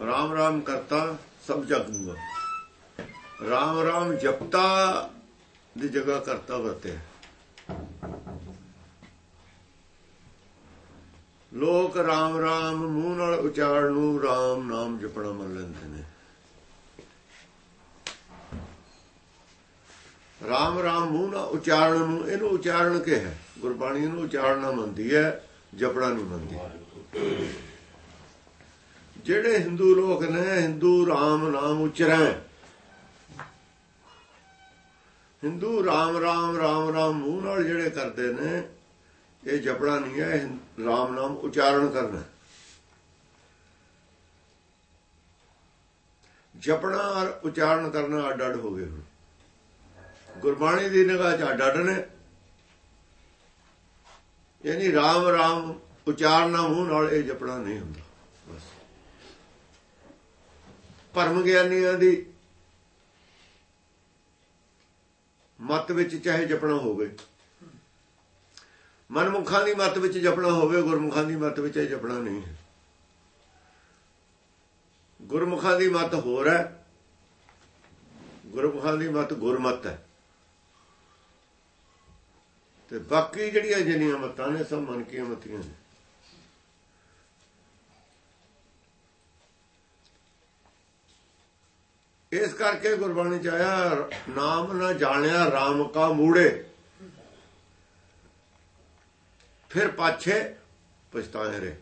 ਰਾਮ ਰਾਮ ਕਰਤਾ, ਸਭ ਜਗ ਰਾਮ ਰਾਮ ਜਪਤਾ, ਦੀ ਜਗ੍ਹਾ ਕਰਤਾ ਵਰਤੇ ਲੋਕ ਰਾਮ ਰਾਮ, ਮੂੰਹ ਨਾਲ ਉਚਾਰਨ ਨੂੰ ਰਾਮ ਨਾਮ ਜਪਣਾ ਮੰਨ ਲੈਂਦੇ ਨੇ। ਰਾਮ ਰਾਮ ਮੂੰਹ ਨਾਲ ਉਚਾਰਨ ਨੂੰ, ਇਹਨੂੰ ਉਚਾਰਨ ਕੇ ਹੈ? ਗੁਰਬਾਣੀ ਨੂੰ ਉਚਾਰਨਾ ਮੰਨਦੀ ਹੈ, ਜਪਣਾ ਨਹੀਂ ਮੰਨਦੀ। ਜਿਹੜੇ ਹਿੰਦੂ ਲੋਕ ਨੇ ਹਿੰਦੂ ਰਾਮ ਨਾਮ ਉਚਰੈ ਹਿੰਦੂ ਰਾਮ ਰਾਮ ਰਾਮ ਰਾਮ ਮੂੰਹ ਨਾਲ ਜਿਹੜੇ ਕਰਦੇ ਨੇ, ਇਹ ਜਪੜਾ ਨਹੀਂ ਹੈ ਰਾਮ ਨਾਮ ਉਚਾਰਨ ਕਰਨਾ ਜਪਣਾ ਔਰ ਉਚਾਰਨ ਕਰਨਾ ਅੱਡ ਅੱਡ ਹੋ ਗਏ ਹੁਣ। ਗੁਰਬਾਣੀ ਦੀ ਨਿਗਾਹ ਚ ਅੱਡ ਅੱਡ ਨੇ। ਯਾਨੀ ਰਾਮ ਰਾਮ ਉਚਾਰਨਾ ਮੂੰਹ ਨਾਲ ਇਹ ਜਪਣਾ ਨਹੀਂ ਹੁੰਦਾ ਬਸ ਪਰਮ ਗਿਆਨੀਆਂ ਦੀ ਮਤ ਵਿੱਚ ਚਾਹੇ ਜਪਣਾ ਹੋਵੇ। ਮਨਮੁਖਾਂ ਦੀ ਮਤ ਵਿੱਚ ਜਪਣਾ ਹੋਵੇ, ਗੁਰਮੁਖਾਂ ਦੀ ਮਤ ਵਿੱਚ ਇਹ ਜਪਣਾ ਨਹੀਂ ਹੈ। ਗੁਰਮੁਖਾਂ ਦੀ ਮਤ ਹੋਰ ਹੈ। ਗੁਰਮੁਖਾਂ ਦੀ ਮਤ ਗੁਰਮਤ ਹੈ। ਤੇ ਬਾਕੀ ਜਿਹੜੀਆਂ ਜਿੰਨੀਆਂ ਮਤਾਂ ਨੇ, ਸਭ ਮਨ ਕੀਆਂ ਮਤੀਆਂ ਨੇ। ਇਸ ਕਰਕੇ ਗੁਰਬਾਣੀ ਚ ਆਇਆ, ਨਾਮ ਨਾ ਜਾਣਿਆ RAM ਕਾ ਮੂੜੇ। ਫਿਰ ਪਾਛੇ ਪਛਤਾਏ ਰੇ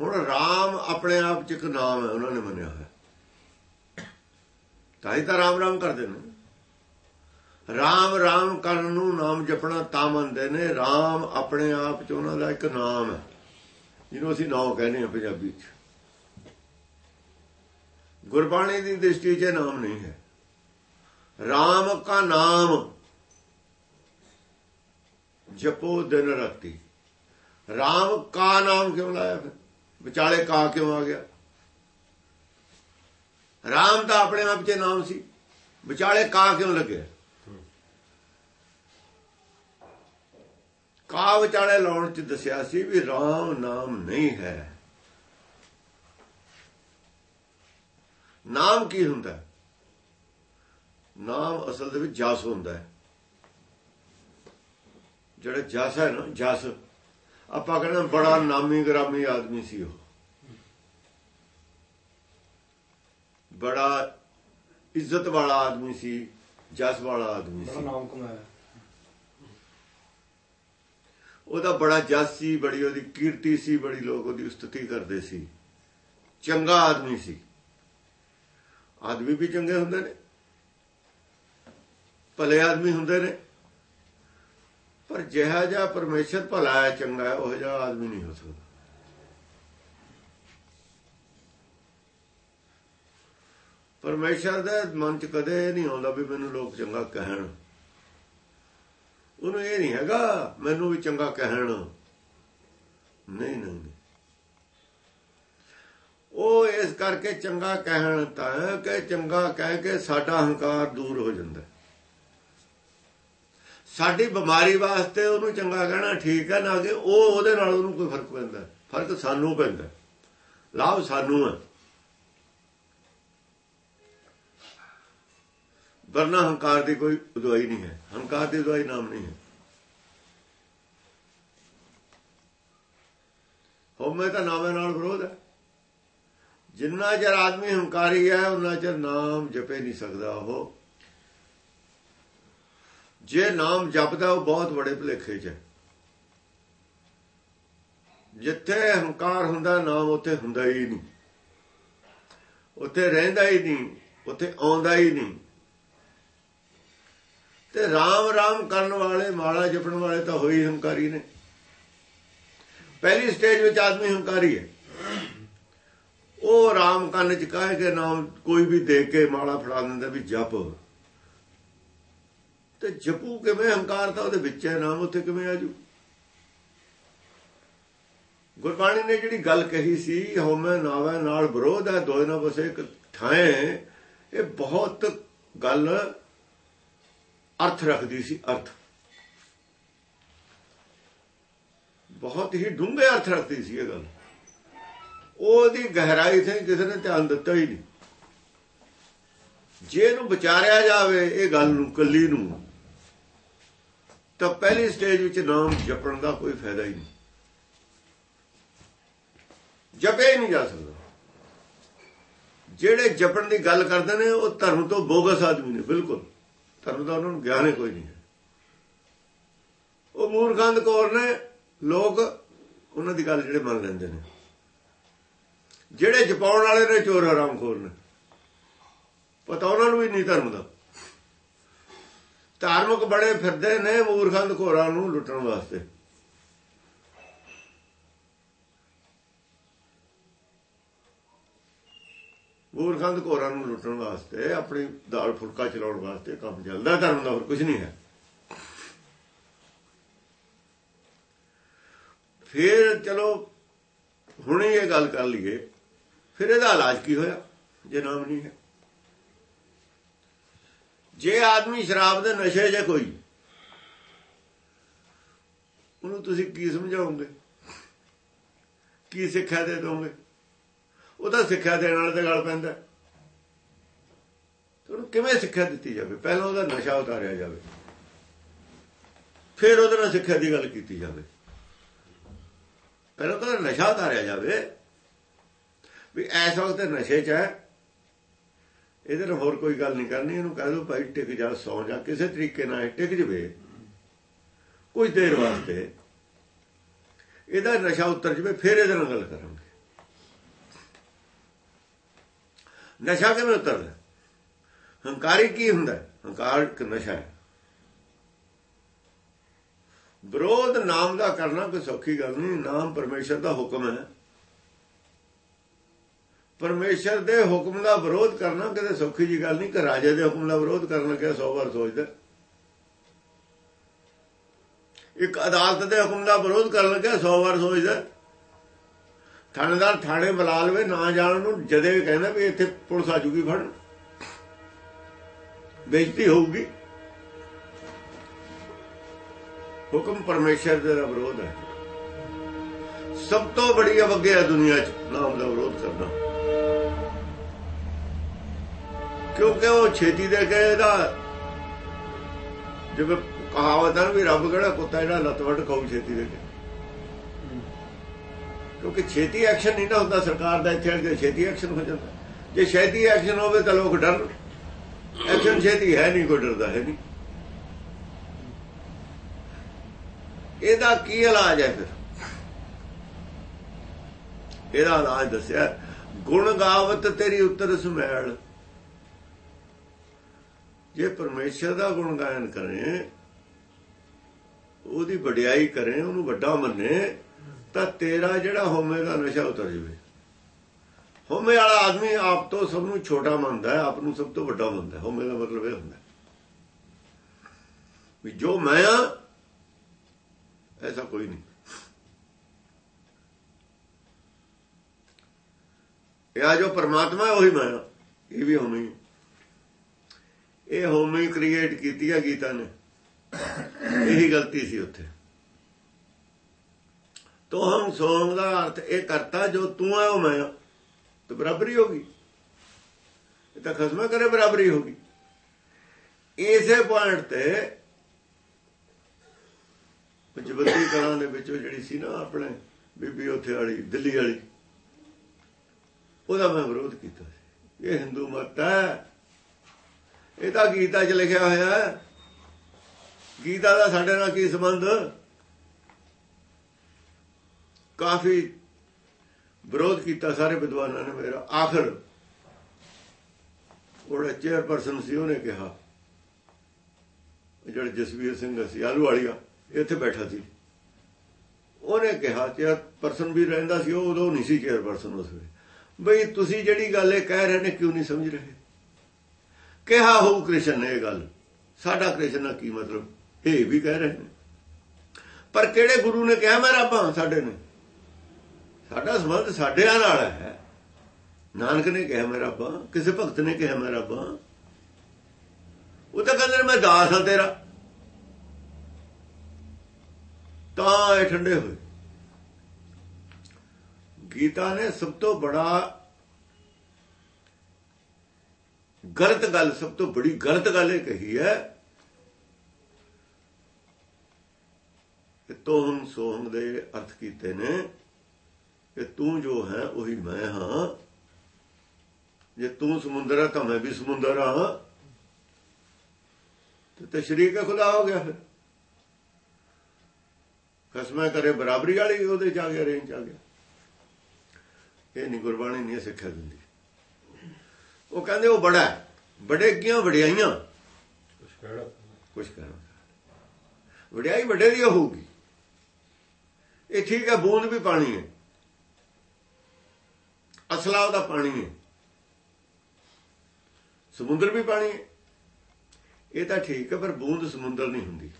ਹੁਣ RAM ਆਪਣੇ ਆਪ ਚ ਇੱਕ ਨਾਮ ਹੈ, ਉਹਨਾਂ ਨੇ ਮੰਨਿਆ ਹੋਇਆ। ਤਾਂ ਹੀ ਤਾਂ ਰਾਮ ਰਾਮ ਕਰਦੇ ਨੇ। ਰਾਮ ਰਾਮ ਕਰਨ ਨੂੰ ਨਾਮ ਜਪਣਾ ਤਾਂ ਮੰਨਦੇ ਨੇ, ਰਾਮ ਆਪਣੇ ਆਪ ਚ ਉਹਨਾਂ ਦਾ ਇੱਕ ਨਾਮ ਹੈ। ਜਿਹਨੂੰ ਅਸੀਂ ਨਾਮ ਕਹਿੰਦੇ ਹਾਂ ਪੰਜਾਬੀ ਚ। ਗੁਰਬਾਣੀ ਦੀ ਦ੍ਰਿਸ਼ਟੀ 'ਚ ਨਾਮ ਨਹੀਂ ਹੈ। RAM ਕਾ ਨਾਮ ਜਪੋ ਦਿਨ ਰਾਤੀ। RAM ਕਾ ਨਾਮ ਕਿਉਂ ਲਾਇਆ ਫਿਰ? ਵਿਚਾਲੇ ਕਾ ਕਿਉਂ ਆ ਗਿਆ? RAM ਦਾ ਆਪਣੇ ਆਪ 'ਚ ਨਾਮ ਸੀ। ਵਿਚਾਲੇ ਕਾ ਕਿਉਂ ਲੱਗਿਆ? ਕਾ ਵਿਚਾਲੇ ਲਾਉਣ 'ਚ ਦੱਸਿਆ ਸੀ ਵੀ RAM ਨਾਮ ਨਹੀਂ ਹੈ। ਨਾਮ ਕੀ ਹੁੰਦਾ ਨਾਮ ਅਸਲ ਦੇ ਵਿੱਚ ਜਸ ਹੁੰਦਾ ਹੈ। ਜਿਹੜਾ ਜਸ ਹੈ ਨਾ ਜਸ ਆਪਾਂ ਕਹਿੰਦੇ ਬੜਾ ਨਾਮੀ ਗ੍ਰਾਮੀ ਆਦਮੀ ਸੀ ਉਹ। ਬੜਾ ਇੱਜ਼ਤ ਵਾਲਾ ਆਦਮੀ ਸੀ ਜਸ ਵਾਲਾ ਆਦਮੀ ਸੀ। ਨਾਮ ਕਮਾਇਆ। ਉਹਦਾ ਬੜਾ ਜਸ ਸੀ ਬੜੀ ਉਹਦੀ ਕੀਰਤੀ ਸੀ ਬੜੀ ਲੋਕ ਉਹਦੀ ਉਸਤਤੀ ਕਰਦੇ ਸੀ। ਚੰਗਾ ਆਦਮੀ ਸੀ। ਆਦਮੀ ਵੀ ਚੰਗੇ ਹੁੰਦੇ ਨੇ, ਭਲੇ ਆਦਮੀ ਹੁੰਦੇ ਨੇ, ਪਰ ਜਿਹਾ ਜਿਹਾ ਪਰਮੇਸ਼ਰ ਭਲਾ ਹੈ, ਚੰਗਾ ਹੈ, ਉਹ ਜਿਹਾ ਆਦਮੀ ਨਹੀਂ ਹੋ ਸਕਦਾ। ਪਰਮੇਸ਼ਰ ਦੇ ਮਨ ਚ ਕਦੇ ਨਹੀਂ ਆਉਂਦਾ ਵੀ ਮੈਨੂੰ ਲੋਕ ਚੰਗਾ ਕਹਿਣ। ਉਹਨੂੰ ਇਹ ਨਹੀਂ ਹੈਗਾ, ਮੈਨੂੰ ਵੀ ਚੰਗਾ ਕਹਿਣ। ਨਹੀਂ ਨਹੀਂ ਉਹ ਇਸ ਕਰਕੇ ਚੰਗਾ ਕਹਿਣ ਤਾਂ ਕਿ ਚੰਗਾ ਕਹਿ ਕੇ ਸਾਡਾ ਹੰਕਾਰ ਦੂਰ ਹੋ ਜਾਂਦਾ ਸਾਡੀ ਬਿਮਾਰੀ ਵਾਸਤੇ ਉਹਨੂੰ ਚੰਗਾ ਕਹਿਣਾ ਠੀਕ ਹੈ ਨਾ ਕਿ ਉਹ ਉਹਦੇ ਨਾਲ ਉਹਨੂੰ ਕੋਈ ਫ਼ਰਕ ਪੈਂਦਾ ਫ਼ਰਕ ਸਾਨੂੰ ਪੈਂਦਾ ਲਾਭ ਸਾਨੂੰ ਹੈ। ਵਰਨਾ ਹੰਕਾਰ ਦੀ ਕੋਈ ਦਵਾਈ ਨਹੀਂ ਹੈ। ਹੰਕਾਰ ਦੀ ਦਵਾਈ ਨਾਮ ਨਹੀਂ ਹੈ। ਹਉਮੈ ਤਾਂ ਨਾਮੇ ਨਾਲ ਵਿਰੋਧ ਹੈ। ਜਿੰਨਾ ਚਿਰ ਆਦਮੀ ਹੰਕਾਰੀ ਹੈ, ਉਹਨਾਂ ਚਿਰ ਨਾਮ ਜਪੇ ਨਹੀਂ ਸਕਦਾ ਉਹ। ਜੇ ਨਾਮ ਜਪਦਾ, ਉਹ ਬਹੁਤ ਬੜੇ ਭਲੇਖੇ 'ਚ ਜਿੱਥੇ ਹੰਕਾਰ ਹੁੰਦਾ, ਨਾਮ ਉੱਥੇ ਹੁੰਦਾ ਹੀ ਨਹੀਂ। ਉੱਥੇ ਰਹਿੰਦਾ ਹੀ ਨਹੀਂ, ਉੱਥੇ ਆਉਂਦਾ ਹੀ ਨਹੀਂ। ਤੇ ਰਾਮ ਰਾਮ ਕਰਨ ਵਾਲੇ, ਮਾਲਾ ਜਪਣ ਵਾਲੇ ਤਾਂ ਹੋਈ ਹੰਕਾਰੀ ਨੇ। ਪਹਿਲੀ ਸਟੇਜ ਵਿੱਚ ਆਦਮੀ ਹੰਕਾਰੀ ਹੈ। ਉਹ ਰਾਮ ਕੰਨ ਚ ਕਹੇ ਕੇ ਨਾਮ ਕੋਈ ਵੀ ਦੇ ਕੇ ਮਾਲਾ ਫੜਾ ਦਿੰਦਾ ਵੀ ਜਪ। ਤੇ ਜਪੂ ਕਿਵੇਂ? ਹੰਕਾਰ ਤਾਂ ਉਹਦੇ ਵਿੱਚ ਹੈ, ਨਾਮ ਉੱਥੇ ਕਿਵੇਂ ਆਜੂ ਗੁਰਬਾਣੀ ਨੇ ਜਿਹੜੀ ਗੱਲ ਕਹੀ ਸੀ, ਹਉਮੈ ਨਾਵੇਂ ਨਾਲ ਵਿਰੋਧ ਹੈ, ਦੋਏ ਨਾ ਬਸੇ ਇੱਕ ਠਾਏ ਇਹ ਬਹੁਤ ਗੱਲ ਅਰਥ ਰੱਖਦੀ ਸੀ, ਅਰਥ। ਬਹੁਤ ਹੀ ਡੂੰਘੇ ਅਰਥ ਰੱਖਦੀ ਸੀ ਇਹ ਗੱਲ। ਉਹਦੀ ਗਹਿਰਾਈ ਤੇ ਕਿਸੇ ਨੇ ਧਿਆਨ ਦਿੱਤਾ ਹੀ ਨਹੀਂ। ਜੇ ਇਹਨੂੰ ਵਿਚਾਰਿਆ ਜਾਵੇ ਇਹ ਗੱਲ ਨੂੰ, ਕੱਲੀ ਨੂੰ, ਤਾਂ ਪਹਿਲੀ ਸਟੇਜ ਵਿੱਚ ਨਾਮ ਜਪਣ ਦਾ ਕੋਈ ਫਾਇਦਾ ਹੀ ਨਹੀਂ। ਜਪੇ ਹੀ ਨਹੀਂ ਜਾ ਸਕਦਾ। ਜਿਹੜੇ ਜਪਣ ਦੀ ਗੱਲ ਕਰਦੇ ਨੇ, ਉਹ ਧਰਮ ਤੋਂ ਬੋਗਸ ਆਦਮੀ ਨੇ, ਬਿਲਕੁਲ। ਧਰਮ ਦਾ ਉਹਨਾਂ ਨੂੰ ਗਿਆਨ ਹੀ ਕੋਈ ਨਹੀਂ ਹੈ। ਉਹ ਮੂਰਖੰਦ ਕੌਰ ਨੇ, ਲੋਕ ਉਹਨਾਂ ਦੀ ਗੱਲ ਜਿਹੜੇ ਮੰਨ ਲੈਂਦੇ ਨੇ। ਜਿਹੜੇ ਜਪਾਉਣ ਵਾਲੇ ਨੇ ਚੋਰ ਹਰਾਮ ਖੋਰ ਨੇ। ਪਤਾ ਉਹਨਾਂ ਨੂੰ ਵੀ ਨਹੀਂ ਧਰਮ ਦਾ। ਧਾਰਮਿਕ ਬੜੇ ਫਿਰਦੇ ਨੇ ਮੂਰਖੰਦ ਖੋਰਾਂ ਨੂੰ ਲੁੱਟਣ ਵਾਸਤੇ। ਮੂਰਖੰਦ ਘੋਰਾਂ ਨੂੰ ਲੁੱਟਣ ਵਾਸਤੇ, ਆਪਣੀ ਦਾਲ ਫੁਲਕਾ ਚਲਾਉਣ ਵਾਸਤੇ ਕੰਮ ਚੱਲਦਾ, ਧਰਮ ਦਾ ਹੋਰ ਕੁਝ ਨਹੀਂ ਹੈ। ਫਿਰ ਚਲੋ, ਹੁਣੇ ਇਹ ਗੱਲ ਕਰ ਲਈਏ। ਫਿਰ ਇਹਦਾ ਇਲਾਜ ਕੀ ਹੋਇਆ? ਜੇ ਨਾਮ ਨਹੀਂ ਹੈ। ਜੇ ਆਦਮੀ ਸ਼ਰਾਬ ਦੇ ਨਸ਼ੇ 'ਚ ਕੋਈ, ਉਹਨੂੰ ਤੁਸੀਂ ਕੀ ਸਮਝਾਓਗੇ? ਕੀ ਸਿੱਖਿਆ ਦੇ ਦੋਗੇ? ਉਹ ਤਾਂ ਸਿੱਖਿਆ ਦੇਣ ਵਾਲੇ ਤੇ ਗੱਲ ਪੈਂਦਾ। ਤੁਹਾਨੂੰ ਕਿਵੇਂ ਸਿੱਖਿਆ ਦਿੱਤੀ ਜਾਵੇ? ਪਹਿਲਾਂ ਉਹਦਾ ਨਸ਼ਾ ਉਤਾਰਿਆ ਜਾਵੇ। ਫਿਰ ਉਹਦੇ ਨਾਲ ਸਿੱਖਿਆ ਦੀ ਗੱਲ ਕੀਤੀ ਜਾਵੇ। ਪਹਿਲਾਂ ਤਾਂ ਨਸ਼ਾ ਉਤਾਰਿਆ ਜਾਵੇ। ਵੀ ਇਸ ਵਕਤ ਨਸ਼ੇ 'ਚ ਹੈ। ਇਹਦੇ ਨਾਲ ਹੋਰ ਕੋਈ ਗੱਲ ਨਹੀਂ ਕਰਨੀ, ਇਹਨੂੰ ਕਹਿ ਦਿਓ ਭਾਈ ਟਿਕ ਜਾ, ਸੌ ਜਾ, ਕਿਸੇ ਤਰੀਕੇ ਨਾਲ ਟਿਕ ਜਵੇ। ਕੁਝ ਦੇਰ ਵਾਸਤੇ ਇਹਦਾ ਨਸ਼ਾ ਉਤਰ ਜਵੇ, ਫਿਰ ਇਹਦੇ ਨਾਲ ਗੱਲ ਕਰਾਂਗੇ। ਨਸ਼ਾ ਕਿਵੇਂ ਉਤਰਦਾ? ਹੰਕਾਰੀ ਕੀ ਹੁੰਦਾ? ਹੰਕਾਰ ਇੱਕ ਨਸ਼ਾ ਹੈ। ਵਿਰੋਧ ਨਾਮ ਦਾ ਕਰਨਾ ਕੋਈ ਸੌਖੀ ਗੱਲ ਨਹੀਂ, ਨਾਮ ਪਰਮੇਸ਼ਰ ਦਾ ਹੁਕਮ ਹੈ। ਪਰਮੇਸ਼ਰ ਦੇ ਹੁਕਮ ਦਾ ਵਿਰੋਧ ਕਰਨਾ ਕਿਤੇ ਸੌਖੀ ਜੀ ਗੱਲ ਨਹੀਂ, ਕਿ ਰਾਜੇ ਦੇ ਹੁਕਮ ਦਾ ਵਿਰੋਧ ਕਰਨ ਲੱਗਿਆ 100 ਵਾਰ ਸੋਚਦਾ। ਇੱਕ ਅਦਾਲਤ ਦੇ ਹੁਕਮ ਦਾ ਵਿਰੋਧ ਕਰਨ ਲੱਗਿਆ 100 ਵਾਰ ਸੋਚਦਾ। ਥਾਣੇਦਾਰ ਥਾਣੇ ਬੁਲਾ ਲਵੇ, ਨਾ ਜਾਣ ਨੂੰ ਜਦੇ ਕਹਿੰਦਾ ਵੀ ਇੱਥੇ ਪੁਲਿਸ ਆ ਜੂਗੀ ਫੜ ਬੇਇੱਜ਼ਤੀ ਹੋਊਗੀ। ਹੁਕਮ ਪਰਮੇਸ਼ਰ ਦੇ ਦਾ ਵਿਰੋਧ ਹੈ। ਸਭ ਤੋਂ ਬੜੀ ਅਵਗਿਆ ਦੁਨੀਆ 'ਚ, ਨਾਮ ਦਾ ਵਿਰੋਧ ਕਰਨਾ। ਕਿਉਂਕਿ ਉਹ ਛੇਤੀ ਦੇ ਕੇ ਇਹਦਾ ਜਿਵੇਂ ਕਹਾਵਤ ਹੈ ਵੀ ਰੱਬ ਕਿਹੜਾ ਕੁੱਤਾ ਜਿਹੜਾ ਲੱਤ ਲਤਵਟ ਖਾਉ ਛੇਤੀ ਦੇ ਕੇ। ਕਿਉਂਕਿ ਛੇਤੀ ਐਕਸ਼ਨ ਨਹੀਂ ਨਾ ਹੁੰਦਾ, ਸਰਕਾਰ ਦਾ ਇੱਥੇ ਅੜ ਛੇਤੀ ਐਕਸ਼ਨ ਹੋ ਜਾਂਦਾ। ਜੇ ਛੇਤੀ ਐਕਸ਼ਨ ਹੋਵੇ ਤਾਂ ਲੋਕ ਡਰਨ ਐਕਸ਼ਨ ਛੇਤੀ ਹੈ ਨਹੀਂ, ਕੋਈ ਡਰਦਾ ਹੈ ਨਹੀਂ। ਇਹਦਾ ਕੀ ਇਲਾਜ ਹੈ ਫਿਰ? ਇਹਦਾ ਇਲਾਜ ਦੱਸਿਆ, ਗੁਣ ਗਾਵਤ ਤੇਰੀ ਉੱਤਰ ਸਮੈਲ। ਜੇ ਪਰਮੇਸ਼ਰ ਦਾ ਗੁਣ ਗਾਇਨ ਕਰੇ, ਉਹਦੀ ਵਡਿਆਈ ਕਰੇ, ਉਹਨੂੰ ਵੱਡਾ ਮੰਨੇ, ਤਾਂ ਤੇਰਾ ਜਿਹੜਾ ਹੋਮੇ ਦਾ ਨਸ਼ਾ ਉਤਰ ਜਵੇ। ਹੋਮੇ ਵਾਲਾ ਆਦਮੀ ਆਪ ਤੋਂ ਸਭ ਨੂੰ ਛੋਟਾ ਮੰਨਦਾ ਹੈ, ਆਪ ਨੂੰ ਸਭ ਤੋਂ ਵੱਡਾ ਮੰਨਦਾ ਹੋਮੇ ਦਾ ਮਤਲਬ ਇਹ ਹੁੰਦਾ ਵੀ ਜੋ ਮੈਂ ਆ, ਐਸਾ ਕੋਈ ਨਹੀਂ। ਇਹ ਆ ਜੋ ਪਰਮਾਤਮਾ ਹੈ, ਉਹੀ ਮੈਂ ਆ, ਇਹ ਵੀ ਹੋਣੀ ਹੈ ਇਹ ਹੋਮੀ ਕ੍ਰੀਏਟ ਕੀਤੀ ਆ ਗੀਤਾ ਨੇ। ਇਹੀ ਗਲਤੀ ਸੀ ਉੱਥੇ। ਤੋ ਹਮ ਸੋਮ ਦਾ ਅਰਥ ਇਹ ਕਰਤਾ, ਜੋ ਤੂੰ ਹੈ ਉਹ ਮੈਂ ਤੇ ਬਰਾਬਰੀ ਹੋ ਗਈ। ਇਹ ਤਾਂ ਖਸਮਾ ਕਰੇ ਬਰਾਬਰੀ ਹੋ ਗਈ। ਇਸੇ ਪੁਆਇੰਟ ਤੇ ਪੰਜਵਤੀ ਕਲਾਂ ਦੇ ਵਿੱਚੋਂ ਜਿਹੜੀ ਸੀ ਨਾ ਆਪਣੇ ਬੀਬੀ ਉੱਥੇ ਵਾਲੀ, ਦਿੱਲੀ ਵਾਲੀ, ਉਹਦਾ ਮੈਂ ਵਿਰੋਧ ਕੀਤਾ ਸੀ। ਇਹ ਹਿੰਦੂ ਮਤ ਹੈ। ਇਹ ਤਾਂ ਗੀਤਾ 'ਚ ਲਿਖਿਆ ਹੋਇਆ ਹੈ। ਗੀਤਾ ਦਾ ਸਾਡੇ ਨਾਲ ਕੀ ਸੰਬੰਧ? ਕਾਫੀ ਵਿਰੋਧ ਕੀਤਾ ਸਾਰੇ ਵਿਦਵਾਨਾਂ ਨੇ ਮੇਰਾ। ਆਖਰ ਉਹਦਾ ਚੇਅਰਪਰਸਨ ਸੀ, ਉਹਨੇ ਕਿਹਾ, ਜਿਹੜਾ ਜਸਵੀਰ ਸਿੰਘ ਸੀ ਆਲੂ ਵਾਲੀਆ ਇੱਥੇ ਬੈਠਾ ਸੀ। ਉਹਨੇ ਕਿਹਾ ਚੇਅਰਪਰਸਨ ਵੀ ਰਹਿੰਦਾ ਸੀ, ਉਹ ਉਦੋਂ ਨਹੀਂ ਸੀ ਚੇਅਰਪਰਸਨ ਉਸ ਵੇਲੇ। ਬਈ ਤੁਸੀਂ ਜਿਹੜੀ ਗੱਲ ਇਹ ਕਹਿ ਰਹੇ ਨੇ, ਕਿਉਂ ਨਹੀਂ ਸਮਝ ਰਹੇ? ਕਿਹਾ ਹੋਊ ਕ੍ਰਿਸ਼ਨ ਨੇ ਇਹ ਗੱਲ। ਸਾਡਾ ਕ੍ਰਿਸ਼ਨ ਦਾ ਕੀ ਮਤਲਬ? ਇਹ ਵੀ ਕਹਿ ਰਹੇ ਨੇ। ਪਰ ਕਿਹੜੇ ਗੁਰੂ ਨੇ ਕਿਹਾ ਮੈਂ ਰੱਬਾਂ ਸਾਡੇ ਨੇ? ਸਾਡਾ ਸੰਬੰਧ ਸਾਡਿਆਂ ਨਾਲ ਹੈ। ਨਾਨਕ ਨੇ ਕਿਹਾ ਮੈਂ ਰੱਬਾਂ ਕਿਸੇ ਭਗਤ ਨੇ ਕਿਹਾ ਮੈਂ ਰੱਬਾਂ ਉਹ ਤਾਂ ਕਹਿੰਦੇ ਮੈਂ ਦਾਸ ਹਾਂ ਤੇਰਾ। ਤਾਂ ਇਹ ਠੰਡੇ ਹੋਏ। ਗੀਤਾ ਨੇ ਸਭ ਤੋਂ ਬੜਾ ਗਲਤ ਗੱਲ ਸਭ ਤੋਂ ਬੜੀ ਗਲਤ ਗੱਲ ਇਹ ਕਹੀ ਹੈ ਕਿ ਤੋਹਮ ਸੋਹਮ ਦੇ ਅਰਥ ਕੀਤੇ ਨੇ ਕਿ ਤੂੰ ਜੋ ਹੈ ਉਹੀ ਮੈਂ ਹਾਂ। ਜੇ ਤੂੰ ਸਮੁੰਦਰ ਹੈ ਤਾਂ ਮੈਂ ਵੀ ਸਮੁੰਦਰ ਹਾਂ। ਤੇ ਤਸ਼ਰੀਕ ਖੁਦਾ ਹੋ ਗਿਆ ਫਿਰ? ਖਸਮਾ ਕਰੇ ਬਰਾਬਰੀ ਵਾਲੀ ਉਹਦੇ ਚ ਆ ਗਿਆ, ਰੇਂਜ ਆ ਗਿਆ। ਇਹ ਨਹੀਂ ਗੁਰਬਾਣੀ ਨਹੀਂ ਸਿੱਖਿਆ ਦਿੰਦੀ। ਉਹ ਕਹਿੰਦੇ ਉਹ ਬੜਾ ਬੜੇ ਕੀਆਂ ਵਡਿਆਈਆਂ। ਕੁਛ ਕਹਿਣਾ? ਕੁਝ ਕਹਿਣਾ। ਵਡਿਆਈ ਵੱਡੇ ਦੀ ਹੋਊਗੀ। ਇਹ ਠੀਕ ਹੈ ਬੂੰਦ ਵੀ ਪਾਣੀ ਹੈ। ਅਸਲਾ ਉਹਦਾ ਪਾਣੀ ਹੈ। ਸਮੁੰਦਰ ਵੀ ਪਾਣੀ ਹੈ। ਇਹ ਤਾਂ ਠੀਕ ਹੈ ਪਰ ਬੂੰਦ ਸਮੁੰਦਰ ਨਹੀਂ ਹੁੰਦੀ।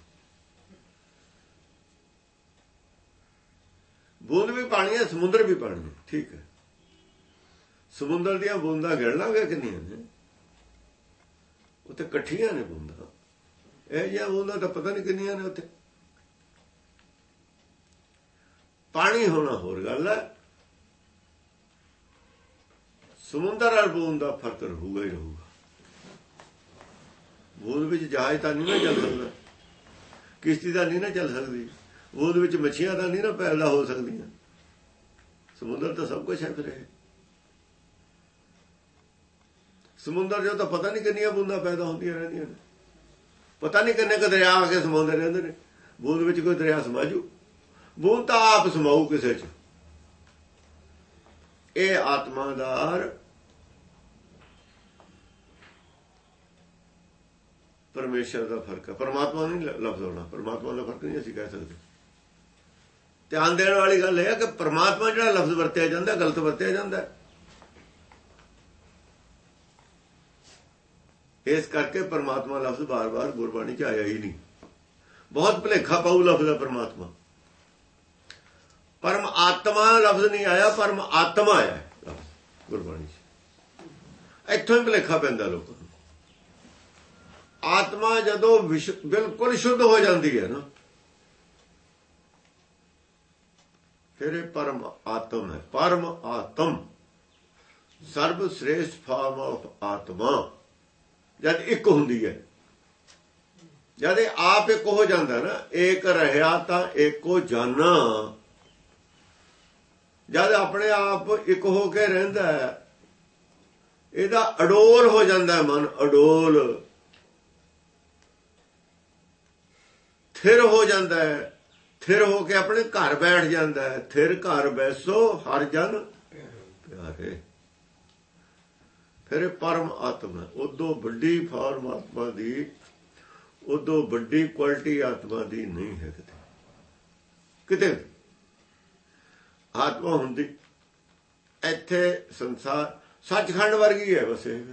ਬੂੰਦ ਵੀ ਪਾਣੀ ਹੈ ਸਮੁੰਦਰ ਵੀ ਪਾਣੀ ਹੈ। ਠੀਕ ਹੈ। ਸਮੁੰਦਰ ਦੀਆਂ ਬੂੰਦਾਂ ਗਿਣ ਲਾਂਗੇ ਕਿੰਨੀਆਂ ਨੇ? ਉੱਥੇ ਇਕੱਠੀਆਂ ਨੇ ਬੂੰਦਾਂ। ਇਹ ਜਿਹਾ ਬੂੰਦਾਂ ਤਾਂ ਪਤਾ ਨਹੀਂ ਕਿੰਨੀਆਂ ਨੇ ਉੱਥੇ। ਪਾਣੀ ਹੋਣਾ ਹੋਰ ਗੱਲ ਹੈ। ਸਮੁੰਦਰ ਔਰ ਬੂੰਦ ਦਾ ਫ਼ਰਕ ਰਹੂਗਾ ਹੀ ਰਹੂਗਾ। ਬੂੰਦ ਵਿੱਚ ਜਹਾਜ਼ ਤਾਂ ਨਹੀਂ ਨਾ ਚੱਲ ਸਕਦਾ। ਕਿਸ਼ਤੀ ਤਾਂ ਨਹੀਂ ਨਾ ਚੱਲ ਸਕਦੀ। ਬੂੰਦ ਵਿੱਚ ਮੱਛੀਆਂ ਤਾਂ ਨਹੀਂ ਨਾ ਪੈਦਾ ਹੋ ਸਕਦੀਆਂ। ਸਮੁੰਦਰ ਤਾਂ ਸਭ ਕੁਝ ਹੈ ਫਿਰ ਇਹ ਸਮੁੰਦਰ ਜੋ ਤਾਂ ਪਤਾ ਨਹੀਂ ਕਿੰਨੀਆਂ ਬੂੰਦਾਂ ਪੈਦਾ ਹੁੰਦੀਆਂ ਰਹਿੰਦੀਆਂ ਨੇ। ਪਤਾ ਨਹੀਂ ਕਿੰਨੇ ਕ ਦਰਿਆ ਆ ਕੇ ਸਮਾਉਂਦੇ ਰਹਿੰਦੇ ਨੇ। ਬੂੰਦ ਵਿੱਚ ਕੋਈ ਦਰਿਆ ਸਮਾਜੂ। ਬੂੰਦ ਤਾਂ ਆਪ ਸਮਾਊ ਕਿਸੇ ਚ। ਇਹ ਆਤਮਾਦਾਰ ਪਰਮੇਸ਼ਰ ਦਾ ਫ਼ਰਕ ਹੈ। ਪਰਮਾਤਮਾ ਨਹੀਂ ਲਫ਼ਜ਼ ਹੋਣਾ ਪਰਮਾਤਮਾ ਦਾ ਫ਼ਰਕ ਨਹੀਂ ਅਸੀਂ ਕਹਿ ਸਕਦੇ। ਧਿਆਨ ਦੇਣ ਵਾਲੀ ਗੱਲ ਇਹ ਹੈ ਕਿ ਪਰਮਾਤਮਾ ਜਿਹੜਾ ਲਫ਼ਜ਼ ਵਰਤਿਆ ਜਾਂਦਾ, ਗਲਤ ਵਰਤਿਆ ਜਾਂਦਾ ਇਸ ਕਰਕੇ ਪਰਮਾਤਮਾ ਲਫ਼ਜ਼ ਬਾਰ-ਬਾਰ ਗੁਰਬਾਣੀ 'ਚ ਆਇਆ ਹੀ ਨਹੀਂ। ਬਹੁਤ ਭਲੇਖਾ ਪਾਉ ਲਫ਼ਜ਼ ਹੈ ਪਰਮਾਤਮਾ। ਪਰਮ ਆਤਮਾ ਲਫ਼ਜ਼ ਨਹੀਂ ਆਇਆ, ਪਰਮ ਆਤਮਾ ਆਇਆ ਗੁਰਬਾਣੀ 'ਚ। ਇੱਥੋਂ ਹੀ ਭਲੇਖਾ ਪੈਂਦਾ ਲੋਕਾਂ ਨੂੰ। ਆਤਮਾ ਜਦੋਂ ਵਿਸ਼- ਬਿਲਕੁਲ ਸ਼ੁੱਧ ਹੋ ਜਾਂਦੀ ਹੈ ਨਾ, ਫਿਰ ਇਹ ਪਰਮ ਆਤਮ ਹੈ। ਪਰਮ ਆਤਮ। ਸਰਬ ਸ੍ਰੇਸ਼ਟ ਫਾਰਮ ਆਫ ਆਤਮਾ। ਜਦ ਇੱਕ ਹੁੰਦੀ ਹੈ। ਜਦ ਇਹ ਆਪ ਇੱਕ ਹੋ ਜਾਂਦਾ ਨਾ, ਏਕ ਰਹਿਆ ਤਾਂ ਏਕੋ ਜਾਨਾ। ਜਦ ਆਪਣੇ ਆਪ ਇੱਕ ਹੋ ਕੇ ਰਹਿੰਦਾ ਹੈ, ਇਹਦਾ ਅਡੋਲ ਹੋ ਜਾਂਦਾ ਮਨ, ਅਡੋਲ। ਥਿਰ ਹੋ ਜਾਂਦਾ ਹੈ, ਥਿਰ ਹੋ ਕੇ ਆਪਣੇ ਘਰ ਬੈਠ ਜਾਂਦਾ ਹੈ, ਥਿਰ ਘਰ ਬੈਸੋ, ਹਰ ਜਨ ਪਿਆਰੇ। ਫਿਰ ਇਹ ਪਰਮ ਆਤਮਾ ਉਦੋਂ ਵੱਡੀ ਫਾਰਮ ਆਤਮਾ ਦੀ, ਉਦੋਂ ਵੱਡੀ ਕੁਆਲਿਟੀ ਆਤਮਾ ਦੀ ਨਹੀਂ ਹੈ ਕਿਤੇ। ਕਿਤੇ ਆਤਮਾ ਹੁੰਦੀ। ਇੱਥੇ ਸੰਸਾਰ ਸੱਚਖੰਡ ਵਰਗੀ ਹੈ ਬਸ ਇਹ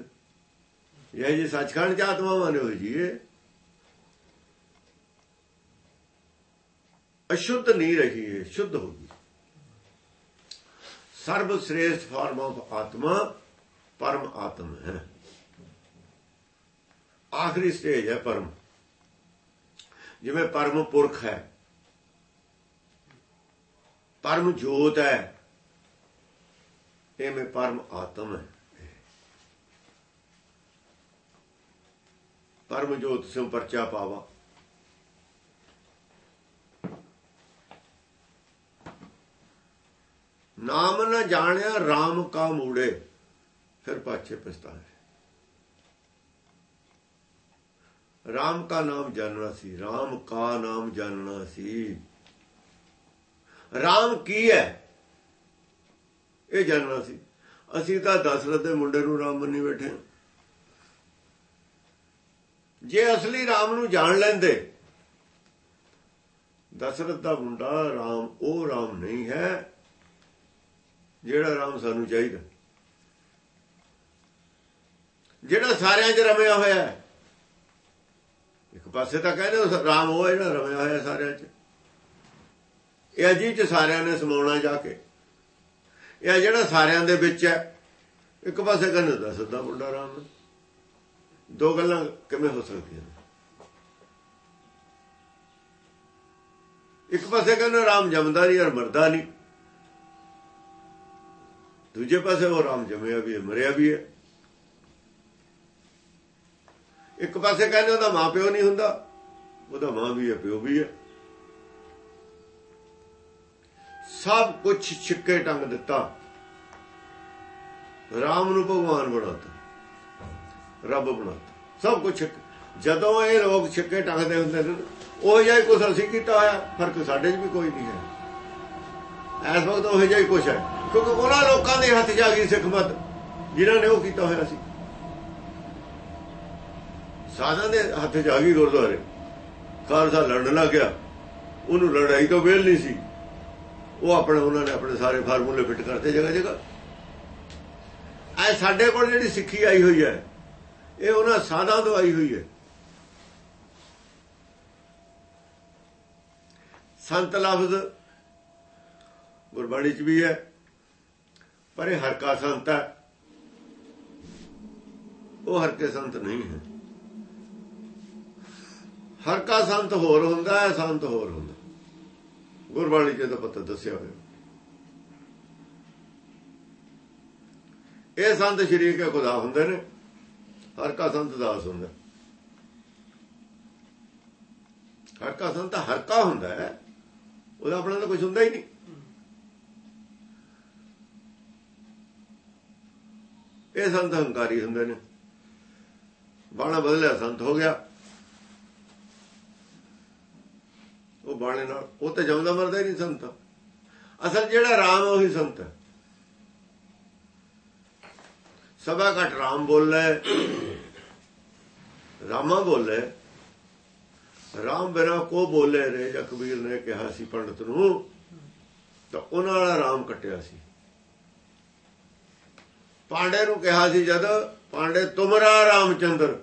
ਇਹ ਜੀ ਸੱਚਖੰਡ ਚ ਆਤਮਾ ਮਾਨੇ ਹੋਈ ਜੀ ਅਸ਼ੁੱਧ ਨਹੀਂ ਰਹੀ ਹੈ ਸ਼ੁੱਧ ਹੋ ਗਈ। ਸਰਬ ਸ੍ਰੇਸ਼ਟ ਫਾਰਮ ਆਫ ਆਤਮਾ ਪਰਮ ਆਤਮ ਹੈ। ਆਖਰੀ ਸਟੇਜ ਹੈ ਪਰਮ। ਜਿਵੇਂ ਪਰਮ ਪੁਰਖ ਹੈ। ਪਰਮ ਜੋਤ ਹੈ। ਐਵੇਂ ਪਰਮ ਆਤਮ ਹੈ। ਪਰਮ ਜੋਤ ਸਿਉ ਪਰਚਾ ਪਾਵਾ। ਨਾਮ ਨਾ ਜਾਣਿਆ RAM ਕਾ ਮੂੜੇ। ਫਿਰ ਪਾਛੇ ਪਛਤਾਏ RAM का नाम जानना ਸੀ RAM का ਨਾਮ ਜਾਣਨਾ ਸੀ RAM ਕੀ ਹੈ ਇਹ ਜਾਣਨਾ ਸੀ ਅਸੀਂ ਤਾਂ ਦਸ਼ਰਥ ਦੇ ਮੁੰਡੇ ਨੂੰ RAM ਮੰਨੀ ਬੈਠੇ ਹਾਂ ਜੇ ਅਸਲੀ RAM ਨੂੰ ਜਾਣ ਲੈਂਦੇ ਦਸ਼ਰਥ ਦਾ ਮੁੰਡਾ RAM ਉਹ RAM ਨਹੀਂ ਹੈ ਜਿਹੜਾ ਰਾਮ ਸਾਨੂੰ ਚਾਹੀਦਾ ਜਿਹੜਾ ਸਾਰਿਆਂ 'ਚ ਰਮਿਆ ਹੋਇਆ ਹੈ। ਇੱਕ ਪਾਸੇ ਤਾਂ ਕਹਿੰਦੇ ਰਾਮ ਉਹ ਜਿਹੜਾ ਰਮਿਆ ਹੋਇਆ ਸਾਰਿਆਂ 'ਚ। ਇਹ ਅਜੀ 'ਚ ਸਾਰਿਆਂ ਨੇ ਸਮਾਉਣਾ ਜਾ ਕੇ। ਇਹ ਜਿਹੜਾ ਸਾਰਿਆਂ ਦੇ ਵਿੱਚ ਹੈ, ਇੱਕ ਪਾਸੇ ਕਹਿੰਦੇ ਦਾ ਸਦਾ ਮੁੰਡਾ ਰਾਮ ਦੋ ਗੱਲਾਂ ਕਿਵੇਂ ਹੋ ਸਕਦੀਆਂ ਇੱਕ ਪਾਸੇ ਕਹਿੰਦੇ ਰਾਮ ਜੰਮਦਾ ਨਹੀਂ ਔਰ ਮਰਦਾ ਨਹੀਂ। ਦੂਜੇ ਪਾਸੇ ਉਹ ਰਾਮ ਜੰਮਿਆ ਵੀ ਹੈ, ਮਰਿਆ ਵੀ ਹੈ। ਇੱਕ ਪਾਸੇ ਕਹਿੰਦੇ ਉਹਦਾ ਮਾਂ ਪਿਓ ਨਹੀਂ ਹੁੰਦਾ, ਉਹਦਾ ਮਾਂ ਵੀ ਹੈ, ਪਿਓ ਵੀ ਹੈ। ਸਭ ਕੁਝ ਛਿੱਕੇ ਟੰਗ ਦਿੱਤਾ। ਰਾਮ ਨੂੰ ਭਗਵਾਨ ਬਣਾਤਾ, ਰੱਬ ਬਣਾਤਾ, ਸਭ ਕੁਝ ਜਦੋਂ ਇਹ ਲੋਕ ਛਿੱਕੇ ਟੰਗਦੇ ਹੁੰਦੇ ਨੇ ਉਹ ਜਿਹਾ ਹੀ ਕੁਝ ਅਸੀਂ ਕੀਤਾ ਹੋਇਆ, ਫ਼ਰਕ ਸਾਡੇ 'ਚ ਵੀ ਕੋਈ ਨਹੀਂ ਹੈ। ਇਸ ਵਕਤ ਉਹ ਜਿਹਾ ਹੀ ਕੁਝ ਹੈ, ਕਿਉਂਕਿ ਉਹਨਾਂ ਲੋਕਾਂ ਦੇ ਹੱਥ 'ਚ ਆ ਗਈ ਸਿੱਖਮਤ ਜਿਨ੍ਹਾਂ ਨੇ ਉਹ ਕੀਤਾ ਹੋਇਆ ਸੀ। ਸਾਧਾਂ ਦੇ ਹੱਥ 'ਚ ਆ ਗਈ ਗੁਰਦੁਆਰੇ। ਖਾਲਸਾ ਲੜਨ ਲੱਗ ਗਿਆ। ਉਹਨੂੰ ਲੜਾਈ ਤੋਂ ਵੇਲ ਨਹੀਂ ਸੀ। ਉਹ ਆਪਣੇ ਉਹਨਾਂ ਨੇ ਆਪਣੇ ਸਾਰੇ ਫਾਰਮੂਲੇ ਫਿੱਟ ਕਰਤੇ ਜਗ੍ਹਾ ਜਗ੍ਹਾ ਐ ਸਾਡੇ ਕੋਲ ਜਿਹੜੀ ਸਿੱਖੀ ਆਈ ਹੋਈ ਹੈ, ਇਹ ਉਹਨਾਂ ਸਾਧਾਂ ਤੋਂ ਆਈ ਹੋਈ ਹੈ। ਸੰਤ ਲਫ਼ਜ਼ ਗੁਰਬਾਣੀ ਚ ਵੀ ਹੈ, ਪਰ ਇਹ ਹਰ ਕਾ ਸੰਤ ਹੈ। ਉਹ ਹਰ ਕੇ ਸੰਤ ਨਹੀਂ ਹੈ। ਹਰ ਕਾ ਸੰਤ ਹੋਰ ਹੁੰਦਾ ਹੈ ਸੰਤ ਹੋਰ ਹੁੰਦਾ। ਗੁਰਬਾਣੀ ਚ ਤਾਂ ਪਤਾ ਦੱਸਿਆ ਹੋਇਆ। ਇਹ ਸੰਤ ਸ਼੍ਰੀ ਕੇ ਖੁਦਾ ਹੁੰਦੇ ਨੇ, ਹਰ ਕਾ ਸੰਤ ਦਾਸ ਹੁੰਦਾ। ਹਰ ਕਾ ਸੰਤ ਹਰ ਕਾ ਹੁੰਦਾ ਹੈ, ਉਹਦਾ ਆਪਣਾ ਤਾਂ ਕੁਝ ਹੁੰਦਾ ਹੀ ਨਹੀਂ। ਇਹ ਸੰਤ ਹੰਕਾਰੀ ਹੁੰਦੇ ਨੇ। ਬਾਣਾ ਬਦਲਿਆ, ਸੰਤ ਹੋ ਗਿਆ। ਉਹ ਬਾਣੇ ਨਾਲ, ਉਹ ਤਾਂ ਜਮਦਾ ਮਰਦਾ ਹੀ ਨਹੀਂ ਸੰਤ। ਅਸਲ ਜਿਹੜਾ ਰਾਮ ਉਹੀ ਸੰਤ ਹੈ। ਸਭਾ ਘਟ ਰਾਮ ਬੋਲੇ। ਰਾਮਾ ਬੋਲੇ। ਰਾਮ ਬਿਨਾ ਕੋ ਬੋਲੇ ਰੇ ਜਕਬੀਰ ਨੇ ਕਿਹਾ ਸੀ ਪੰਡਤ ਨੂੰ। ਤਾਂ ਉਹਨਾਂ ਵਾਲਾ ਰਾਮ ਕੱਟਿਆ ਸੀ। ਪਾਂਡੇ ਨੂੰ ਕਿਹਾ ਸੀ ਜਦ, ਪਾਂਡੇ, ਤੁਮਰਾ ਰਾਮਚੰਦਰ।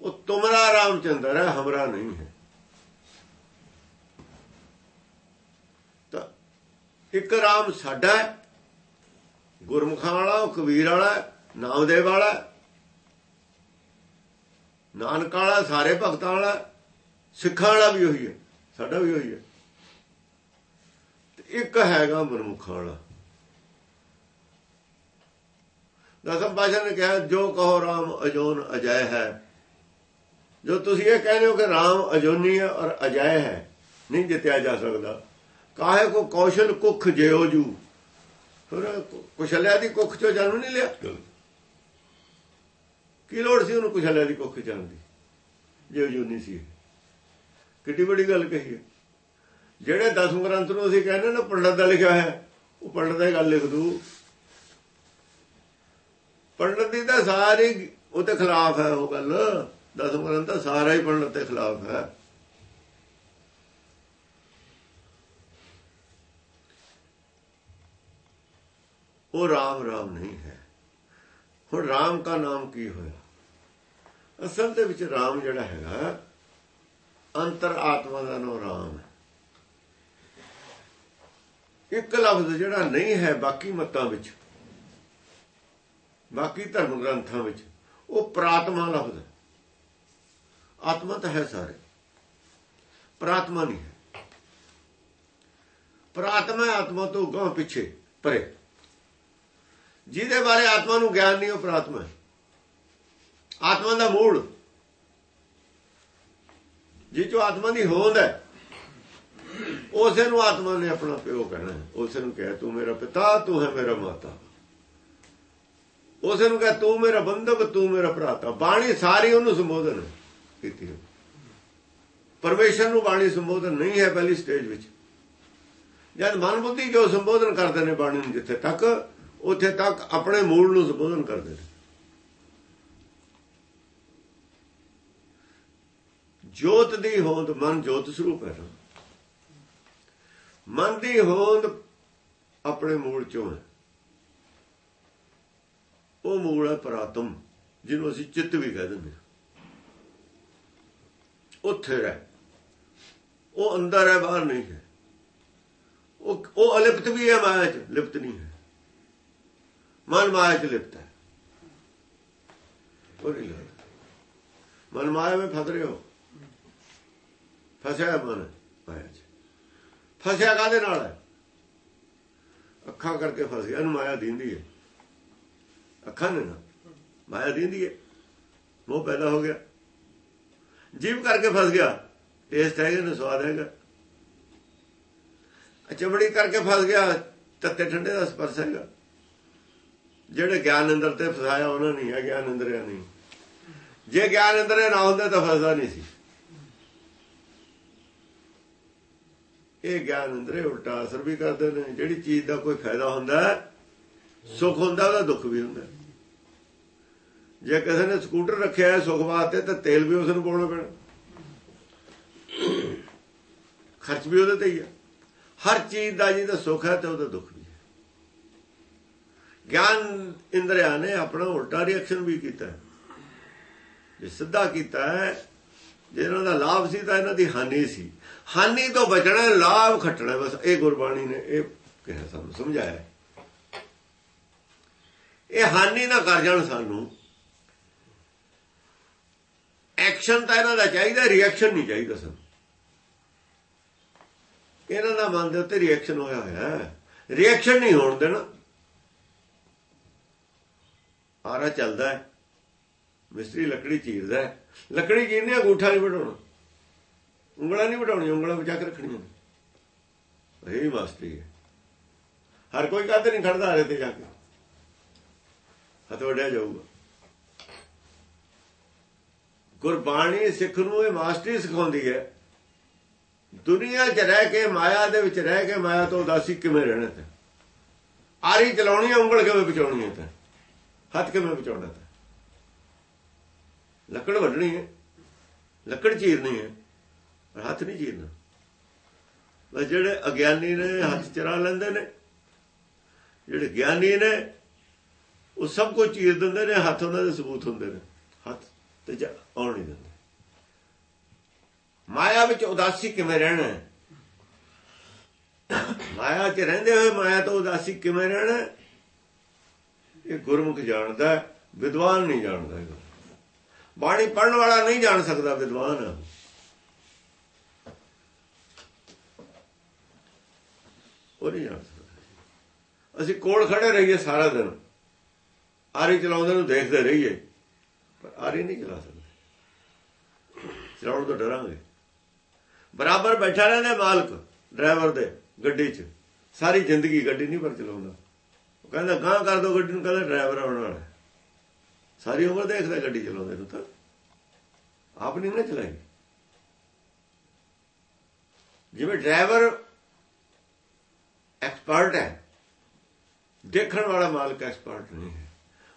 ਉਹ ਤੁਮਰਾ ਰਾਮਚੰਦਰ ਹੈ, ਹਮਰਾ ਨਹੀਂ ਹੈ। ਇੱਕ ਰਾਮ ਸਾਡਾ ਹੈ, ਗੁਰਮੁਖਾਂ ਵਾਲਾ, ਉਹ ਕਬੀਰ ਵਾਲਾ ਨਾਮਦੇਵ ਵਾਲਾ ਨਾਨਕ ਵਾਲਾ, ਸਾਰੇ ਭਗਤਾਂ ਵਾਲਾ ਸਿੱਖਾਂ ਵਾਲਾ ਵੀ ਉਹੀ ਹੈ, ਸਾਡਾ ਵੀ ਉਹੀ ਹੈ। ਤੇ ਇੱਕ ਹੈਗਾ ਗੁਰਮੁਖਾਂ ਵਾਲਾ। ਦਸਮ ਪਾਸ਼ਾ ਨੇ ਕਿਹਾ, ਜੋ ਕਹੋ RAM ਅਜੋਨ ਅਜੈ ਹੈ। ਜੋ ਤੁਸੀਂ ਇਹ ਕਹਿੰਦੇ ਹੋ ਕਿ RAM ਅਜੋਨੀ ਹੈ ਔਰ ਅਜੈ ਹੈ, ਨਹੀਂ ਜਿੱਤਿਆ ਜਾ ਸਕਦਾ। ਕਾਹੇ ਕੋ ਕੌਸ਼ਲ ਕੁਖ ਜਿਉ ਜੂ? ਫਿਰ ਕੁਸ਼ਲਿਆ ਦੀ ਕੁੱਖ ਚੋਂ ਜਨਮ ਨਹੀਂ ਲਿਆ? ਕੀ ਲੋੜ ਸੀ ਉਹਨੂੰ ਕੁਸ਼ਲਿਆ ਦੀ ਕੁੱਖ ਜਾਣ ਦੀ? ਜਿਉ ਜੂ ਨਹੀਂ ਸੀ। ਕਿੱਡੀ ਵੱਡੀ ਗੱਲ ਕਹੀ ਹੈ। ਜਿਹੜੇ ਦਸਮ ਗ੍ਰੰਥ ਨੂੰ ਅਸੀਂ ਕਹਿੰਦੇ ਨਾ ਪੰਡਤ ਦਾ ਲਿਖਿਆ ਹੈ ਉਹ ਪੰਡਤ ਦਾ ਗੱਲ ਲਿਖ ਦੂ। ਪੰਡਤ ਦੀ ਤਾਂ ਸਾਰੀ ਉਹਦੇ ਖਿਲਾਫ ਹੈ ਉਹ ਗੱਲ। ਦਸਮ ਗ੍ਰੰਥ ਦਾ ਸਾਰਾ ਹੀ ਪੰਡਤ ਦੇ ਖਿਲਾਫ ਹੈ। ਉਹ ਰਾਮ ਰਾਮ ਨਹੀਂ ਹੈ। ਹੁਣ ਰਾਮ ਦਾ ਨਾਮ ਕੀ ਹੋਇਆ? ਅਸਲ ਦੇ ਵਿੱਚ ਰਾਮ ਜਿਹੜਾ ਹੈਗਾ, ਅੰਤਰ ਆਤਮਾ ਦਾ ਨਾਮ ਰਾਮ ਹੈ। ਇੱਕ ਲਫ਼ਜ਼ ਜਿਹੜਾ ਨਹੀਂ ਹੈ ਬਾਕੀ ਮਤਾਂ ਵਿੱਚ, ਬਾਕੀ ਧਰਮ ਗ੍ਰੰਥਾਂ ਵਿੱਚ, ਉਹ ਪ੍ਰਾਤਮਾ ਲਫ਼ਜ਼ ਹੈ। ਆਤਮਾ ਤਾਂ ਹੈ ਸਾਰੇ। ਪ੍ਰਾਤਮਾ ਨਹੀਂ ਹੈ। ਪ੍ਰਾਤਮਾ ਆਤਮਾ ਤੋਂ ਗਾਂ ਪਿੱਛੇ ਪਰੇ। ਜਿਹਦੇ ਬਾਰੇ ਆਤਮਾ ਨੂੰ ਗਿਆਨ ਨਹੀਂ, ਉਹ ਪ੍ਰਾਤਮਾ ਹੈ। ਆਤਮਾ ਦਾ ਮੂਲ। ਜੀ ਜੋ ਆਤਮਾ ਦੀ ਹੋਂਦ ਹੈ, ਉਸੇ ਨੂੰ ਆਤਮਾ ਨੇ ਆਪਣਾ ਪਿਓ ਕਹਿਣਾ ਉਸੇ ਨੂੰ ਕਹੇ, ਤੂੰ ਮੇਰਾ ਪਿਤਾ, ਤੂੰ ਹੈ ਮੇਰਾ ਮਾਤਾ। ਉਸੇ ਨੂੰ ਕਹੇ, ਤੂੰ ਮੇਰਾ ਬੰਧਕ, ਤੂੰ ਮੇਰਾ ਭਰਾਤਾ। ਬਾਣੀ ਸਾਰੀ ਉਹਨੂੰ ਸੰਬੋਧਨ ਕੀਤੀ ਪਰਮੇਸ਼ਰ ਨੂੰ ਬਾਣੀ ਸੰਬੋਧਨ ਨਹੀਂ ਹੈ ਪਹਿਲੀ ਸਟੇਜ ਵਿੱਚ। ਜਦ ਮਨ ਬੁੱਧੀ ਜੋ ਸੰਬੋਧਨ ਕਰਦੇ ਨੇ ਬਾਣੀ ਨੂੰ ਜਿੱਥੇ ਤੱਕ ਉੱਥੇ ਤੱਕ ਆਪਣੇ ਮੂਲ ਨੂੰ ਸੰਬੋਧਨ ਕਰਦੇ ਨੇ। ਜੋਤ ਦੀ ਹੋਂਦ ਮਨ ਜੋਤ ਸਰੂਪ ਹੈ ਮਨ ਦੀ ਹੋਂਦ ਆਪਣੇ ਮੂਲ ਚੋਂ ਹੈ। ਉਹ ਮੂਲ ਹੈ ਪ੍ਰਾਤਮ, ਜਿਹਨੂੰ ਅਸੀਂ ਚਿੱਤ ਵੀ ਕਹਿ ਦਿੰਦੇ ਉੱਥੇ ਰਹਿ। ਉਹ ਅੰਦਰ ਹੈ, ਬਾਹਰ ਨਹੀਂ ਹੈ। ਉਹ ਉਹ ਅਲਿਪਤ ਵੀ ਹੈ, ਮਾਇਆ ਚ ਲਿਪਤ ਨਹੀਂ ਹੈ। ਮਨ ਮਾਇਆ ਚ ਲਿਪਤ ਹੈ ਉਹ ਨਹੀਂ ਲੱਗਦਾ ਮਨ ਮਾਇਆ ਵਿੱਚ ਫਸ ਰਹੇ ਹੋ ਫਸਿਆ ਮਨ ਮਾਇਆ ਚ ਫਸਿਆ ਕਾਦੇ ਨਾਲ ਹੈ ਅੱਖਾਂ ਕਰਕੇ ਫਸ ਗਿਆ ਇਹਨੂੰ ਮਾਇਆ ਦਿੰਦੀ ਹੈ ਅੱਖਾਂ ਨੇ ਨਾ ਮਾਇਆ ਦਿੰਦੀ ਹੈ ਉਹ ਪੈਦਾ ਹੋ ਗਿਆ ਜੀਵ ਕਰਕੇ ਫਸ ਗਿਆ ਟੇਸਟ ਹੈਗਾ ਨਾ ਸਵਾਦ ਹੈਗਾ ਚਮੜੀ ਕਰਕੇ ਫਸ ਗਿਆ ਤੱਤੇ ਠੰਡੇ ਦਾ ਸਪਰਸ਼ ਹੈਗਾ ਜਿਹੜੇ ਗਿਆਨ ਅੰਦਰ ਤੇ ਫਸਾਇਆ, ਉਹਨਾਂ ਨਹੀਂ ਹੈ ਗਿਆਨ ਅੰਦਰਿਆ ਨਹੀਂ। ਜੇ ਗਿਆਨ ਅੰਦਰੇ ਨਾ ਹੁੰਦਾ ਤਾਂ ਫਸਦਾ ਨਹੀਂ ਸੀ। ਇਹ ਗਿਆਨ ਅੰਦਰੇ ਉਲਟਾ ਅਸਰ ਵੀ ਕਰਦੇ ਨੇ। ਜਿਹੜੀ ਚੀਜ਼ ਦਾ ਕੋਈ ਫਾਇਦਾ ਹੁੰਦਾ ਸੁੱਖ ਹੁੰਦਾ, ਉਹਦਾ ਦੁੱਖ ਵੀ ਹੁੰਦਾ ਜੇ ਕਿਸੇ ਨੇ ਸਕੂਟਰ ਰੱਖਿਆ ਹੈ ਸੁੱਖ ਵਾਸਤੇ, ਤਾਂ ਤੇਲ ਵੀ ਉਸ ਨੂੰ ਪਾਉਣਾ ਪੈਣਾ। ਖਰਚ ਵੀ ਉਹਦੇ ਤੇ ਹੀ ਹੈ। ਹਰ ਚੀਜ਼ ਦਾ ਜਿਹਦਾ ਸੁੱਖ ਹੈ ਤੇ ਉਹਦਾ ਦੁੱਖ ਗਿਆਨ ਇੰਦਰਿਆ ਨੇ ਆਪਣਾ ਉਲਟਾ ਰਿਐਕਸ਼ਨ ਵੀ ਕੀਤਾ ਜੇ ਸਿੱਧਾ ਕੀਤਾ ਹੈ, ਜੇ ਇਹਨਾਂ ਦਾ ਲਾਭ ਸੀ ਤਾਂ ਇਹਨਾਂ ਦੀ ਹਾਨੀ ਸੀ। ਹਾਨੀ ਤੋਂ ਬਚਣਾ, ਲਾਭ ਖੱਟਣਾ, ਬਸ ਇਹ ਗੁਰਬਾਣੀ ਨੇ ਇਹ ਕਿਹਾ ਸਾਨੂੰ, ਸਮਝਾਇਆ ਇਹ ਹਾਨੀ ਨਾ ਕਰ ਜਾਣ ਸਾਨੂੰ। ਐਕਸ਼ਨ ਤਾਂ ਇਹਨਾਂ ਦਾ ਚਾਹੀਦਾ ਰਿਐਕਸ਼ਨ ਨਹੀਂ ਚਾਹੀਦਾ ਸਾਨੂੰ। ਇਹਨਾਂ ਦਾ ਮਨ ਦੇ ਉੱਤੇ ਰਿਐਕਸ਼ਨ ਹੋਇਆ ਹੋਇਆ ਹੈ। ਰਿਐਕਸ਼ਨ ਨਹੀਂ ਹੋਣ ਦੇਣਾ। ਆਰਾ ਚੱਲਦਾ ਹੈ। ਮਿਸਤਰੀ ਲੱਕੜੀ ਚੀਰਦਾ ਹੈ। ਲੱਕੜੀ ਚੀਰਨੀ ਅੰਗੂਠਾ ਨਹੀਂ ਵਢਾਉਣਾ। ਉਂਗਲਾਂ ਨਹੀਂ ਵਢਾਉਣੀਆਂ, ਉਂਗਲਾਂ ਬਚਾ ਕੇ ਰੱਖਣੀਆਂ। ਨੇ ਇਹ ਮਾਸਟਰੀ ਹੈ। ਹਰ ਕੋਈ ਕਾਹਦੇ ਨਹੀਂ ਖੜਦਾ ਹਰੇ ਤੇ ਜਾ ਕੇ। ਹੱਥ ਵੜਿਆ ਜਾਊਗਾ। ਗੁਰਬਾਣੀ ਸਿੱਖ ਨੂੰ ਇਹ ਮਾਸਟਰੀ ਸਿਖਾਉਂਦੀ ਹੈ। ਦੁਨੀਆ 'ਚ ਰਹਿ ਕੇ ਮਾਇਆ ਦੇ ਵਿੱਚ ਰਹਿ ਕੇ ਮਾਇਆ ਤੋਂ ਉਦਾਸੀ ਕਿਵੇਂ ਰਹਿਣਾ ਤੇ ਆਰੀ ਚਲਾਉਣੀ ਉਂਗਲ ਕਿਵੇਂ ਬਚਾਉਣੀ ਹੈ ਤੇ ਹੱਥ ਕਿਵੇਂ ਬਚਾਉਣਾ ਤਾਂ? ਲੱਕੜ ਵੱਢਣੀ ਹੈ, ਲੱਕੜ ਚੀਰਨੀ ਹੈ, ਪਰ ਹੱਥ ਨਹੀਂ ਚੀਰਨਾ। ਬਸ ਜਿਹੜੇ ਅਗਿਆਨੀ ਨੇ ਹੱਥ ਚਰਾ ਲੈਂਦੇ ਨੇ, ਜਿਹੜੇ ਗਿਆਨੀ ਨੇ, ਉਹ ਸਭ ਕੁਝ ਚੀਰ ਦਿੰਦੇ ਨੇ, ਹੱਥ ਉਹਨਾਂ ਦੇ ਸਬੂਤ ਹੁੰਦੇ ਨੇ। ਹੱਥ ਤੇ ਆਉਣ ਨਹੀਂ ਦਿੰਦੇ। ਮਾਇਆ ਵਿੱਚ ਉਦਾਸੀ ਕਿਵੇਂ ਰਹਿਣਾ ਮਾਇਆ 'ਚ ਰਹਿੰਦੇ ਹੋਏ ਮਾਇਆ ਤੋਂ ਉਦਾਸੀ ਕਿਵੇਂ ਰਹਿਣਾ ਇਹ ਗੁਰਮੁਖ ਜਾਣਦਾ ਵਿਦਵਾਨ ਨਹੀਂ ਜਾਣਦਾ ਇਹ ਬਾਣੀ ਪੜਨ ਵਾਲਾ ਨਹੀਂ ਜਾਣ ਸਕਦਾ ਵਿਦਵਾਨ। ਉਹ ਨਹੀਂ ਜਾਣ ਸਕਦਾ। ਅਸੀਂ ਕੋਲ ਖੜੇ ਰਹੀਏ ਸਾਰਾ ਦਿਨ। ਆਰੀ ਚਲਾਉਂਦੇ ਨੂੰ ਦੇਖਦੇ ਰਹੀਏ, ਪਰ ਆਰੀ ਨਹੀਂ ਚਲਾ ਸਕਦੇ। ਚਲਾਉਣ ਤੋਂ ਡਰਾਂਗੇ। ਬਰਾਬਰ ਬੈਠਾ ਰਹਿੰਦਾ ਮਾਲਕ, ਡਰਾਈਵਰ ਦੇ ਗੱਡੀ 'ਚ। ਸਾਰੀ ਜ਼ਿੰਦਗੀ ਗੱਡੀ ਨਹੀਂ ਪਰ ਚਲਾਉਂਦਾ। ਕਹਿੰਦਾ, ਗਾਂ ਕਰ ਦੋ ਗੱਡੀ ਨੂੰ, ਕਹਿੰਦਾ, ਡਰਾਈਵਰ ਆਉਣ ਵਾਲਾ ਸਾਰੀ ਉਮਰ ਦੇਖਦਾ ਗੱਡੀ ਚਲਾਉਂਦੇ ਨੂੰ ਤਾਂ। ਆਪ ਨਹੀਂ ਨਾ ਚਲਾਈ। ਜਿਵੇਂ ਡਰਾਈਵਰ ਐਕਸਪਰਟ ਹੈ, ਦੇਖਣ ਵਾਲਾ ਮਾਲਕ ਐਕਸਪਰਟ ਨਹੀਂ ਹੈ।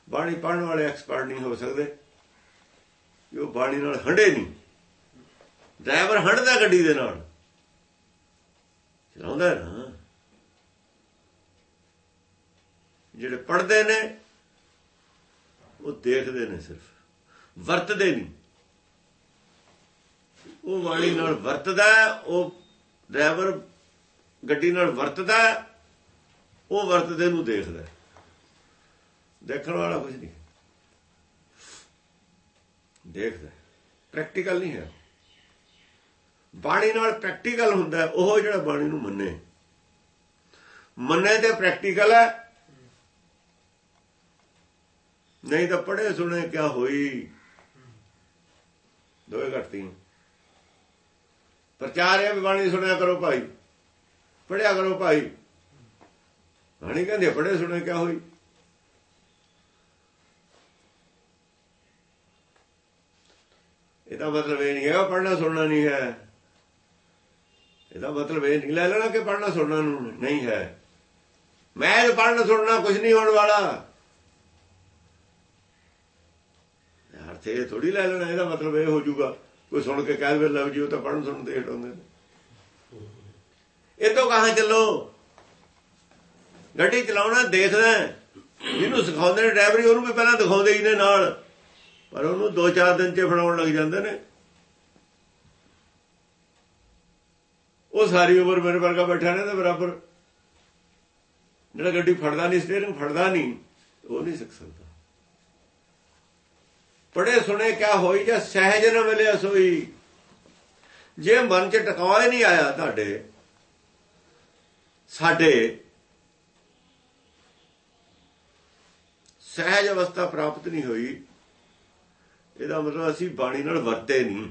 ਬਾਣੀ ਪੜਨ ਵਾਲੇ ਐਕਸਪਰਟ ਨਹੀਂ ਹੋ ਸਕਦੇ। ਉਹ ਬਾਣੀ ਨਾਲ ਹੰਡੇ ਨਹੀਂ। ਡਰਾਈਵਰ ਹੰਡਦਾ ਗੱਡੀ ਦੇ ਨਾਲ। ਚਲਾਉਂਦਾ ਨਾ। ਜਿਹੜੇ ਪੜਦੇ ਨੇ, ਉਹ ਦੇਖਦੇ ਨੇ ਸਿਰਫ। ਵਰਤਦੇ ਨਹੀਂ। ਉਹ ਬਾਣੀ ਨਾਲ ਵਰਤਦਾ, ਉਹ ਡਰਾਈਵਰ ਗੱਡੀ ਨਾਲ ਵਰਤਦਾ, ਉਹ ਵਰਤਦੇ ਨੂੰ ਦੇਖਦਾ। ਦੇਖਣ ਵਾਲਾ ਕੁਝ ਨਹੀਂ। ਦੇਖਦਾ। ਪ੍ਰੈਕਟੀਕਲ ਨਹੀਂ ਹੈ। ਬਾਣੀ ਨਾਲ ਪ੍ਰੈਕਟੀਕਲ ਹੁੰਦਾ, ਉਹ ਜਿਹੜਾ ਬਾਣੀ ਨੂੰ ਮੰਨੇ। ਮੰਨੇ ਤੇ ਪ੍ਰੈਕਟੀਕਲ ਹੈ। ਨਹੀਂ ਤਾਂ ਪੜੇ ਸੁਣੇ ਕਿਆ ਹੋਈ? ਦੋਏ ਘਟਤੀ ਪ੍ਰਚਾਰ ਹੈ ਬਾਣੀ ਸੁਣਿਆ ਕਰੋ ਭਾਈ। ਪੜਿਆ ਕਰੋ ਭਾਈ। ਬਾਣੀ ਕਹਿੰਦੇ ਪੜੇ ਸੁਣੇ ਕਿਆ ਹੋਈ? ਇਹਦਾ ਮਤਲਬ ਇਹ ਨਹੀਂ ਹੈ ਪੜਨਾ ਸੁਣਨਾ ਨਹੀਂ ਹੈ। ਇਹਦਾ ਮਤਲਬ ਇਹ ਨਹੀਂ, ਲੈ ਲੈਣਾ ਕਿ ਪੜਨਾ ਸੁਣਨਾ ਨੂੰ ਨਹੀਂ ਹੈ। ਮੈਂ ਪੜਨਾ ਸੁਣਨਾ ਕੁਝ ਨਹੀਂ ਹੋਣ ਵਾਲਾ। ਯਾਰ ਥੋੜੀ ਲੈ ਲੈਣਾ, ਇਹਦਾ ਮਤਲਬ ਇਹ ਹੋ ਜਾਊਗਾ, ਕੋਈ ਸੁਣ ਕੇ ਕਹਿ ਦੇ ਲਵ ਜੀ, ਉਹ ਤਾਂ ਪੜਨ ਸੁਣਨ ਦੇ ਹਟਾਉਂਦੇ ਨੇ। ਇਹ ਤੋਂ ਕਹਾਂ ਚੱਲੋ? ਗੱਡੀ ਚਲਾਉਣਾ, ਦੇਖਦਾ ਜਿਹਨੂੰ ਸਿਖਾਉਂਦੇ ਨੇ ਡਰਾਈਵਰੀ, ਉਹਨੂੰ ਵੀ ਪਹਿਲਾਂ ਦਿਖਾਉਂਦੇ ਹੀ ਨੇ ਨਾਲ। ਪਰ ਉਹਨੂੰ 2-4 ਦਿਨ ਚ ਫੜਾਉਣ ਲੱਗ ਜਾਂਦੇ ਨੇ। ਉਹ ਸਾਰੀ ਉਮਰ ਮੇਰੇ ਵਰਗਾ ਬੈਠਾ ਰਹਿੰਦਾ ਬਰਾਬਰ। ਜਿਹੜਾ ਗੱਡੀ ਫੜਦਾ ਨਹੀਂ ਸਟੀਅਰਿੰਗ ਫੜਦਾ ਨਹੀਂ, ਉਹ ਨਹੀਂ ਸਿੱਖ ਸਕਦਾ। ਪੜੇ ਸੁਣੇ ਕਿਆ ਹੋਈ ਜਾਂ ਸਹਿਜ ਨਾ ਮਿਲਿਆ ਸੋਈ। ਜੇ ਮਨ 'ਚ ਟਿਕਾਏ ਨਹੀਂ ਆਇਆ ਤੁਹਾਡੇ, ਸਾਡੇ ਸਹਿਜ ਅਵਸਥਾ ਪ੍ਰਾਪਤ ਨਹੀਂ ਹੋਈ, ਇਹਦਾ ਮਤਲਬ ਅਸੀਂ ਬਾਣੀ ਨਾਲ ਵਰਤੇ ਨਹੀਂ।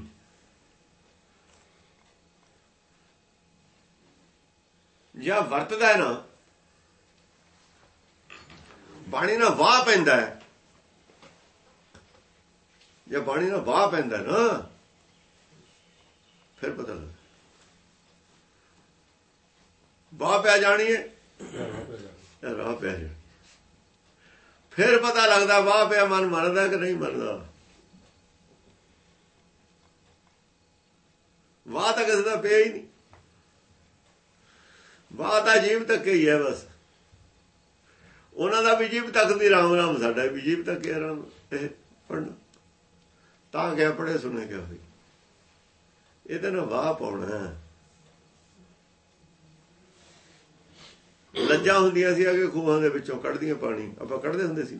ਜਾਂ ਵਰਤਦਾ ਹੈ ਨਾ, ਬਾਣੀ ਨਾਲ ਵਾਹ ਪੈਂਦਾ ਹੈ। ਜੇ ਬਾਣੀ ਨਾਲ ਵਾਹ ਪੈਂਦਾ ਨਾ, ਫਿਰ ਪਤਾ ਲੱਗਦਾ ਵਾਹ ਪਿਆ ਜਾਣੀਏ ਰਾਹ ਪਿਆ ਜਾਣੀ। ਫਿਰ ਪਤਾ ਲੱਗਦਾ ਵਾਹ ਪਿਆ, ਮਨ ਮਰਦਾ ਕਿ ਨਹੀਂ ਮਰਦਾ ਵਾਹ ਤਾਂ ਕਿਸੇ ਦਾ ਪਿਆ ਹੀ ਨਹੀਂ। ਵਾਹ ਤਾਂ ਜੀਵ ਤੱਕ ਹੀ ਹੈ ਬਸ। ਉਹਨਾਂ ਦਾ ਵੀ ਜੀਵ ਤੱਕ ਦੀ ਰਾਮ ਰਾਮ ਸਾਡਾ ਵੀ ਜੀਵ ਤੱਕ ਹੈ ਰਾਮ। ਇਹ ਪੜਨਾ ਤਾਂ ਗਿਆ ਪੜੇ ਸੁਣੇ ਗਿਆ ਹੋਈ ਇਹਦੇ ਨਾਲ ਵਾਹ ਪਾਉਣਾ ਲੱਜਾਂ ਹੁੰਦੀਆਂ ਸੀ ਅਗੇ ਖੂਹਾਂ ਦੇ ਵਿੱਚੋਂ, ਕੱਢਦੀਆਂ ਪਾਣੀ। ਆਪਾਂ ਕੱਢਦੇ ਹੁੰਦੇ ਸੀ।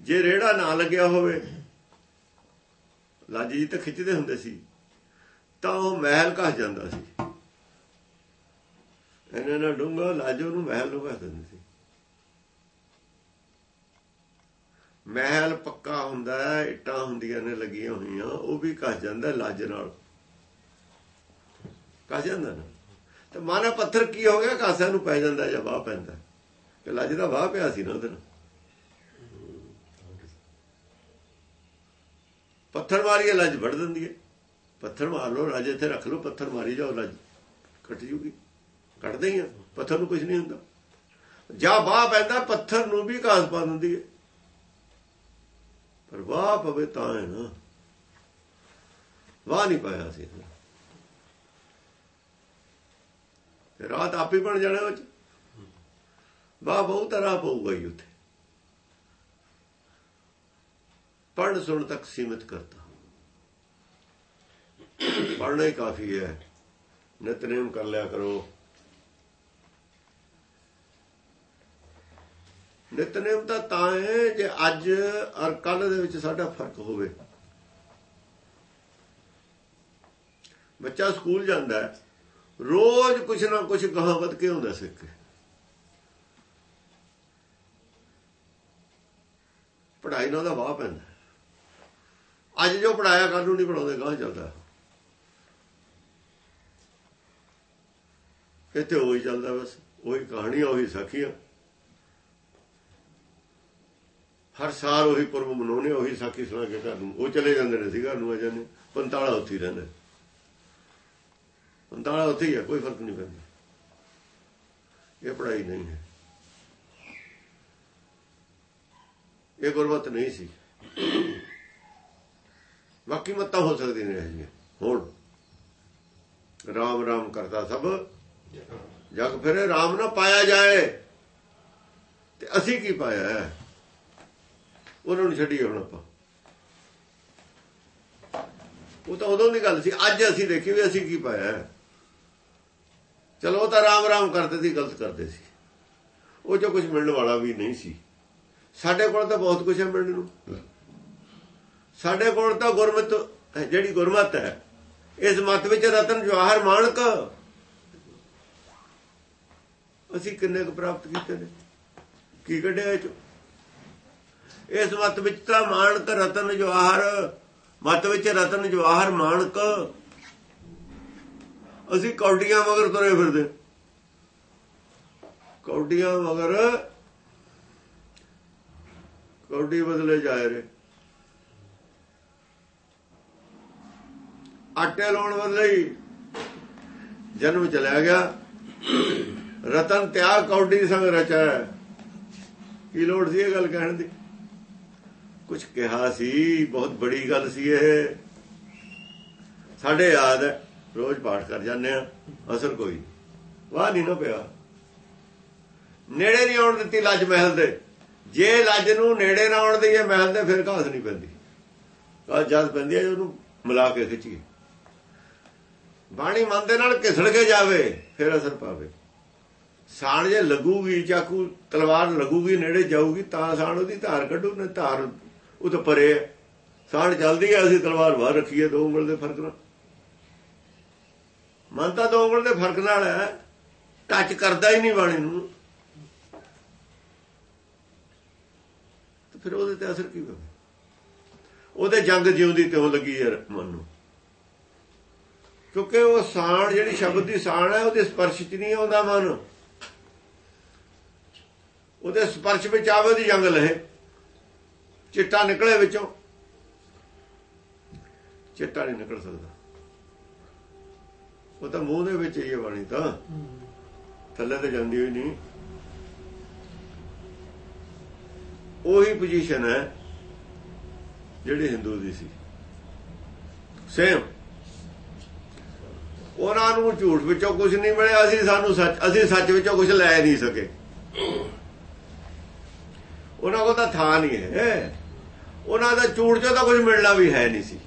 ਜੇ ਰੇੜਾ ਨਾ ਲੱਗਿਆ ਹੋਵੇ, ਲੱਜ ਜੀ ਤਾਂ ਖਿੱਚਦੇ ਹੁੰਦੇ ਸੀ। ਤਾਂ ਉਹ ਮਹਿਲ ਘਸ ਜਾਂਦਾ ਸੀ। ਇਹਨਾਂ ਨਾਲ ਡੂੰਗਾ ਲਾਜੋ ਨੂੰ ਮਹਿਲ ਨੂੰ ਘਸ ਦਿੰਦੇ ਸੀ। ਮਹਿਲ ਪੱਕਾ ਹੁੰਦਾ ਹੈ, ਇੱਟਾਂ ਹੁੰਦੀਆਂ ਨੇ ਲੱਗੀਆਂ ਹੋਈਆਂ, ਉਹ ਵੀ ਘਸ ਜਾਂਦਾ ਲੱਜ ਨਾਲ। ਘਸ ਜਾਂਦਾ ਨਾ। ਤੇ ਮਾਨਾ ਪੱਥਰ ਕੀ ਹੋ ਗਿਆ? ਕਾਸਿਆਂ ਨੂੰ ਪੈ ਜਾਂਦਾ ਜਾਂ ਵਾਹ ਪੈਂਦਾ। ਕਿ ਲੱਜ ਦਾ ਵਾਹ ਪਿਆ ਸੀ ਨਾ ਉਹਦੇ ਨਾਲ। ਪੱਥਰ ਮਾਰੀਏ, ਲੱਜ ਵੜ ਦਿੰਦੀ ਹੈ। ਪੱਥਰ ਮਾਰ ਲੋ ਲੱਜ ਇੱਥੇ ਰੱਖ ਲਓ, ਪੱਥਰ ਮਾਰੀ ਜਾਓ, ਲੱਜ ਕੱਟ ਜੂਗੀ। ਕੱਟਦੇ ਹੀ ਆ, ਪੱਥਰ ਨੂੰ ਕੁਝ ਨਹੀਂ ਹੁੰਦਾ। ਜਾਂ ਵਾਹ ਪੈਂਦਾ, ਪੱਥਰ ਨੂੰ ਵੀ ਕਾਸ ਪਾ ਦਿੰਦੀ ਹੈ। ਪਰ ਵਾਹ ਪਵੇ ਤਾਂ ਹੈ ਨਾ। ਵਾਹ ਨਹੀਂ ਪਾਇਆ ਸੀ। ਤੇ ਰਾਤ ਆਪੇ ਬਣ ਜਾਣਾ ਉਹ ਵਾਹ ਬਹੁਤ ਰਾਹ ਪਊਗਾ ਹੀ ਉੱਥੇ। ਪੜ੍ਹ ਸੁਣ ਤੱਕ ਸੀਮਿਤ ਕਰਤਾ। ਪੜ੍ਹਨਾ ਹੀ ਕਾਫੀ ਹੈ। ਨਿਤਨੇਮ ਕਰ ਲਿਆ ਕਰੋ। ਨਿਤਨੇਮ ਤਾਂ ਤਾਂ ਹੈ ਜੇ ਅੱਜ ਔਰ ਕੱਲ ਦੇ ਵਿੱਚ ਸਾਡਾ ਫ਼ਰਕ ਹੋਵੇ। ਬੱਚਾ ਸਕੂਲ ਜਾਂਦਾ ਹੈ, ਰੋਜ਼ ਕੁਛ ਨਾ ਕੁਛ ਗਾਹਾਂ ਵੱਧ ਕੇ ਹੁੰਦਾ ਸਿੱਖ? ਪੜਾਈ ਨਾਲ ਦਾ ਵਾਹ ਪੈਂਦਾ ਅੱਜ ਜੋ ਪੜਾਇਆ ਕੱਲ ਨੂੰ ਨਹੀਂ ਪੜਾਉਂਦੇ ਗਾਹ ਚੱਲਦਾ ਇੱਥੇ ਉਹੀ ਚੱਲਦਾ ਬਸ, ਉਹੀ ਕਹਾਣੀ ਉਹੀ ਸਖੀਆਂ। ਹਰ ਸਾਲ ਉਹੀ ਪੁਰਬ ਮਨਾਉਣੇ ਉਹੀ ਸਾਖੀ ਸੁਣਾ ਕੇ ਘਰ ਨੂੰ। ਉਹ ਚਲੇ ਜਾਂਦੇ ਨੇ ਸੀ ਘਰ ਨੂੰ ਆ ਜਾਂਦੇ। ਪੰਤਾਲਾ ਉੱਥੇ ਹੀ ਰਹਿੰਦੇ। ਪੰਤਾਲਾ ਉੱਥੇ ਹੀ ਹੈ ਕੋਈ ਫ਼ਰਕ ਨਹੀਂ ਪੈਂਦਾ। ਇਹ ਪੜਾਈ ਨਹੀਂ ਹੈ। ਇਹ ਗੁਰਮਤ ਨਹੀਂ ਸੀ। ਬਾਕੀ ਮਤਾਂ ਹੋ ਸਕਦੀ ਨੇ ਇਹ ਹੁਣ ਰਾਮ ਰਾਮ ਕਰਦਾ ਸਭ। ਜਗ ਫਿਰੇ ਰਾਮ ਨਾ ਪਾਇਆ ਜਾਏ। ਤੇ ਅਸੀਂ ਕੀ ਪਾਇਆ ਹੈ? ਉਹਨਾਂ ਨੂੰ ਛੱਡੀ ਹੁਣ ਆਪਾਂ। ਉਹ ਤਾਂ ਉਦੋਂ ਦੀ ਗੱਲ ਸੀ, ਅੱਜ ਅਸੀਂ ਦੇਖੀ ਵੀ ਅਸੀਂ ਕੀ ਪਾਇਆ ਚਲੋ ਤਾਂ ਰਾਮ ਰਾਮ ਕਰਦੇ ਸੀ, ਗਲਤ ਕਰਦੇ ਸੀ। ਉਹ ਜੋ ਕੁਝ ਮਿਲਣ ਵਾਲਾ ਵੀ ਨਹੀਂ ਸੀ। ਸਾਡੇ ਕੋਲ ਤਾਂ ਬਹੁਤ ਕੁਝ ਹੈ ਮਿਲਣ ਨੂੰ। ਸਾਡੇ ਕੋਲ ਤਾਂ ਗੁਰਮਤ ਜਿਹੜੀ ਗੁਰਮਤ ਹੈ, ਇਸ ਮਤ ਵਿੱਚ ਰਤਨ, ਜਵਾਹਰ ਮਾਨਕ ਅਸੀਂ ਕਿੰਨੇ ਕੁ ਪ੍ਰਾਪਤ ਕੀਤੇ ਨੇ? ਕੀ ਕੱਢਿਆ ਇਹ ਚੋਂ? ਇਸ ਮਤ ਵਿੱਚ ਤਾਂ ਮਾਨਕ ਰਤਨ ਜਵਾਹਰ, ਮਤ ਵਿੱਚ ਰਤਨ ਜਵਾਹਰ ਮਾਨਕ। ਅਸੀਂ ਕੌਡੀਆਂ ਮਗਰ ਤੁਰੇ ਫਿਰਦੇ। ਕੌਡੀਆਂ ਮਗਰ ਕੌਡੀ ਬਦਲੇ ਜਾਏ ਰੇ। ਆਟੇ ਲਾਉਣ ਬਦਲੇ ਹੀ ਜਨਮ ਚਲਿਆ ਗਿਆ। ਰਤਨ ਤਿਆਗ ਕੌਡੀ ਸੰਗ ਰਚਾ। ਕੀ ਲੋੜ ਸੀ ਇਹ ਗੱਲ ਕਹਿਣ ਦੀ? ਕੁਝ ਕਿਹਾ ਸੀ, ਬਹੁਤ ਬੜੀ ਗੱਲ ਸੀ ਇਹ। ਸਾਡੇ ਯਾਦ ਹੈ, ਰੋਜ਼ ਪਾਠ ਕਰ ਜਾਂਦੇ ਆ ਅਸਰ ਕੋਈ ਵਾਹ ਨਹੀਂ ਨਾ ਪਿਆ। ਨੇੜੇ ਨਹੀਂ ਆਉਣ ਦਿੱਤੀ ਲੱਜ ਮਹਿਲ ਦੇ। ਜੇ ਲੱਜ ਨੂੰ ਨੇੜੇ ਨਾ ਆਉਣ ਦਈਏ ਮਹਿਲ ਦੇ ਫਿਰ ਘਾਸ ਨਹੀਂ ਪੈਂਦੀ। ਕਾ ਜਦ ਪੈਂਦੀ ਹੈ, ਉਹਨੂੰ ਮਿਲਾ ਕੇ ਖਿੱਚੀਏ। ਬਾਣੀ ਮਨ ਦੇ ਨਾਲ ਘਿਸੜ ਕੇ ਜਾਵੇ, ਫਿਰ ਅਸਰ ਪਾਵੇ। ਸਾਣ ਜੇ ਲੱਗੂਗੀ, ਚਾਕੂ ਤਲਵਾਰ ਲੱਗੂਗੀ, ਨੇੜੇ ਜਾਊਗੀ, ਤਾਂ ਸਾਣ ਉਹਦੀ ਧਾਰ ਕੱਢੂ ਨੇ ਧਾਰ ਉਹ ਤਾਂ ਪਰੇ ਹੈ। ਸਾਣ ਜਲਦੀ ਹੈ, ਅਸੀਂ ਤਲਵਾਰ ਬਾਹਰ ਰੱਖੀਏ, ਦੋ ਉਂਗਲ ਦੇ ਫ਼ਰਕ ਨਾਲ। ਮਨ ਤਾਂ ਦੋ ਉਂਗਲ ਦੇ ਫ਼ਰਕ ਨਾਲ ਹੈ। ਟੱਚ ਕਰਦਾ ਹੀ ਨਹੀਂ ਬਾਣੀ ਨੂੰ। ਤੇ ਫਿਰ ਉਹਦੇ ਤੇ ਅਸਰ ਕੀ ਹੋਵੇ? ਉਹਦੇ ਜੰਗ ਜਿਉਂਦੀ ਤਿਉਂ ਲੱਗੀ ਯਾਰ ਮਨ ਨੂੰ। ਕਿਉਂਕਿ ਉਹ ਸਾਣ, ਜਿਹੜੀ ਸ਼ਬਦ ਦੀ ਸਾਣ ਹੈ, ਉਹਦੇ ਸਪਰਸ਼ 'ਚ ਨਹੀਂ ਆਉਂਦਾ ਮਨ। ਉਹਦੇ ਸਪਰਸ਼ ਵਿੱਚ ਆਵੇ ਉਹਦੀ ਜੰਗ ਲਹੇ। ਚਿੱਟਾ ਨਿਕਲੇ ਵਿੱਚੋਂ। ਚਿੱਟਾ ਨਹੀਂ ਨਿਕਲ ਸਕਦਾ। ਉਹ ਤਾਂ ਮੂੰਹ ਦੇ ਵਿੱਚ ਹੀ ਹੈ ਬਾਣੀ ਤਾਂ। ਥੱਲੇ ਤੇ ਜਾਂਦੀ ਹੋਈ ਨਹੀਂ। ਉਹੀ ਪੋਜੀਸ਼ਨ ਹੈ ਜਿਹੜੀ ਹਿੰਦੂ ਦੀ ਸੀ। ਸੇਮ ਉਹਨਾਂ ਨੂੰ ਝੂਠ ਵਿੱਚੋਂ ਕੁਝ ਨਹੀਂ ਮਿਲਿਆ, ਅਸੀਂ ਸਾਨੂੰ ਸੱਚ, ਅਸੀਂ ਸੱਚ ਵਿੱਚੋਂ ਕੁਝ ਲੈ ਨਹੀਂ ਸਕੇ। ਉਹਨਾਂ ਕੋਲ ਤਾਂ ਥਾਂ ਨਹੀਂ ਹੈ। ਉਹਨਾਂ ਦਾ ਝੂਠ ਚੋਂ ਤਾਂ ਕੁਝ ਮਿਲਣਾ ਵੀ ਹੈ ਨਹੀਂ ਸੀ।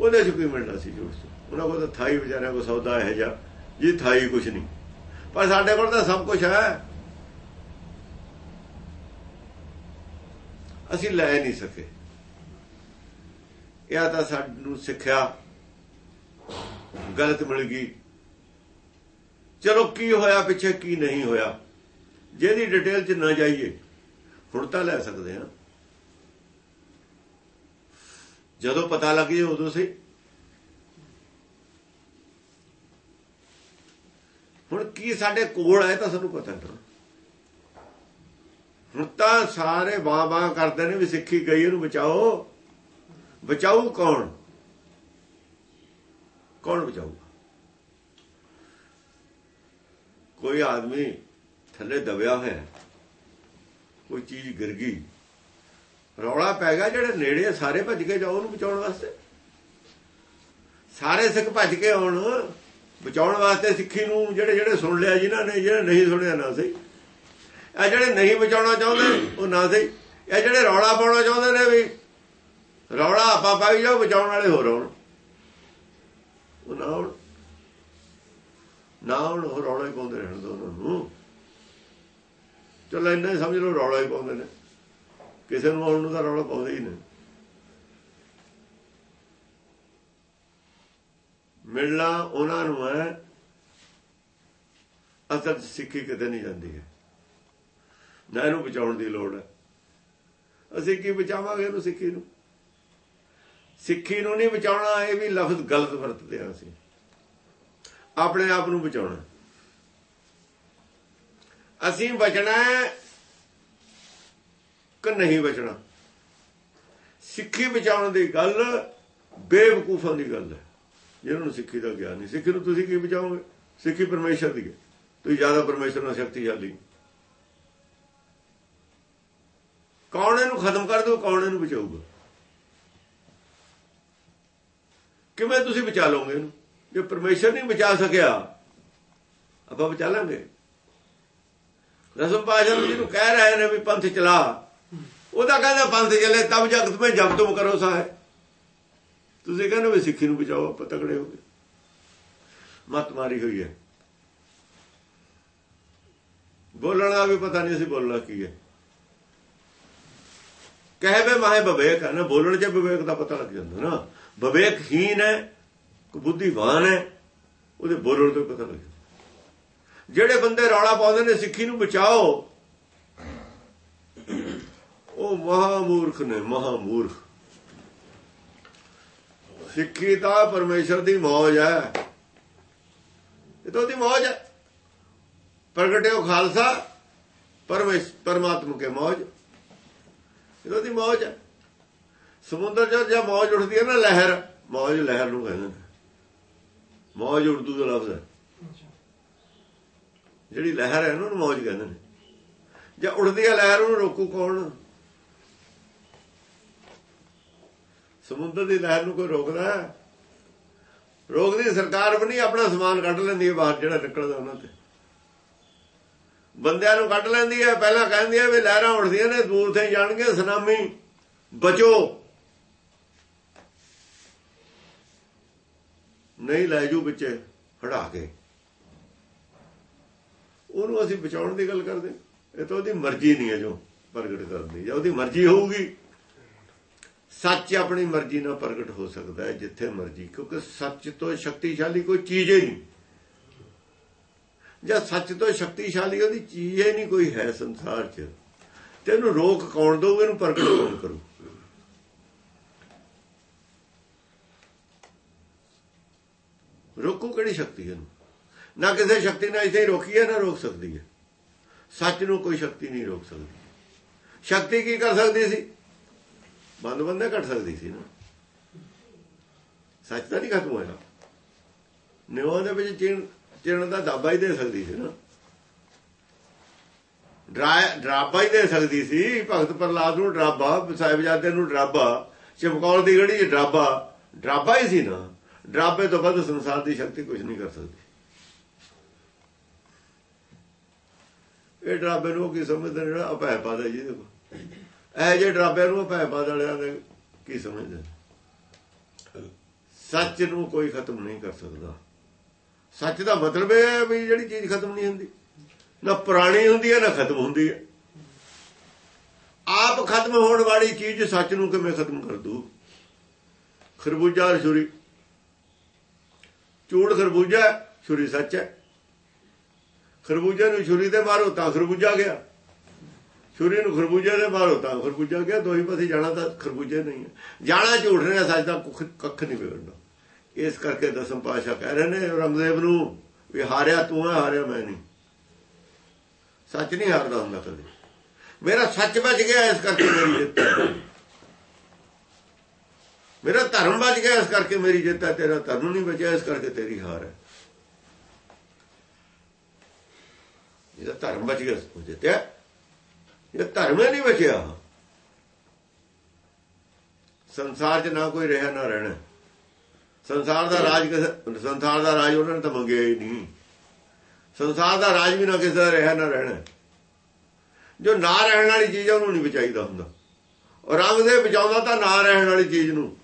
ਉਹਦੇ ਚ ਕੀ ਮਿਲਣਾ ਸੀ ਝੂਠ ਚੋਂ। ਉਹਨਾਂ ਕੋਲ ਤਾਂ ਥਾਈ ਵਿਚਾਰਿਆਂ ਕੋ ਸੌਦਾ ਹੈ ਜਾਂ ਜੀ ਥਾਈ ਕੁਝ ਨਹੀਂ। ਪਰ ਸਾਡੇ ਕੋਲ ਤਾਂ ਸਭ ਕੁਝ ਹੈ। ਅਸੀਂ ਲੈ ਨਹੀਂ ਸਕੇ। ਇਹ ਤਾਂ ਸਾਨੂੰ ਸਿੱਖਿਆ ਗਲਤ ਮਿਲ ਗਈ। ਚਲੋ ਕੀ ਹੋਇਆ ਪਿੱਛੇ, ਕੀ ਨਹੀਂ ਹੋਇਆ। ਜਿਹਦੀ ਡਿਟੇਲ 'ਚ ਨਾ ਜਾਈਏ, ਹੁਣ ਤਾਂ ਲੈ ਸਕਦੇ ਹਾਂ। ਜਦੋਂ ਪਤਾ ਲੱਗੇ ਉਦੋਂ ਸੇ ਹੁਣ ਕੀ ਸਾਡੇ ਕੋਲ ਹੈ ਤਾਂ ਸਾਨੂੰ ਪਤਾ ਨਹੀਂ ਰੁੱਤਾਂ ਤਾਂ ਸਾਰੇ ਬਾਬਾ ਕਰਦੇ ਨੇ ਵੀ ਸਿੱਖੀ ਗਈ ਇਹਨੂੰ ਬਚਾਓ। ਬਚਾਊ ਕੌਣ? ਕੌਣ ਬਚਾਊਗਾ? ਕੋਈ ਆਦਮੀ ਥੱਲੇ ਦਬਿਆ ਹੋਇਆ, ਕੋਈ ਚੀਜ਼ ਗਿਰ ਗਈ ਰੌਲਾ ਪੈ ਗਿਆ, ਜਿਹੜੇ ਨੇੜੇ ਸਾਰੇ ਭੱਜ ਕੇ ਜਾਓ ਉਹਨੂੰ ਬਚਾਉਣ ਵਾਸਤੇ। ਸਾਰੇ ਸਿੱਖ ਭੱਜ ਕੇ ਆਉਣ, ਬਚਾਉਣ ਵਾਸਤੇ ਸਿੱਖੀ ਨੂੰ ਜਿਹੜੇ ਜਿਹੜੇ ਸੁਣ ਲਿਆ ਜਿਨ੍ਹਾਂ ਨੇ, ਜਿਹੜੇ ਨਹੀਂ ਸੁਣਿਆ ਨਾ ਸਹੀ। ਇਹ ਜਿਹੜੇ ਨਹੀਂ ਬਚਾਉਣਾ ਚਾਹੁੰਦੇ, ਉਹ ਨਾ ਸਹੀ। ਇਹ ਜਿਹੜੇ ਰੌਲਾ ਪਾਉਣਾ ਚਾਹੁੰਦੇ ਨੇ ਵੀ, ਰੌਲਾ ਆਪਾਂ ਪਾਈ ਜਾਓ, ਬਚਾਉਣ ਵਾਲੇ ਹੋਰ ਆਉਣ। ਉਹ ਨਾ ਆਉਣ। ਨਾ ਹੁਣ ਉਹ ਰੌਲਾ ਹੀ ਪਾਉਂਦੇ ਰਹਿਣ ਦੋ ਉਹਨਾਂ ਨੂੰ। ਚਲੋ ਇੰਨਾ ਹੀ ਸਮਝ ਲਓ, ਰੌਲਾ ਹੀ ਪਾਉਂਦੇ ਨੇ। ਕਿਸੇ ਨੂੰ ਆਉਣ ਨੂੰ ਤਾਂ ਰੌਲਾ ਪਾਉਂਦੇ ਹੀ ਨੇ ਮਿਲਣਾ ਉਹਨਾਂ ਨੂੰ ਹੈ, ਅਸਲ ਸਿੱਖੀ ਕਿਤੇ ਨਹੀਂ ਜਾਂਦੀ ਹੈ। ਨਾ ਇਹਨੂੰ ਬਚਾਉਣ ਦੀ ਲੋੜ ਹੈ। ਅਸੀਂ ਕੀ ਬਚਾਵਾਂਗੇ ਇਹਨੂੰ ਸਿੱਖੀ ਨੂੰ? ਸਿੱਖੀ ਨੂੰ ਨਹੀਂ ਬਚਾਉਣਾ, ਇਹ ਵੀ ਲਫ਼ਜ਼ ਗਲਤ ਵਰਤਦੇ ਆ ਅਸੀਂ। ਆਪਣੇ ਆਪ ਨੂੰ ਬਚਾਉਣਾ। ਅਸੀਂ ਬਚਣਾ ਕਿ ਨਹੀਂ ਬਚਣਾ। ਸਿੱਖੀ ਬਚਾਉਣ ਦੀ ਗੱਲ ਬੇਵਕੂਫਾਂ ਦੀ ਗੱਲ ਹੈ। ਜਿਹਨਾਂ ਨੂੰ ਸਿੱਖੀ ਦਾ ਗਿਆਨ ਨਹੀਂ। ਸਿੱਖੀ ਨੂੰ ਤੁਸੀਂ ਕੀ ਬਚਾਓਗੇ? ਸਿੱਖੀ ਪਰਮੇਸ਼ਰ ਦੀ ਹੈ। ਤੁਸੀਂ ਜ਼ਿਆਦਾ ਪਰਮੇਸ਼ਰ ਨਾਲ ਸ਼ਕਤੀਸ਼ਾਲੀ। ਕੌਣ ਇਹਨੂੰ ਖਤਮ ਕਰ ਦਿਓ ਕੌਣ ਇਹਨੂੰ ਬਚਾਊਗਾ? ਕਿਵੇਂ ਤੁਸੀਂ ਬਚਾ ਲਓਗੇ ਇਹਨੂੰ? ਜੇ ਪਰਮੇਸ਼ਰ ਨਹੀਂ ਬਚਾ ਸਕਿਆ, ਆਪਾਂ ਬਚਾ ਲਾਂਗੇ। ਰਸਮ ਪਾਸ਼ਾ ਜਿਹਨੂੰ ਕਹਿ ਰਹੇ ਨੇ ਵੀ ਪੰਥ ਚਲਾ। ਉਹਦਾ ਕਹਿੰਦਾ ਪੰਥ ਚੱਲੇ ਤਬ ਜਗਤ ਮੈਂ ਜਬ ਤੁਮ ਕਰੋ ਸਾਹ। ਤੁਸੀਂ ਕਹਿੰਦੇ ਵੀ ਸਿੱਖੀ ਨੂੰ ਬਚਾਓ, ਆਪਾਂ ਤਕੜੇ ਹੋ ਗਏ। ਮਤ ਮਾਰੀ ਹੋਈ ਹੈ। ਬੋਲਣ ਦਾ ਵੀ ਪਤਾ ਨਹੀਂ ਅਸੀਂ ਬੋਲਣਾ ਕੀ ਹੈ। ਕਹੇ ਵੇ ਮਾਹੇ ਵਿਵੇਕ ਹੈ ਨਾ, ਬੋਲਣ 'ਚ ਵਿਵੇਕ ਦਾ ਪਤਾ ਲੱਗ ਜਾਂਦਾ ਨਾ। ਵਿਵੇਕਹੀਨ ਹੈ ਕੋ ਬੁੱਧੀਵਾਨ ਹੈ, ਉਹਦੇ ਬੋਲਣ ਤੋਂ ਪਤਾ ਲੱਗ ਜਾਂਦਾ। ਜਿਹੜੇ ਬੰਦੇ ਰੌਲਾ ਪਾਉਂਦੇ ਨੇ ਸਿੱਖੀ ਨੂੰ ਬਚਾਓ ਉਹ ਮਹਾਮੂਰਖ ਨੇ, ਮਹਾਮੂਰਖ। ਸਿੱਖੀ ਤਾਂ ਪਰਮੇਸ਼ਰ ਦੀ ਮੌਜ ਹੈ। ਇਹ ਤਾਂ ਉਹਦੀ ਮੌਜ ਹੈ। ਪ੍ਰਗਟਿਓ ਖਾਲਸਾ ਪਰਮੇਸ਼ਰ ਪਰਮਾਤਮਾ ਕੇ ਮੌਜ। ਇਹ ਤਾਂ ਉਹਦੀ ਮੌਜ ਹੈ। ਸਮੁੰਦਰ ਜਦ ਜਾਂ ਮੌਜ ਉੱਠਦੀ ਹੈ ਨਾ ਲਹਿਰ, ਮੌਜ ਲਹਿਰ ਨੂੰ ਕਹਿੰਦੇ ਨੇ। ਮੌਜ ਉਰਦੂ ਦਾ ਲਫ਼ਜ਼ ਹੈ। ਜਿਹੜੀ ਲਹਿਰ ਹੈ ਉਹਨੂੰ ਮੌਜ ਕਹਿੰਦੇ ਨੇ। ਜਾਂ ਉੱਠਦੀ ਹੈ ਲਹਿਰ, ਉਹਨੂੰ ਰੋਕੂ ਕੌਣ? ਸਮੁੰਦਰ ਦੀ ਲਹਿਰ ਨੂੰ ਕੋਈ ਰੋਕਦਾ ਹੈ? ਰੋਕਦੀ ਸਰਕਾਰ ਵੀ ਨਹੀਂ, ਆਪਣਾ ਸਮਾਨ ਕੱਢ ਲੈਂਦੀ ਹੈ ਬਾਹਰ, ਜਿਹੜਾ ਨਿਕਲਦਾ ਉਹਨਾਂ ਤੇ। ਬੰਦਿਆਂ ਨੂੰ ਕੱਢ ਲੈਂਦੀ ਹੈ, ਪਹਿਲਾਂ ਕਹਿੰਦੀ ਹੈ ਵੀ ਲਹਿਰਾਂ ਉੱਠਦੀਆਂ ਨੇ, ਦੂਰ ਤੇ ਜਾਣਗੇ ਸੁਨਾਮੀ, ਬਚੋ। ਨਹੀਂ ਲੈ ਜੂ ਵਿੱਚੇ, ਹੜਾ ਕੇ। ਉਹਨੂੰ ਅਸੀਂ ਬਚਾਉਣ ਦੀ ਗੱਲ ਕਰਦੇ ਇਹ ਤਾਂ ਉਹਦੀ ਮਰਜ਼ੀ ਨਹੀਂ ਹੈ ਜੋ ਪ੍ਰਗਟ ਕਰਦੀ ਜਾਂ ਉਹਦੀ ਮਰਜ਼ੀ ਹੋਊਗੀ। ਸੱਚ ਆਪਣੀ ਮਰਜ਼ੀ ਨਾਲ ਪ੍ਰਗਟ ਹੋ ਸਕਦਾ ਹੈ ਜਿੱਥੇ ਮਰਜ਼ੀ, ਕਿਉਂਕਿ ਸੱਚ ਤੋਂ ਸ਼ਕਤੀਸ਼ਾਲੀ ਕੋਈ ਚੀਜ਼ ਹੀ ਨਹੀਂ। ਜਾਂ ਸੱਚ ਤੋਂ ਸ਼ਕਤੀਸ਼ਾਲੀ ਉਹਦੀ ਚੀਜ਼ ਹੀ ਨਹੀਂ ਕੋਈ ਹੈ ਸੰਸਾਰ 'ਚ। ਤੇ ਇਹਨੂੰ ਰੋਕ ਕੌਣ ਦਊ ਇਹਨੂੰ ਪ੍ਰਗਟ ਕੌਣ ਕਰੂ? ਰੋਕੂ ਕਿਹੜੀ ਸ਼ਕਤੀ ਇਹਨੂੰ? ਨਾ ਕਿਸੇ ਸ਼ਕਤੀ ਨਾਲ ਇਥੇ ਰੋਕੀ ਹੈ, ਨਾ ਰੋਕ ਸਕਦੀ ਹੈ। ਸੱਚ ਨੂੰ ਕੋਈ ਸ਼ਕਤੀ ਨਹੀਂ ਰੋਕ ਸਕਦੀ। ਸ਼ਕਤੀ ਕੀ ਕਰ ਸਕਦੀ ਸੀ? ਬੰਦ ਬੰਦੇ ਘਟ ਸਕਦੀ ਸੀ ਨਾ। ਸੱਚ ਤਾਂ ਨਹੀਂ ਖਤਮ ਹੋਇਆ। ਨਿਉ ਦੇ ਵਿੱਚ ਚਿਣ ਚਿਣ ਦਾ ਦਾਬਾ ਹੀ ਦੇ ਸਕਦੀ ਸੀ ਨਾ। ਡਰਾਬਾ ਹੀ ਦੇ ਸਕਦੀ ਸੀ। ਭਗਤ ਪ੍ਰਲਾਦ ਨੂੰ ਡਰਾਬਾ ਸਾਹਿਬਜ਼ਾਦੇ ਨੂੰ ਡਰਾਬਾ, ਚਮਕੌਰ ਦੀ ਗੜੀ ਡਰਾਬਾ ਡਰਾਬਾ ਹੀ ਸੀ ਨਾ। ਡਰਾਬੇ ਤੋਂ ਵੱਧ ਸੰਸਾਰ ਦੀ ਸ਼ਕਤੀ ਕੁਝ ਨਹੀਂ ਕਰ ਸਕਦੀ। ਇਹ ਡਰਾਬੇ ਨੂੰ ਕੀ ਸਮਝਦੇ ਜਿਹੜਾ ਅਪੈ ਪਾਦਾ ਜੀ ਦੇਖੋ। ਇਹ ਜੇ ਡਰਾਬੇ ਨੂੰ ਭੈ ਪਾਦ ਵਾਲਿਆਂ ਦੇ ਕੀ ਸਮਝਦੇ? ਸੱਚ ਨੂੰ ਕੋਈ ਖਤਮ ਨਹੀਂ ਕਰ ਸਕਦਾ। ਸੱਚ ਦਾ ਮਤਲਬ ਇਹ ਹੈ ਵੀ ਜਿਹੜੀ ਚੀਜ਼ ਖਤਮ ਨਹੀਂ ਹੁੰਦੀ। ਨਾ ਪੁਰਾਣੀ ਹੁੰਦੀ ਹੈ, ਨਾ ਖਤਮ ਹੁੰਦੀ ਹੈ। ਆਪ ਖਤਮ ਹੋਣ ਵਾਲੀ ਚੀਜ਼ ਸੱਚ ਨੂੰ ਕਿਵੇਂ ਖਤਮ ਕਰ ਦੂ? ਖਰਬੂਜਾ ਛੁਰੀ। ਚੂੜ ਖਰਬੂਜਾ, ਛੁਰੀ ਸੱਚ ਹੈ। ਖਰਬੂਜੇ ਨੂੰ ਛੁਰੀ ਤੇ ਮਾਰੋ ਤਾਂ ਖਰਬੂਜਾ ਗਿਆ। ਛੁਰੀ ਨੂੰ ਖਰਬੂਜੇ ਦੇ ਮਾਰੋ ਤਾਂ ਖਰਬੂਜਾ ਗਿਆ ਦੋਹੀ ਪਾਸੇ ਜਾਣਾ ਤਾਂ ਖਰਬੂਜੇ ਨਹੀਂ ਹੈ। ਜਾਣਾ ਝੂਠ ਰਿਹਾ ਸੱਚ ਦਾ ਕੱਖ ਨਹੀਂ ਵਿਗੜਦਾ ਇਸ ਕਰਕੇ ਦਸਮ ਪਾਸ਼ਾ ਕਹਿ ਰਹੇ ਨੇ ਰੰਗਦੇਵ ਨੂੰ ਵੀ ਹਾਰਿਆ ਤੂੰ ਹੈ, ਹਾਰਿਆ ਮੈਂ ਨਹੀਂ। ਸੱਚ ਨਹੀਂ ਹਾਰਦਾ ਹੁੰਦਾ ਕਦੇ। ਮੇਰਾ ਸੱਚ ਬਚ ਗਿਆ ਇਸ ਕਰਕੇ ਮੇਰੀ ਜਿੱਤ ਹੈ। ਮੇਰਾ ਧਰਮ ਬਚ ਗਿਆ ਇਸ ਕਰਕੇ ਮੇਰੀ ਜਿੱਤ ਹੈ, ਤੇਰਾ ਧਰਮ ਨਹੀਂ ਬਚਿਆ ਇਸ ਕਰਕੇ ਤੇਰੀ ਹਾਰ ਹੈ। ਇਹਦਾ ਧਰਮ ਬਚ ਗਿਆ ਜਿੱਤਿਆ। ਇਹ ਧਰਮ ਨਹੀਂ ਬਚਿਆ ਸੰਸਾਰ 'ਚ ਨਾ ਕੋਈ ਰਹਿ, ਨਾ ਰਹਿਣਾ। ਸੰਸਾਰ ਦਾ ਰਾਜ ਕਿਸੇ ਸੰਸਾਰ ਦਾ ਰਾਜ ਉਹਨਾਂ ਨੇ ਤਾਂ ਮੰਗਿਆ ਹੀ ਨਹੀਂ। ਸੰਸਾਰ ਦਾ ਰਾਜ ਵੀ ਨਾ ਕਿਸੇ ਦਾ ਰਹਿ, ਨਾ ਰਹਿਣਾ। ਜੋ ਨਾ ਰਹਿਣ ਵਾਲੀ ਚੀਜ਼ ਉਹਨੂੰ ਨਹੀਂ ਬਚਾਈਦਾ ਹੁੰਦਾ। ਔਰ ਰੰਗ ਦੇ ਬਚਾਉਂਦਾ ਤਾਂ ਨਾ ਰਹਿਣ ਵਾਲੀ ਚੀਜ਼ ਨੂੰ।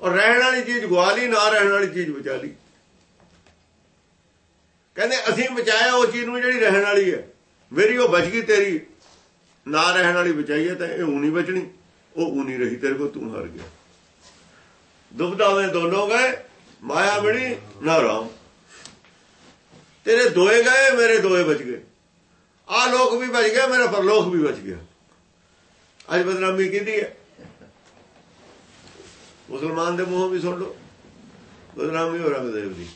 ਔਰ ਰਹਿਣ ਵਾਲੀ ਚੀਜ਼ ਗਵਾ ਲਈ, ਨਾ ਰਹਿਣ ਵਾਲੀ ਚੀਜ਼ ਬਚਾ ਲਈ। ਕਹਿੰਦੇ ਅਸੀਂ ਬਚਾਇਆ, ਉਹ ਚੀਜ਼ ਨੂੰ ਜਿਹੜੀ ਰਹਿਣ ਵਾਲੀ ਹੈ। ਮੇਰੀ ਉਹ ਬਚ ਗਈ ਤੇਰੀ। ਨਾ ਰਹਿਣ ਵਾਲੀ ਬਚਾਈ ਹੈ ਤਾਂ ਇਹ ਉਹ ਨਹੀਂ ਬਚਣੀ। ਉਹ ਉਹ ਨਹੀਂ ਰਹੀ ਤੇਰੇ ਕੋ ਤੂੰ ਹਾਰ ਗਿਆ। ਦੁਬਦਾ ਦੋਨੋਂ ਗਏ, ਮਾਇਆ ਬਣੀ, ਨਾ ਰਾਮ। ਤੇਰੇ ਦੋਏ ਗਏ, ਮੇਰੇ ਦੋਏ ਬਚ ਗਏ। ਆ ਲੋਕ ਵੀ ਬਚ ਗਿਆ, ਮੇਰਾ ਪਰਲੋਕ ਵੀ ਬਚ ਗਿਆ। ਅੱਜ ਬਦਨਾਮੀ ਕਿਹਦੀ ਹੈ? ਮੁਸਲਮਾਨ ਦੇ ਮੂੰਹੋਂ ਵੀ ਸੁਣ ਲਓ। ਬਦਨਾਮੀ ਹੋ ਰੰਗਦੇਵ ਦੀ।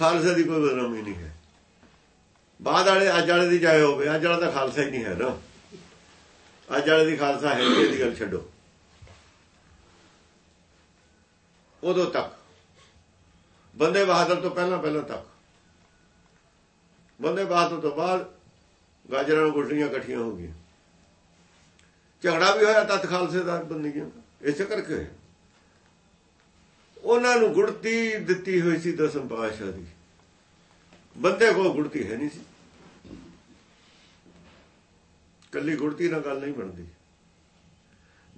ਖਾਲਸੇ ਦੀ ਕੋਈ ਬਦਨਾਮੀ ਨਹੀਂ ਹੈ। ਬਾਅਦ ਵਾਲੇ, ਅੱਜ ਵਾਲੇ ਦੀ ਜਾਏ ਹੋਵੇ, ਅੱਜ ਵਾਲਾ ਤਾਂ ਖਾਲਸਾ ਹੀ ਨਹੀਂ ਹੈ ਨਾ। ਅੱਜ ਵਾਲੇ ਦੀ ਖਾਲਸਾ ਹੈ ਇਹਦੀ ਗੱਲ ਛੱਡੋ। ਉਦੋਂ ਤੱਕ। ਬੰਦੇ ਬਹਾਦਰ ਤੋਂ ਪਹਿਲਾਂ ਪਹਿਲਾਂ ਤੱਕ। ਬੰਦੇ ਬਹਾਦਰ ਤੋਂ ਬਾਅਦ ਗਾਜਰਾਂ ਨੂੰ ਗੁੱਡੀਆਂ ਇਕੱਠੀਆਂ ਹੋ ਗਈਆਂ। ਝਗੜਾ ਵੀ ਹੋਇਆ ਤਤ ਖਾਲਸੇ ਦਾ ਬੰਦੀਆਂ ਇਸੇ ਕਰਕੇ। ਉਹਨਾਂ ਨੂੰ ਗੁੜਤੀ ਦਿੱਤੀ ਹੋਈ ਸੀ ਦਸਮ ਪਾਸ਼ਾ ਦੀ। ਬੰਦੇ ਕੋਲ ਗੁੜਤੀ ਹੈ ਨਹੀਂ ਸੀ। ਕੱਲੀ ਗੁੜਤੀ ਨਾਲ ਗੱਲ ਨਹੀਂ ਬਣਦੀ।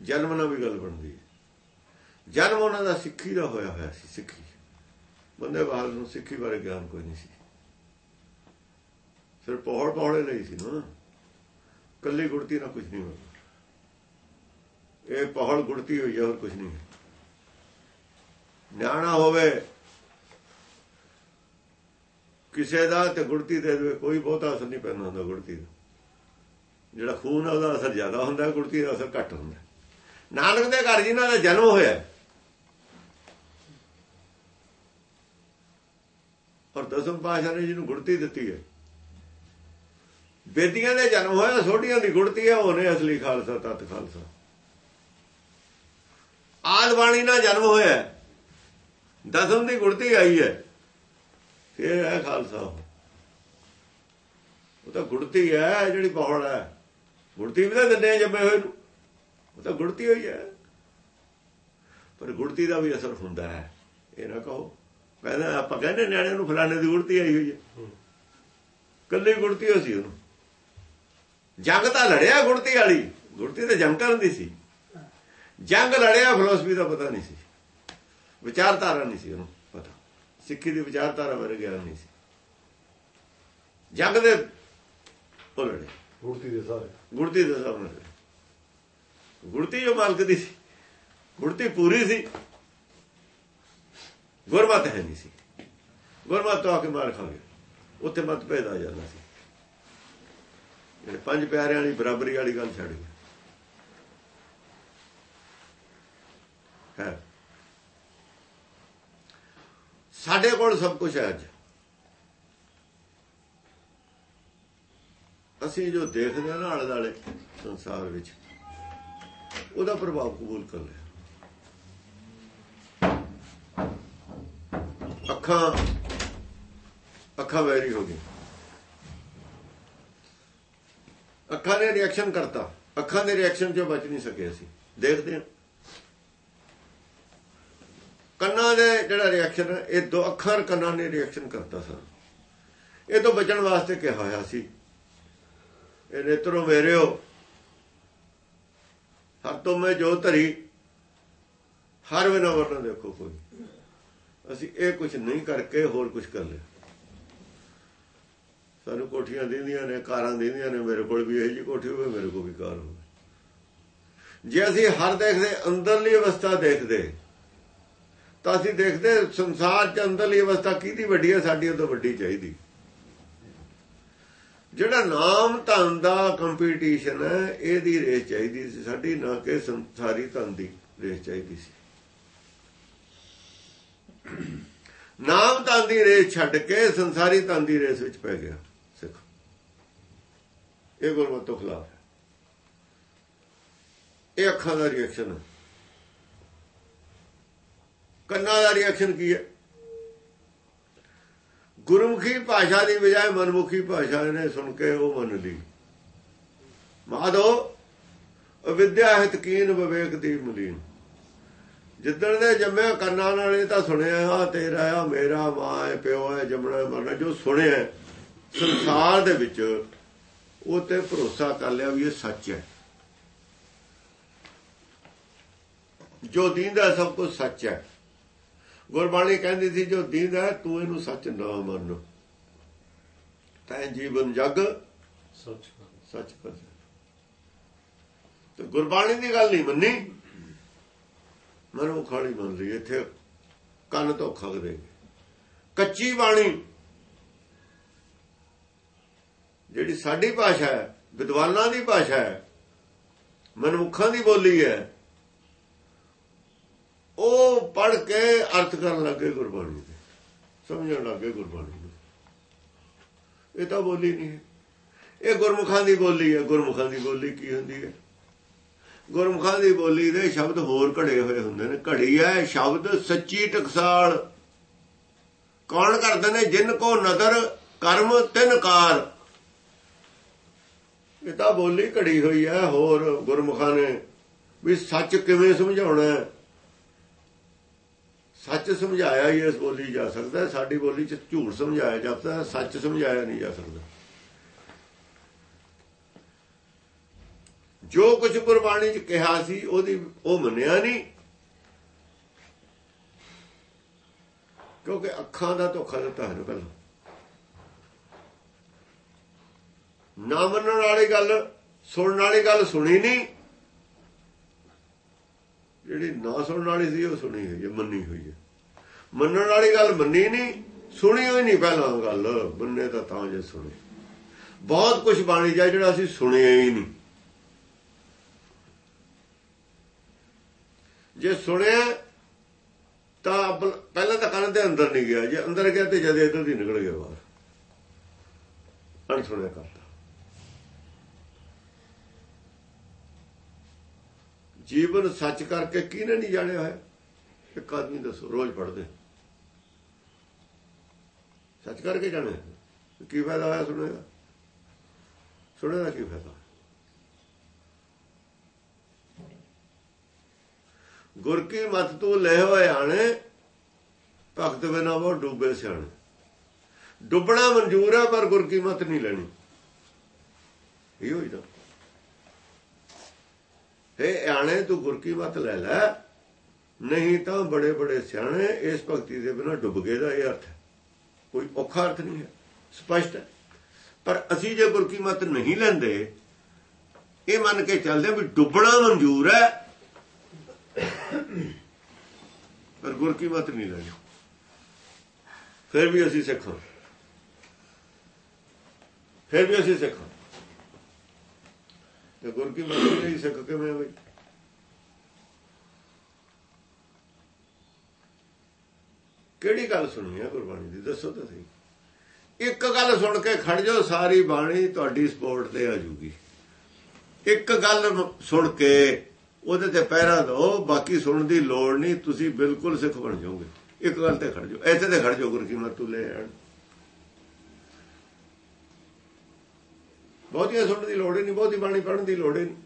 ਜਨਮ ਨਾਲ ਵੀ ਗੱਲ ਬਣਦੀ ਜਨਮ ਉਹਨਾਂ ਦਾ ਸਿੱਖੀ ਦਾ ਹੋਇਆ ਹੋਇਆ ਸੀ, ਸਿੱਖੀ। ਬੰਦੇ ਬਾਹਰ ਨੂੰ ਸਿੱਖੀ ਬਾਰੇ ਗਿਆਨ ਕੋਈ ਨਹੀਂ ਸੀ। ਫਿਰ ਪੌੜ ਪੌੜੇ ਲਈ ਸੀ ਨਾ। ਕੱਲੀ ਗੁੜਤੀ ਨਾਲ ਕੁਝ ਨਹੀਂ ਹੋਇਆ। ਇਹ ਪਹਾੜ ਗੁੜਤੀ ਹੋਈ ਹੈ ਹੋਰ ਕੁਝ ਨਹੀਂ ਨਿਆਣਾ ਹੋਵੇ, ਕਿਸੇ ਦਾ ਤੇ ਗੁੜਤੀ ਦੇ ਦੇਵੇ, ਕੋਈ ਬਹੁਤਾ ਅਸਰ ਨਹੀਂ ਪੈਂਦਾ ਹੁੰਦਾ ਗੁੜਤੀ ਦਾ। ਜਿਹੜਾ ਖੂਨ ਆ, ਉਹਦਾ ਅਸਰ ਜ਼ਿਆਦਾ ਹੁੰਦਾ, ਗੁੜਤੀ ਦਾ ਅਸਰ ਘੱਟ ਹੁੰਦਾ। ਨਾਨਕ ਦੇ ਘਰ ਜਿਨ੍ਹਾਂ ਦਾ ਜਨਮ ਹੋਇਆ, ਔਰ ਦਸਮ ਪਾਸ਼ਾ ਨੇ ਜਿਹਨੂੰ ਗੁੜਤੀ ਦਿੱਤੀ ਹੈ, ਬੇਦੀਆਂ ਦੇ ਜਨਮ ਹੋਇਆ ਛੋਟੀਆਂ ਦੀ ਗੁੜਤੀ ਹੈ ਉਹਨੇ ਅਸਲੀ ਖਾਲਸਾ, ਤਤ ਖਾਲਸਾ। ਆਦ ਬਾਣੀ ਨਾਲ ਜਨਮ ਹੋਇਆ ਦਸਮ ਦੀ ਗੁੜਤੀ ਆਈ ਹੈ। ਫਿਰ ਹੈ ਖਾਲਸਾ। ਉਹ ਤਾਂ ਗੁੜਤੀ ਹੈ ਜਿਹੜੀ ਪੌੜ ਹੈ। ਗੁੜਤੀ ਵੀ ਤਾਂ ਦਿੰਦੇ ਜੰਮੇ ਹੋਏ ਨੂੰ। ਉਹ ਤਾਂ ਗੁੜਤੀ ਹੋਈ ਹੈ। ਪਰ ਗੁੜਤੀ ਦਾ ਵੀ ਅਸਰ ਹੁੰਦਾ ਹੈ। ਇਹ ਨਾ ਕਹੋ। ਕਹਿੰਦਾ ਆਪਾਂ ਕਹਿੰਦੇ ਨਿਆਣਿਆਂ ਨੂੰ ਫਲਾਣੇ ਦੀ ਗੁੜਤੀ ਆਈ ਹੋਈ ਹੈ। ਕੱਲੀ ਗੁੜਤੀ ਹੋ ਸੀ ਉਹਨੂੰ। ਜੰਗ ਤਾਂ ਲੜਿਆ ਗੁੜਤੀ ਵਾਲੀ। ਗੁੜਤੀ ਤਾਂ ਜੰਗ ਕਰਨ ਦੀ ਸੀ। ਜੰਗ ਲੜਿਆ ਫਿਲਾਸਫੀ ਦਾ ਪਤਾ ਨਹੀਂ ਸੀ। ਵਿਚਾਰਧਾਰਾ ਨਹੀਂ ਸੀ ਉਹਨੂੰ ਪਤਾ। ਸਿੱਖੀ ਦੀ ਵਿਚਾਰਧਾਰਾ ਬਾਰੇ ਗਿਆਨ ਨਹੀਂ ਸੀ। ਜੰਗ ਦੇ ਉਹ ਲੜੇ ਗੁਰਤੀ ਦੇ ਸਾਰੇ। ਗੁੜਤੀ ਦੇ ਸਾਹਮਣੇ। ਗੁੜਤੀ ਜੋ ਮਾਲਕ ਦੀ ਸੀ ਗੁੜਤੀ ਪੂਰੀ ਸੀ ਗੁਰਮਤ ਹੈ ਨਹੀਂ ਸੀ। ਗੁਰਮਤ ਤੋਂ ਆ ਕੇ ਮਾਰ ਖਾ ਗਿਆ। ਉੱਥੇ ਮਤਭੇਦ ਆ ਜਾਂਦਾ ਸੀ। ਜਿਹੜੇ ਪੰਜ ਪਿਆਰਿਆਂ ਵਾਲੀ ਬਰਾਬਰੀ ਵਾਲੀ ਗੱਲ ਛੱਡ ਗਏ ਹੈ ਸਾਡੇ ਕੋਲ ਸਭ ਕੁਝ ਹੈ ਅੱਜ। ਅਸੀਂ ਜੋ ਦੇਖਦੇ ਹਾਂ ਨਾਲ ਦਾਲੇ ਸੰਸਾਰ ਵਿੱਚ, ਉਹਦਾ ਪ੍ਰਭਾਵ ਕਬੂਲ ਕਰ ਲਿਆ। ਅੱਖਾਂ ਅੱਖਾਂ ਵੈਰੀ ਹੋ ਗਈ ਅੱਖਾਂ ਨੇ ਰਿਐਕਸ਼ਨ ਕਰਤਾ। ਅੱਖਾਂ ਦੇ ਰਿਐਕਸ਼ਨ ਚੋਂ ਬਚ ਨਹੀਂ ਸਕੇ ਅਸੀਂ। ਦੇਖਦੇ ਹਾਂ। ਕੰਨਾਂ ਦੇ ਜਿਹੜਾ ਰਿਐਕਸ਼ਨ ਹੈ, ਇਹ ਦੋ ਅੱਖਰ ਕੰਨਾਂ ਨੇ ਰਿਐਕਸ਼ਨ ਕਰਤਾ ਸਨ। ਇਹ ਤੋਂ ਬਚਣ ਵਾਸਤੇ ਕਿਹਾ ਹੋਇਆ ਸੀ। ਇਹ ਨੇਤਰੋ ਮੇਰਿਓ, ਹਰ ਤੋਂ ਮੈਂ ਜੋ ਧਰੀ, ਹਰ ਬਿਨਾ ਵਰਨਾ ਦੇਖੋ ਕੋਈ। ਅਸੀਂ ਇਹ ਕੁਝ ਨਹੀਂ ਕਰਕੇ ਹੋਰ ਕੁਝ ਕਰ ਲਿਆ। ਸਾਨੂੰ ਕੋਠੀਆਂ ਦਿੰਦੀਆਂ ਨੇ, ਕਾਰਾਂ ਦਿੰਦੀਆਂ ਨੇ, ਮੇਰੇ ਕੋਲ ਵੀ ਇਹੋ ਜੀ ਕੋਠੀ ਹੋਵੇ, ਮੇਰੇ ਕੋਲ ਵੀ ਕਾਰ ਹੋਵੇ। ਜੇ ਅਸੀਂ ਹਰ ਦੇਖਦੇ, ਅੰਦਰਲੀ ਅਵਸਥਾ ਦੇਖਦੇ ਤਾਂ ਅਸੀਂ ਦੇਖਦੇ ਸੰਸਾਰ ਚ ਅੰਦਰਲੀ ਅਵਸਥਾ ਕਿਹਦੀ ਵੱਡੀ ਹੈ? ਸਾਡੀ ਉਹ ਤੋਂ ਵੱਡੀ ਚਾਹੀਦੀ। ਜਿਹੜਾ ਨਾਮ ਧਨ ਦਾ ਕੰਪੀਟੀਸ਼ਨ ਹੈ, ਇਹਦੀ ਰੇਸ ਚਾਹੀਦੀ ਸੀ। ਸਾਡੀ ਨਾ ਕਿ ਸੰਸਾਰੀ ਧਨ ਦੀ ਰੇਸ ਚਾਹੀਦੀ ਸੀ। ਨਾਮ ਧਨ ਦੀ ਰੇਸ ਛੱਡ ਕੇ ਸੰਸਾਰੀ ਧਨ ਦੀ ਰੇਸ ਵਿੱਚ ਪੈ ਗਿਆ ਸਿੱਖ। ਇਹ ਗੁਰਮਤਿ ਖਿਲਾਫ ਹੈ। ਇਹ ਅੱਖਾਂ ਦਾ ਰਿਐਕਸ਼ਨ ਹੈ। ਕੰਨਾਂ ਦਾ ਰਿਐਕਸ਼ਨ ਕੀ ਹੈ? ਗੁਰਮੁਖੀ ਭਾਸ਼ਾ ਦੀ ਬਜਾਏ ਮਨਮੁਖੀ ਭਾਸ਼ਾ ਨੇ ਸੁਣ ਕੇ ਉਹ ਮੰਨ ਲਈ। ਮਾਦੋ ਅਵਿਦਿਆ ਹਿਤਕੀਨ ਵਿਵੇਕ ਦੀ ਮਲੀਨ। ਜਿੱਦਣ ਦੇ ਜੰਮਿਆ ਕੰਨਾਂ ਨਾਲ ਇਹ ਤਾਂ ਸੁਣਿਆ, ਆ ਤੇਰਾ, ਆ ਮੇਰਾ, ਮਾਂ ਹੈ, ਪਿਓ ਹੈ, ਜੰਮਣਾ, ਮਰਨਾ, ਜੋ ਸੁਣਿਆ ਸੰਸਾਰ ਦੇ ਵਿੱਚ ਉਹ ਤੇ ਭਰੋਸਾ ਕਰ ਲਿਆ ਵੀ ਇਹ ਸੱਚ ਹੈ। ਜੋ ਦੀਂਦਾ ਸਭ ਕੁਝ ਸੱਚ ਹੈ। ਗੁਰਬਾਣੀ ਕਹਿੰਦੀ ਸੀ ਜੋ ਦੀਂਦਾ ਤੂੰ ਇਹਨੂੰ ਸੱਚ ਨਾ ਮੰਨ। ਤੈਂ ਜੀਵਨ ਜਗ ਸੱਚ ਸੱਚ ਕਰ ਤੇ ਗੁਰਬਾਣੀ ਦੀ ਗੱਲ ਨਹੀਂ ਮੰਨੀ। ਮਨੋਂ ਖਾਲੀ ਮੰਨ ਲਈ ਇੱਥੇ ਕੰਨ ਤੋਂ ਖਗਦੇ ਕੱਚੀ ਬਾਣੀ ਜਿਹੜੀ ਸਾਡੀ ਭਾਸ਼ਾ ਹੈ ਵਿਦਵਾਨਾਂ ਦੀ ਭਾਸ਼ਾ ਹੈ ਮਨਮੁਖਾਂ ਦੀ ਬੋਲੀ ਹੈ ਉਹ ਪੜ ਕੇ ਅਰਥ ਕਰਨ ਲੱਗੇ ਗੁਰਬਾਣੀ ਦੇ। ਸਮਝਣ ਲੱਗੇ ਗੁਰਬਾਣੀ ਨੂੰ ਇਹ ਤਾਂ ਬੋਲੀ ਨਹੀਂ ਹੈ। ਇਹ ਗੁਰਮੁਖਾਂ ਦੀ ਬੋਲੀ ਹੈ। ਗੁਰਮੁਖਾਂ ਦੀ ਬੋਲੀ ਕੀ ਹੁੰਦੀ ਹੈ? ਗੁਰਮੁਖਾਂ ਦੀ ਬੋਲੀ ਦੇ ਸ਼ਬਦ ਹੋਰ ਘੜੇ ਹੋਏ ਹੁੰਦੇ ਨੇ। ਘੜੀ ਹੈ ਸ਼ਬਦ ਸੱਚੀ ਟਕਸਾਲ। ਕੌਣ ਕਰਦੇ ਨੇ? ਜਿਨ ਕੋ ਨਦਰ, ਕਰਮ ਤਿੰਨ ਕਾਰ। ਇਹ ਤਾਂ ਬੋਲੀ ਘੜੀ ਹੋਈ ਹੈ। ਹੋਰ ਗੁਰਮੁਖਾਂ ਨੇ ਵੀ ਸੱਚ ਕਿਵੇਂ ਸਮਝਾਉਣਾ ਹੈ? ਸੱਚ ਸਮਝਾਇਆ ਹੀ ਇਸ ਬੋਲੀ ਜਾ ਸਕਦਾ, ਸਾਡੀ ਬੋਲੀ 'ਚ ਝੂਠ ਸਮਝਾਇਆ ਜਾਂਦਾ ਸੱਚ ਸਮਝਾਇਆ ਨਹੀਂ ਜਾ ਸਕਦਾ। ਜੋ ਕੁਝ ਗੁਰਬਾਣੀ 'ਚ ਕਿਹਾ ਸੀ, ਉਹਦੀ ਉਹ ਮੰਨਿਆ ਨਹੀਂ। ਕਿਉਂਕਿ ਅੱਖਾਂ ਦਾ ਧੋਖਾ ਦਿੱਤਾ ਹੈ ਪਹਿਲਾਂ ਨਾ ਮੰਨਣ ਵਾਲੀ ਗੱਲ, ਸੁਣਨ ਵਾਲੀ ਗੱਲ ਸੁਣੀ ਨਹੀਂ। ਜਿਹੜੀ ਨਾ ਸੁਣਨ ਵਾਲੀ ਸੀ, ਉਹ ਸੁਣੀ ਹੋਈ ਹੈ, ਮੰਨੀ ਹੋਈ ਹੈ। ਮੰਨਣ ਵਾਲੀ ਗੱਲ ਮੰਨੀ ਨਹੀਂ, ਸੁਣੀ ਹੋਈ ਨਹੀਂ ਪਹਿਲਾਂ ਗੱਲ ਬੰਨੇ ਤਾਂ ਤਾਂ ਜੇ ਸੁਣੇ। ਬਹੁਤ ਕੁਝ ਬਾਣੀ ਜਾ ਜਿਹੜਾ ਅਸੀਂ ਸੁਣਿਆ ਹੀ ਨਹੀਂ। ਜੇ ਸੁਣਿਆ, ਤਾਂ ਪਹਿਲਾਂ ਤਾਂ ਕੰਨ ਦੇ ਅੰਦਰ ਨਹੀਂ ਗਿਆ, ਜੇ ਅੰਦਰ ਗਿਆ ਤੇ ਜਦ ਇਧਰ ਦੀ ਨਿਕਲ ਗਿਆ ਬਾਹਰ। ਅਣ ਸੁਣਿਆ ਕਰਤਾ। ਜੀਵਨ ਸੱਚ ਕਰਕੇ ਕਿਹਨੇ ਨਹੀਂ ਜਾਣਿਆ ਹੋਇਆ ਇੱਕ ਆਦਮੀ ਦੱਸੋ, ਰੋਜ਼ ਪੜਦੇ ਸੱਚ ਕਰਕੇ ਜਾਣਿਆ ਕੀ ਫਾਇਦਾ ਹੋਇਆ ਸੁਣੇਗਾ ਸੁਣੇਗਾ ਕੀ ਫਾਇਦਾ? ਗੁਰ ਕੀ ਮਤ ਤੂੰ ਲੈ ਹੋਏ ਆਣੇ, ਭਗਤ ਬਿਨਾ ਉਹ ਡੁੱਬੇ ਸਿਆਣੇ। ਡੁੱਬਣਾ ਮਨਜ਼ੂਰ ਹੈ, ਪਰ ਗੁਰ ਕੀ ਮਤ ਨਹੀਂ ਲੈਣੀ। ਇਹ ਹੋਈ ਨਾ ਇਹ ਆਣੇ ਤੂੰ ਗੁਰ ਕੀ ਮਤ ਲੈ ਲੈ। ਨਹੀਂ ਤਾਂ ਬੜੇ ਬੜੇ ਸਿਆਣੇ ਇਸ ਭਗਤੀ ਦੇ ਬਿਨਾ ਡੁੱਬ ਗਏ ਦਾ ਇਹ ਅਰਥ ਕੋਈ ਔਖਾ ਅਰਥ ਨਹੀਂ ਹੈ, ਸਪਸ਼ਟ ਹੈ। ਪਰ ਅਸੀਂ ਜੇ ਗੁਰ ਕੀ ਮਤ ਨਹੀਂ ਲੈਂਦੇ, ਇਹ ਮੰਨ ਕੇ ਚੱਲਦੇ ਵੀ ਡੁੱਬਣਾ ਮਨਜ਼ੂਰ ਹੈ। ਪਰ ਗੁਰ ਕੀ ਮਤ ਨਹੀਂ ਲੈਣੀ। ਫਿਰ ਵੀ ਅਸੀਂ ਸਿੱਖਾਂ ਫਿਰ ਵੀ ਅਸੀਂ ਸਿੱਖਾਂ ਤੇ ਗੁਰ ਕੀ ਮਰਜ਼ੀ ਨਹੀਂ ਸਿੱਖ ਕਿਵੇਂ ਬਈ? ਕਿਹੜੀ ਗੱਲ ਸੁਣੀ ਹੈ ਗੁਰਬਾਣੀ ਦੀ? ਦੱਸੋ ਤਾਂ ਸਹੀ। ਇੱਕ ਗੱਲ ਸੁਣ ਕੇ ਖੜ ਜਾਓ, ਸਾਰੀ ਬਾਣੀ ਤੁਹਾਡੀ ਸਪੋਰਟ ਤੇ ਆ ਜੂਗੀ। ਇੱਕ ਗੱਲ ਸੁਣ ਕੇ ਉਹਦੇ ਤੇ ਪਹਿਰਾ ਦਿਓ, ਬਾਕੀ ਸੁਣਨ ਦੀ ਲੋੜ ਨਹੀਂ, ਤੁਸੀਂ ਬਿਲਕੁਲ ਸਿੱਖ ਬਣ ਜਾਓਗੇ। ਇੱਕ ਗੱਲ ਤੇ ਖੜ ਜਾਓ। ਇੱਥੇ ਤੇ ਖੜ ਜਾਓ ਗੁਰ ਕੀ ਮਤ ਲੈ ਆਣ। ਬਹੁਤੀਆਂ ਸੁਣਨ ਦੀ ਲੋੜ ਹੀ ਨਹੀਂ, ਬਹੁਤੀ ਬਾਣੀ ਪੜਨ ਦੀ ਲੋੜ ਹੀ ਨਹੀਂ।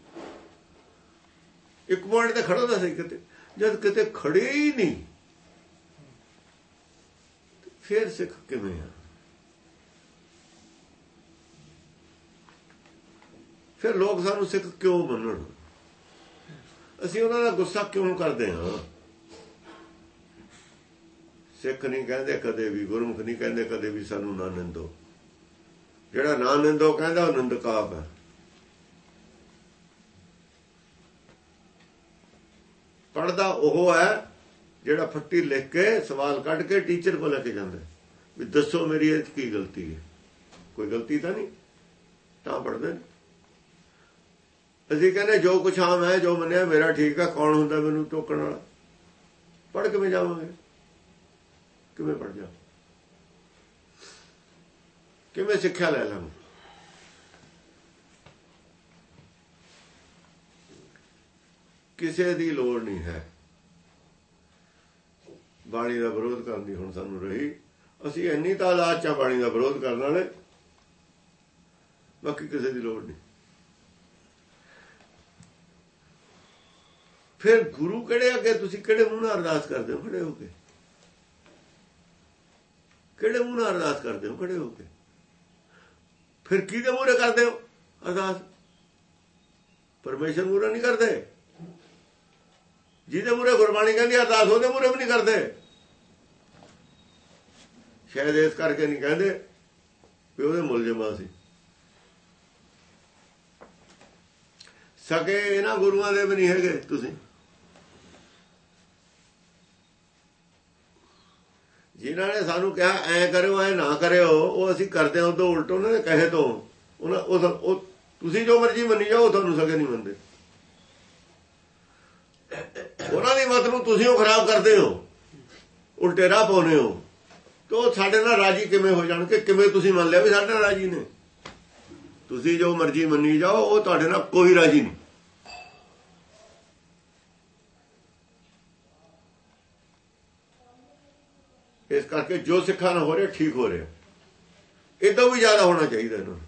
ਇੱਕ ਪੁਆਇੰਟ ਤੇ ਖੜੋ ਤਾਂ ਸਹੀ ਕਿਤੇ, ਜਦ ਕਿਤੇ ਖੜੇ ਹੀ ਨਹੀਂ ਫਿਰ ਸਿੱਖ ਕਿਵੇਂ ਆ? ਫਿਰ ਲੋਕ ਸਾਨੂੰ ਸਿੱਖ ਕਿਉਂ ਮੰਨਣ? ਅਸੀਂ ਉਹਨਾਂ ਦਾ ਗੁੱਸਾ ਕਿਉਂ ਕਰਦੇ ਹਾਂ? ਸਿੱਖ ਨਹੀਂ ਕਹਿੰਦੇ, ਕਦੇ ਵੀ ਗੁਰਮੁਖ ਨਹੀਂ ਕਹਿੰਦੇ, ਕਦੇ ਵੀ ਸਾਨੂੰ ਨਾ ਨਿੰਦੋ। ਜਿਹੜਾ ਨਾ ਨਿੰਦੋ ਕਹਿੰਦਾ ਉਹ ਨਿੰਦਕਾਪ ਹੈ। ਪੜਦਾ ਉਹ ਹੈ ਜਿਹੜਾ ਫੱਟੀ ਲਿਖ ਕੇ, ਸਵਾਲ ਕੱਢ ਕੇ ਟੀਚਰ ਕੋਲ ਲੈ ਕੇ ਜਾਂਦਾ ਵੀ ਦੱਸੋ ਮੇਰੀ ਇਹ ਕੀ ਗਲਤੀ ਹੈ? ਕੋਈ ਗਲਤੀ ਤਾਂ ਨਹੀਂ? ਤਾਂ ਪੜਦੇ ਅਸੀਂ ਕਹਿੰਦੇ, ਜੋ ਕੁਛ ਆਮ ਹੈ ਜੋ ਮੰਨਿਆ, ਮੇਰਾ ਠੀਕ ਹੈ ਕੌਣ ਹੁੰਦਾ ਮੈਨੂੰ ਟੋਕਣ ਵਾਲਾ? ਪੜ ਕਿਵੇਂ ਜਾਵਾਂਗੇ? ਕਿਵੇਂ ਪੜ ਜਾ ਕਿਵੇਂ ਸਿੱਖਿਆ ਲੈ ਲਾਂਗੇ ਕਿਸੇ ਦੀ ਲੋੜ ਨਹੀਂ ਹੈ। ਬਾਣੀ ਦਾ ਵਿਰੋਧ ਕਰਨ ਦੀ ਹੁਣ ਸਾਨੂੰ ਰਹੀ। ਅਸੀਂ ਇੰਨੀ ਤਾਦਾਦ ਚ ਬਾਣੀ ਦਾ ਵਿਰੋਧ ਕਰਨ ਵਾਲੇ। ਬਾਕੀ ਕਿਸੇ ਦੀ ਲੋੜ ਨਹੀਂ। ਫਿਰ ਗੁਰੂ ਕਿਹੜੇ ਅੱਗੇ ਤੁਸੀਂ ਕਿਹੜੇ ਮੂੰਹ ਨਾਲ ਅਰਦਾਸ ਕਰਦੇ ਹੋ? ਖੜੇ ਹੋ ਕੇ। ਕਿਹੜੇ ਮੂੰਹ ਨਾਲ ਅਰਦਾਸ ਕਰਦੇ ਹੋ? ਖੜੇ ਹੋ ਕੇ। ਫਿਰ ਕਿਹਦੇ ਮੂਹਰੇ ਕਰਦੇ ਹੋ? ਅਰਦਾਸ। ਪਰਮੇਸ਼ਰ ਮੂਹਰੇ ਨਹੀਂ ਕਰਦੇ। ਜਿਹਦੇ ਮੂਹਰੇ ਗੁਰਬਾਣੀ ਕਹਿੰਦੀ ਅਰਦਾਸ, ਉਹਦੇ ਮੂਹਰੇ ਵੀ ਨਹੀਂ ਕਰਦੇ। ਸ਼ਾਇਦ ਇਸ ਕਰਕੇ ਨਹੀਂ ਕਹਿੰਦੇ ਵੀ ਉਹਦੇ ਮੁਲਜ਼ਮਾਂ ਸੀ। ਸਕੇ ਇਹਨਾਂ ਗੁਰੂਆਂ ਦੇ ਵੀ ਨਹੀਂ ਹੈਗੇ ਤੁਸੀਂ। ਜਿਨ੍ਹਾਂ ਨੇ ਸਾਨੂੰ ਕਿਹਾ, ਐ ਕਰਿਓ, ਐ ਨਾ ਕਰਿਓ, ਉਹ ਅਸੀਂ ਕਰਦੇ ਹਾਂ ਉਦੋਂ ਉਲਟ, ਉਹਨਾਂ ਦੇ ਕਹੇ ਤੋਂ। ਉਹਨਾਂ ਉਹ ਤੁਸੀਂ ਜੋ ਮਰਜ਼ੀ ਮੰਨੀ ਜਾਓ, ਉਹ ਤੁਹਾਨੂੰ ਸਕੇ ਨਹੀਂ ਮੰਨਦੇ। ਉਹਨਾਂ ਦੀ ਮਤ ਨੂੰ ਤੁਸੀਂ ਉਹ ਖਰਾਬ ਕਰਦੇ ਹੋ। ਉਲਟੇ ਰਾਹ ਪਾਉਨੇ ਹੋ। ਤੋ ਸਾਡੇ ਨਾਲ ਰਾਜੀ ਕਿਵੇਂ ਹੋ ਜਾਣਗੇ? ਕਿਵੇਂ ਤੁਸੀਂ ਮੰਨ ਲਿਆ ਵੀ ਸਾਡੇ ਨਾਲ ਰਾਜੀ ਨੇ? ਤੁਸੀਂ ਜੋ ਮਰਜ਼ੀ ਮੰਨੀ ਜਾਓ, ਉਹ ਤੁਹਾਡੇ ਨਾਲ ਕੋਈ ਰਾਜੀ ਨਹੀਂ। ਇਸ ਕਰਕੇ ਜੋ ਸਿੱਖਾਂ ਨਾਲ ਹੋ ਰਿਹਾ, ਠੀਕ ਹੋ ਰਿਹਾ। ਇਦੋਂ ਵੀ ਜ਼ਿਆਦਾ ਹੋਣਾ ਚਾਹੀਦਾ ਇਹਨਾਂ ਨੂੰ।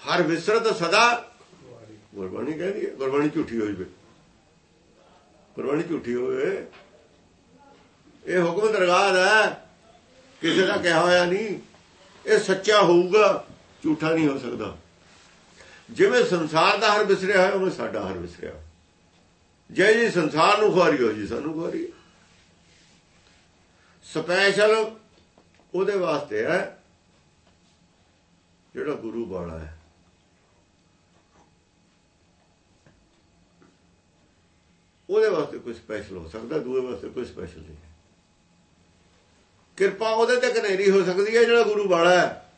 ਹਰ ਵਿਸਰਤ ਸਦਾ ਗੁਰਬਾਣੀ ਕਹਿੰਦੀ ਹੈ, ਗੁਰਬਾਣੀ ਝੂਠੀ ਹੋਈ ਵੇ ਗੁਰਬਾਣੀ ਝੂਠੀ ਹੋਵੇ। ਇਹ ਹੁਕਮ ਦਰਗਾਹ ਹੈ, ਕਿਸੇ ਦਾ ਕਿਹਾ ਹੋਇਆ ਨਹੀਂ। ਇਹ ਸੱਚਾ ਹੋਊਗਾ, ਝੂਠਾ ਨਹੀਂ ਹੋ ਸਕਦਾ। ਜਿਵੇਂ ਸੰਸਾਰ ਦਾ ਹਰ ਵਿਸਰਿਆ ਹੋਇਆ, ਉਵੇਂ ਸਾਡਾ ਹਰ ਵਿਸਰਿਆ ਜੇ ਜੀ ਸੰਸਾਰ ਨੂੰ ਖੁਆਰੀ ਹੋ ਜੀ ਸਾਨੂੰ ਖੁਆਰੀ ਸਪੈਸ਼ਲ ਉਹਦੇ ਵਾਸਤੇ ਹੈ, ਜਿਹੜਾ ਗੁਰੂ ਬਾਣਾ ਹੈ। ਉਹਦੇ ਵਾਸਤੇ ਕੋਈ ਸਪੈਸ਼ਲ ਹੋ ਸਕਦਾ, ਦੂਏ ਵਾਸਤੇ ਕੋਈ ਸਪੈਸ਼ਲ ਨਹੀਂ। ਕਿਰਪਾ ਉਹਦੇ ਤੇ ਕਨੇਰੀ ਹੋ ਸਕਦੀ ਹੈ, ਜਿਹੜਾ ਗੁਰੂ ਬਾਣਾ ਹੈ।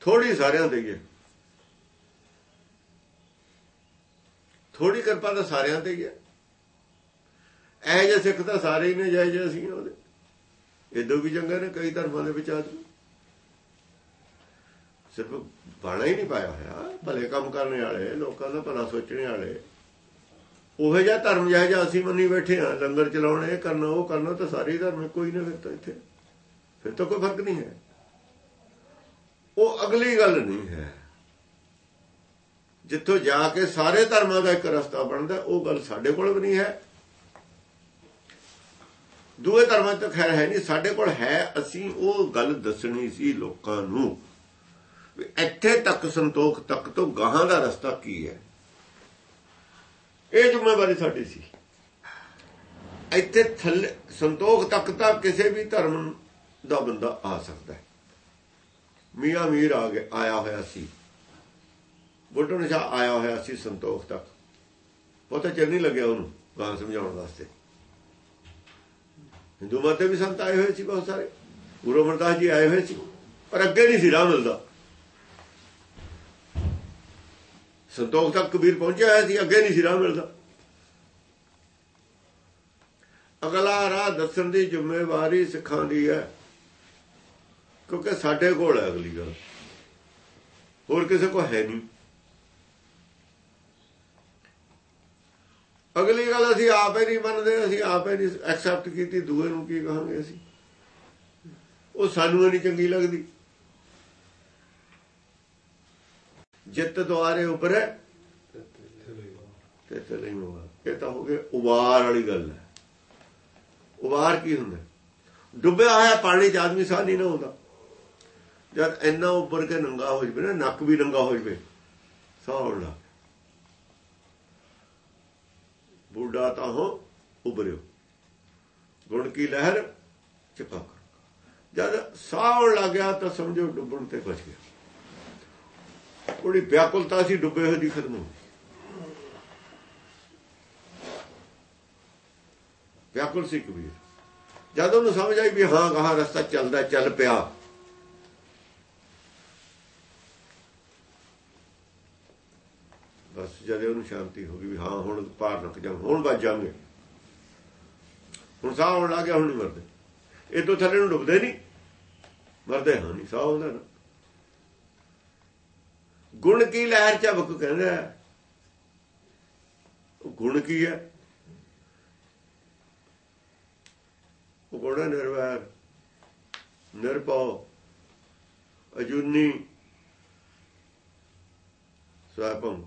ਥੋੜੀ ਸਾਰਿਆਂ ਦੇ ਹੀ। ਥੋੜੀ ਕਿਰਪਾ ਤਾਂ ਸਾਰਿਆਂ ਤੇ ਹੀ ਹੈ। ਐ ਜੇ ਸਿੱਖ ਤਾਂ ਸਾਰੇ ਹੀ ਨੇ ਜਾਇ ਜੇ ਅਸੀਂ ਉਹਦੇ। ਇਦੋਂ ਵੀ ਚੰਗੇ ਨੇ, ਕਈ ਧਰਮਾਂ ਦੇ ਵਿੱਚ ਆਦਮੀ ਸਿਰਫ ਬਾਣਾ ਹੀ ਨਹੀਂ ਪਾਇਆ ਹੋਇਆ। ਭਲੇ ਕੰਮ ਕਰਨ ਵਾਲੇ, ਲੋਕਾਂ ਦਾ ਭਲਾ ਸੋਚਣ ਵਾਲੇ। ਉਹੇ ਜਿਹਾ ਧਰਮ ਜਿਹਾ ਜਿਹਾ ਅਸੀਂ ਮੰਨੀ ਬੈਠੇ ਆ ਲੰਗਰ ਚਲਾਉਣੇ, ਕਰਨਾ, ਉਹ ਕਰਨਾ, ਤਾਂ ਸਾਰੇ ਧਰਮ ਕੋਈ ਨਾ ਫਿਰ ਤਾਂ ਇੱਥੇ। ਫਿਰ ਤਾਂ ਕੋਈ ਫ਼ਰਕ ਨਹੀਂ ਹੈ। ਉਹ ਅਗਲੀ ਗੱਲ ਨਹੀਂ ਹੈ। ਜਿੱਥੋਂ ਜਾ ਕੇ ਸਾਰੇ ਧਰਮਾਂ ਦਾ ਇੱਕ ਰਸਤਾ ਬਣਦਾ, ਉਹ ਗੱਲ ਸਾਡੇ ਕੋਲ ਵੀ ਨਹੀਂ ਹੈ। ਦੂਏ ਧਰਮਾਂ ਤੋਂ ਖੈਰ ਹੈ ਨਹੀਂ, ਸਾਡੇ ਕੋਲ ਹੈ, ਅਸੀਂ ਉਹ ਗੱਲ ਦੱਸਣੀ ਸੀ ਲੋਕਾਂ ਨੂੰ ਇੱਥੇ ਤੱਕ ਸੰਤੋਖ, ਤੱਕ ਤੋਂ ਗਾਹਾਂ ਦਾ ਰਸਤਾ ਕੀ ਹੈ? ਇਹ ਜ਼ਿੰਮੇਵਾਰੀ ਸਾਡੀ ਸੀ। ਇੱਥੇ ਥੱਲੇ, ਸੰਤੋਖ ਤੱਕ ਤਾਂ ਕਿਸੇ ਵੀ ਧਰਮ ਦਾ ਬੰਦਾ ਆ ਸਕਦਾ ਹੈ। ਮੀਆਂ ਮੀਰ ਆ ਗਿਆ, ਆਇਆ ਹੋਇਆ ਸੀ। ਬੁੱਢਣ ਸ਼ਾਹ ਆਇਆ ਹੋਇਆ ਸੀ ਸੰਤੋਖ ਤੱਕ। ਪਤਾ ਚੱਲ ਨਹੀਂ ਲੱਗਿਆ ਉਹਨੂੰ ਗਾਂ ਸਮਝਾਉਣ ਵਾਸਤੇ। ਹਿੰਦੂ ਮਤ ਵੀ ਸੰਤ ਆਏ ਹੋਏ ਸੀ ਬਹੁਤ ਸਾਰੇ। ਗੁਰੂ ਅਮਰਦਾਸ ਜੀ ਆਏ ਹੋਏ ਸੀ, ਪਰ ਅੱਗੇ ਨਹੀਂ ਸੀ ਰਾਹ ਮਿਲਦਾ। ਸੰਤੋਖ ਤੱਕ ਕਬੀਰ ਪਹੁੰਚਿਆ ਹੋਇਆ ਸੀ, ਅੱਗੇ ਨਹੀਂ ਸੀ ਰਾਹ ਮਿਲਦਾ। ਅਗਲਾ ਰਾਹ ਦੱਸਣ ਦੀ ਜ਼ਿੰਮੇਵਾਰੀ ਸਿੱਖਾਂ ਦੀ ਹੈ, ਕਿਉਂਕਿ ਸਾਡੇ ਕੋਲ ਹੈ ਅਗਲੀ ਗੱਲ। ਹੋਰ ਕਿਸੇ ਕੋਲ ਹੈ ਨਹੀਂ। ਅਗਲੀ ਗੱਲ ਅਸੀਂ ਆਪ ਹੀ ਨਹੀਂ ਮੰਨਦੇ, ਅਸੀਂ ਆਪੇ ਨਹੀਂ ਐਕਸੈਪਟ ਕੀਤੀ, ਦੂਏ ਨੂੰ ਕੀ ਕਹਾਂਗੇ ਅਸੀਂ? ਉਹ ਸਾਨੂੰ ਨਹੀਂ ਚੰਗੀ ਲੱਗਦੀ। ਜਿੱਤ ਦੁਆਰੇ ਉੱਪਰ ਹੈ। ਤੇ ਤੇ ਨਹੀਂ ਹੋਗਾ ਇਹ ਤਾਂ ਹੋ ਗਿਆ ਉਬਾਰ ਵਾਲੀ ਗੱਲ ਹੈ। ਉਬਾਰ ਕੀ ਹੁੰਦਾ ਡੁੱਬਿਆ ਹੋਇਆ ਪਾਣੀ 'ਚ ਆਦਮੀ ਸਾਹ ਨਹੀਂ ਨਾ ਹੁੰਦਾ। ਜਦ ਇੰਨਾ ਉੱਪਰ ਕੇ ਨੰਗਾ ਹੋ ਜਵੇ ਨਾ, ਨੱਕ ਵੀ ਨੰਗਾ ਹੋ ਜਵੇ, ਸਾਹ ਹੋਣਾ ਬੁੱਢਾ ਤਾਂ ਹੋ ਉਬਰਿਓ ਗੁਣ ਕੀ ਲਹਿਰ? ਚਪਾ ਕਰ। ਜਦ ਸਾਹ ਆਉਣ ਲੱਗਿਆ ਤਾਂ ਸਮਝੋ ਡੁੱਬਣ ਤੇ ਬਚ ਗਿਆ। ਥੋੜੀ ਵਿਆਕੁਲਤਾ ਸੀ, ਡੁੱਬੇ ਹੋਏ ਦੀ ਖਤਮ ਹੋ ਵਿਆਕੁਲ ਸੀ ਕਬੀਰ ਜਦ ਉਹਨੂੰ ਸਮਝ ਆਈ ਵੀ ਹਾਂ ਕਹਾ ਰਸਤਾ ਚੱਲਦਾ, ਚੱਲ ਪਿਆ। ਬਸ ਉਹਨੂੰ ਸ਼ਾਂਤੀ ਹੋ ਗਈ ਵੀ ਹਾਂ, ਹੁਣ ਪਾਰ ਨੱਕ ਜਾ, ਹੁਣ ਬਚ ਜਾਵਾਂਗੇ ਹੁਣ ਸਾਹ ਆਉਣ ਲੱਗ ਹੁਣ ਨਹੀਂ ਮਰਦੇ ਇਹ ਤੋਂ ਥੱਲੇ ਨੂੰ ਡੁੱਬਦੇ ਨਹੀਂ ਮਰਦੇ ਹਾਂ ਨਹੀਂ ਸਾਹ ਆਉਂਦਾ ਨਾ। ਗੁਣ ਕੀ ਲਹਿਰ ਝਬਕ ਕਹਿੰਦਾ ਉਹ ਗੁਣ ਕੀ ਹੈ? ਉਹ ਗੁਣ ਨਿਰਵੈਰ, ਨਿਰਭਉ, ਅਜੂਨੀ ਸਵੈਪੰ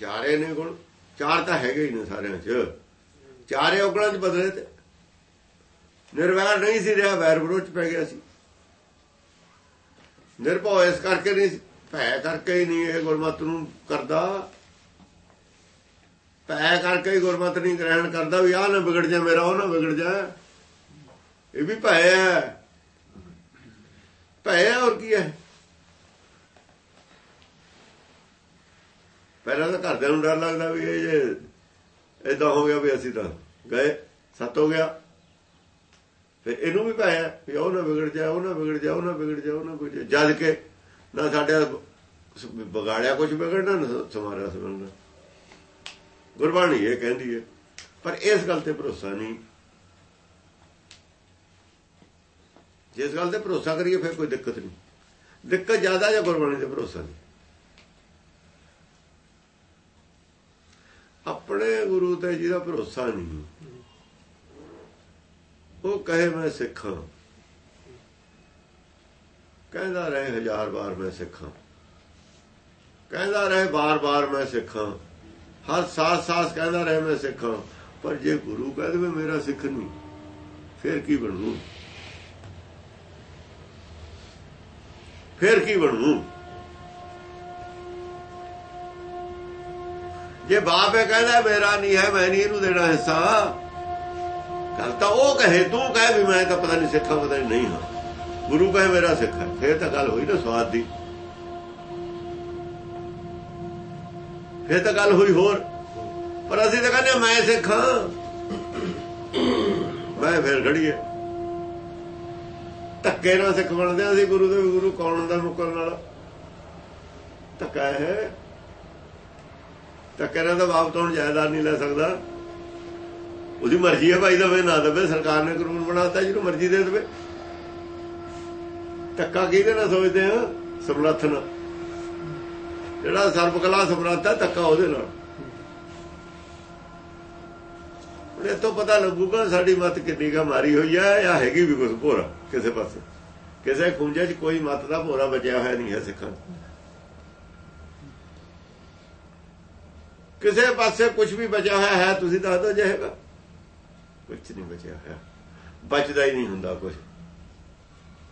ਚਾਰੇ ਨੇ ਗੁਣ ਚਾਰ ਤਾਂ ਹੈਗੇ ਹੀ ਨੇ ਸਾਰਿਆਂ 'ਚ। ਚਾਰੇ ਔਗਣਾਂ 'ਚ ਬਦਲੇ ਤੇ ਨਿਰਵੈਰ ਨਹੀਂ ਸੀ ਰਿਹਾ, ਵੈਰ ਵਿਰੋਧ 'ਚ ਪੈ ਗਿਆ ਸੀ। ਨਿਰਭਉ ਇਸ ਕਰਕੇ ਨਹੀਂ ਭੈ ਕਰਕੇ ਹੀ ਨਹੀਂ ਇਹ ਗੁਰਮਤ ਨੂੰ ਕਰਦਾ। ਭੈ ਕਰਕੇ ਹੀ ਗੁਰਮਤ ਨਹੀਂ ਗ੍ਰਹਿਣ ਕਰਦਾ, ਵੀ ਆਹ ਨਾ ਵਿਗੜ ਜਾ ਮੇਰਾ, ਉਹ ਨਾ ਵਿਗੜ ਜਾ ਇਹ ਵੀ ਭੈ ਹੈ। ਭੈ ਹੋਰ ਕੀ ਹੈ? ਪਹਿਲਾਂ ਤਾਂ ਘਰਦਿਆਂ ਨੂੰ ਡਰ ਲੱਗਦਾ ਵੀ ਇਹ ਜੇ ਇਦਾਂ ਹੋ ਗਿਆ ਵੀ ਅਸੀਂ ਤਾਂ ਗਏ, ਸੱਤ ਹੋ ਗਿਆ। ਫਿਰ ਇਹਨੂੰ ਵੀ ਪਾਇਆ ਵੀ ਉਹ ਨਾ ਵਿਗੜ ਜਾ ਉਹ ਨਾ ਵਿਗੜ ਜਾ ਉਹ ਨਾ ਵਿਗੜ ਜਾ ਉਹ ਨਾ ਵਿਗੜ ਜਾ ਜਦ ਕੇ ਨਾ ਸਾਡੇ ਵਿਗਾੜਿਆ ਕੁਝ ਵਿਗੜਨਾ, ਨਾ ਸਮਾਰਿਆ ਸਮਝਣਾ ਗੁਰਬਾਣੀ ਇਹ ਕਹਿੰਦੀ ਹੈ, ਪਰ ਇਸ ਗੱਲ ਤੇ ਭਰੋਸਾ ਨਹੀਂ। ਜਿਸ ਗੱਲ ਤੇ ਭਰੋਸਾ ਕਰੀਏ, ਫਿਰ ਕੋਈ ਦਿੱਕਤ ਨਹੀਂ। ਦਿੱਕਤ ਜ਼ਿਆਦਾ ਜਾਂ ਗੁਰਬਾਣੀ ਤੇ ਭਰੋਸਾ ਨਹੀਂ? ਆਪਣੇ ਗੁਰੂ ਤੇ ਜਿਹਦਾ ਭਰੋਸਾ ਨਹੀਂ। ਉਹ ਕਹੇ, ਮੈਂ ਸਿੱਖਾਂ। ਕਹਿੰਦਾ ਰਹੇ, ਹਜ਼ਾਰ ਵਾਰ ਮੈਂ ਸਿੱਖਾਂ। ਕਹਿੰਦਾ ਰਹੇ ਬਾਰ-ਬਾਰ ਮੈਂ ਸਿੱਖਾਂ। ਹਰ ਸਾਥ ਸਾਥ ਕਹਿੰਦਾ ਰਹੇ, ਮੈਂ ਸਿੱਖਾਂ। ਪਰ ਜੇ ਗੁਰੂ ਕਹਿ ਦੇਵੇ ਮੇਰਾ ਸਿੱਖ ਨਹੀਂ। ਫਿਰ ਕੀ ਬਣੂ? ਫਿਰ ਕੀ ਬਣੂ? ਜੇ ਬਾਪ ਇਹ ਕਹਿੰਦਾ, ਮੇਰਾ ਨਹੀਂ ਹੈ, ਮੈਂ ਨਹੀਂ ਇਹਨੂੰ ਦੇਣਾ ਹਿੱਸਾ। ਗੱਲ ਤਾਂ ਉਹ ਕਹੇ, ਤੂੰ ਕਹੇ ਵੀ ਮੈਂ ਤਾਂ ਪਤਾ ਨਹੀਂ ਸਿੱਖਾਂ, ਪਤਾ ਨਹੀਂ ਹਾਂ। ਗੁਰੂ ਕਹੇ, ਮੇਰਾ ਸਿੱਖ ਹੈ। ਫੇਰ ਤਾਂ ਗੱਲ ਹੋਈ ਨਾ ਸਵਾਦ ਦੀ। ਫੇਰ ਤਾਂ ਗੱਲ ਹੋਈ ਹੋਰ। ਪਰ ਅਸੀਂ ਤਾਂ ਕਹਿੰਦੇ ਮੈਂ ਸਿੱਖਾਂ ਮੈਂ ਫੇਰ ਘੜੀਏ ਧੱਕੇ ਨਾਲ ਸਿੱਖ ਬਣਦੇ ਅਸੀਂ ਗੁਰੂ ਦੇ, ਗੁਰੂ ਕੌਣ ਦਾ ਮੁਕਰਨ ਵਾਲਾ? ਧੱਕਾ ਹੈ। ਤਾਂ ਕਹਿੰਦਾ ਤਾਂ ਬਾਪ ਤੋਂ ਜਾਇਦਾਦ ਨਹੀਂ ਲੈ ਸਕਦਾ। ਉਹਦੀ ਮਰਜ਼ੀ ਹੈ ਭਾਈ ਦਵੇ, ਨਾ ਦਵੇ, ਸਰਕਾਰ ਨੇ ਕਾਨੂੰਨ ਬਣਾਤਾ, ਜਿਹਨੂੰ ਮਰਜ਼ੀ ਦੇ ਦੇਵੇ। ਟੱਕਾ ਕਿਹਦੇ ਨਾਲ ਸੋਚਦੇ ਆ? ਸਮਰੱਥ ਨਾਲ। ਜਿਹੜਾ ਸਰਬ ਕਲਾ ਸਮਰੱਥ ਹੈ ਟੱਕਾ ਉਹਦੇ ਨਾਲ। ਇਹ ਤੋਂ ਪਤਾ ਲੱਗੂਗਾ ਸਾਡੀ ਮਤ ਕਿੰਨੀ ਕਾ ਮਾਰੀ ਹੋਈ ਹੈ ਜਾਂ ਹੈਗੀ ਵੀ ਕੁਝ ਭੋਰਾ ਕਿਸੇ ਪਾਸੇ। ਕਿਸੇ ਖੁੰਝੇ 'ਚ ਕੋਈ ਮਤ ਦਾ ਭੋਰਾ ਬਚਿਆ ਹੋਇਆ ਨਹੀਂ ਹੈ ਸਿੱਖਾਂ ਕਿਸੇ ਪਾਸੇ ਕੁਝ ਵੀ ਬਚਿਆ ਹੋਇਆ ਹੈ, ਤੁਸੀਂ ਦੱਸ ਦੋ ਜਾਏਗਾ ਕੁਝ ਨਹੀਂ ਬਚਿਆ ਹੋਇਆ। ਬਚਦਾ ਹੀ ਨਹੀਂ ਹੁੰਦਾ ਕੁਝ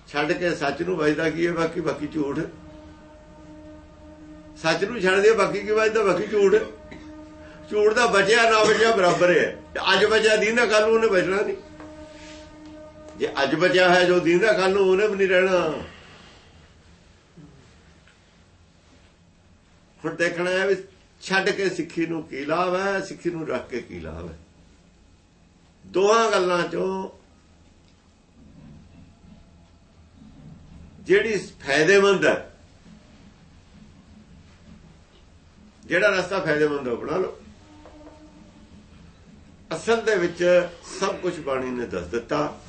ਛੱਡ ਕੇ ਸੱਚ ਨੂੰ ਬਚਦਾ ਕੀ ਹੈ? ਬਾਕੀ ਬਾਕੀ ਝੂਠ। ਸੱਚ ਨੂੰ ਛੱਡ ਦਿਓ ਬਾਕੀ ਕੀ ਬਚਦਾ ਬਾਕੀ ਝੂਠ। ਝੂਠ ਦਾ ਬਚਿਆ, ਨਾ ਬਚਿਆ ਬਰਾਬਰ ਹੈ। ਅੱਜ ਬਚਿਆ, ਦੀਨਾ ਕੱਲ ਨੂੰ ਉਹਨੇ ਬਚਣਾ ਨਹੀਂ। ਜੇ ਅੱਜ ਬਚਿਆ ਹੈ ਜੋ ਦੀਨਾ ਕੱਲ ਨੂੰ, ਉਹਨੇ ਵੀ ਨਹੀਂ ਰਹਿਣਾ। ਹੁਣ ਦੇਖਣਾ ਹੈ ਵੀ ਛੱਡ ਕੇ ਸਿੱਖੀ ਨੂੰ ਕੀ ਲਾਭ ਹੈ? ਸਿੱਖੀ ਨੂੰ ਰੱਖ ਕੇ ਕੀ ਲਾਭ ਹੈ? ਦੋਹਾਂ ਗੱਲਾਂ ਚੋਂ ਜਿਹੜੀ ਫਾਇਦੇਮੰਦ ਹੈ, ਜਿਹੜਾ ਰਸਤਾ ਫਾਇਦੇਮੰਦ ਹੈ ਬਣਾ ਲਓ। ਅਸਲ ਦੇ ਵਿੱਚ ਸਭ ਕੁਝ ਬਾਣੀ ਨੇ ਦੱਸ ਦਿੱਤਾ।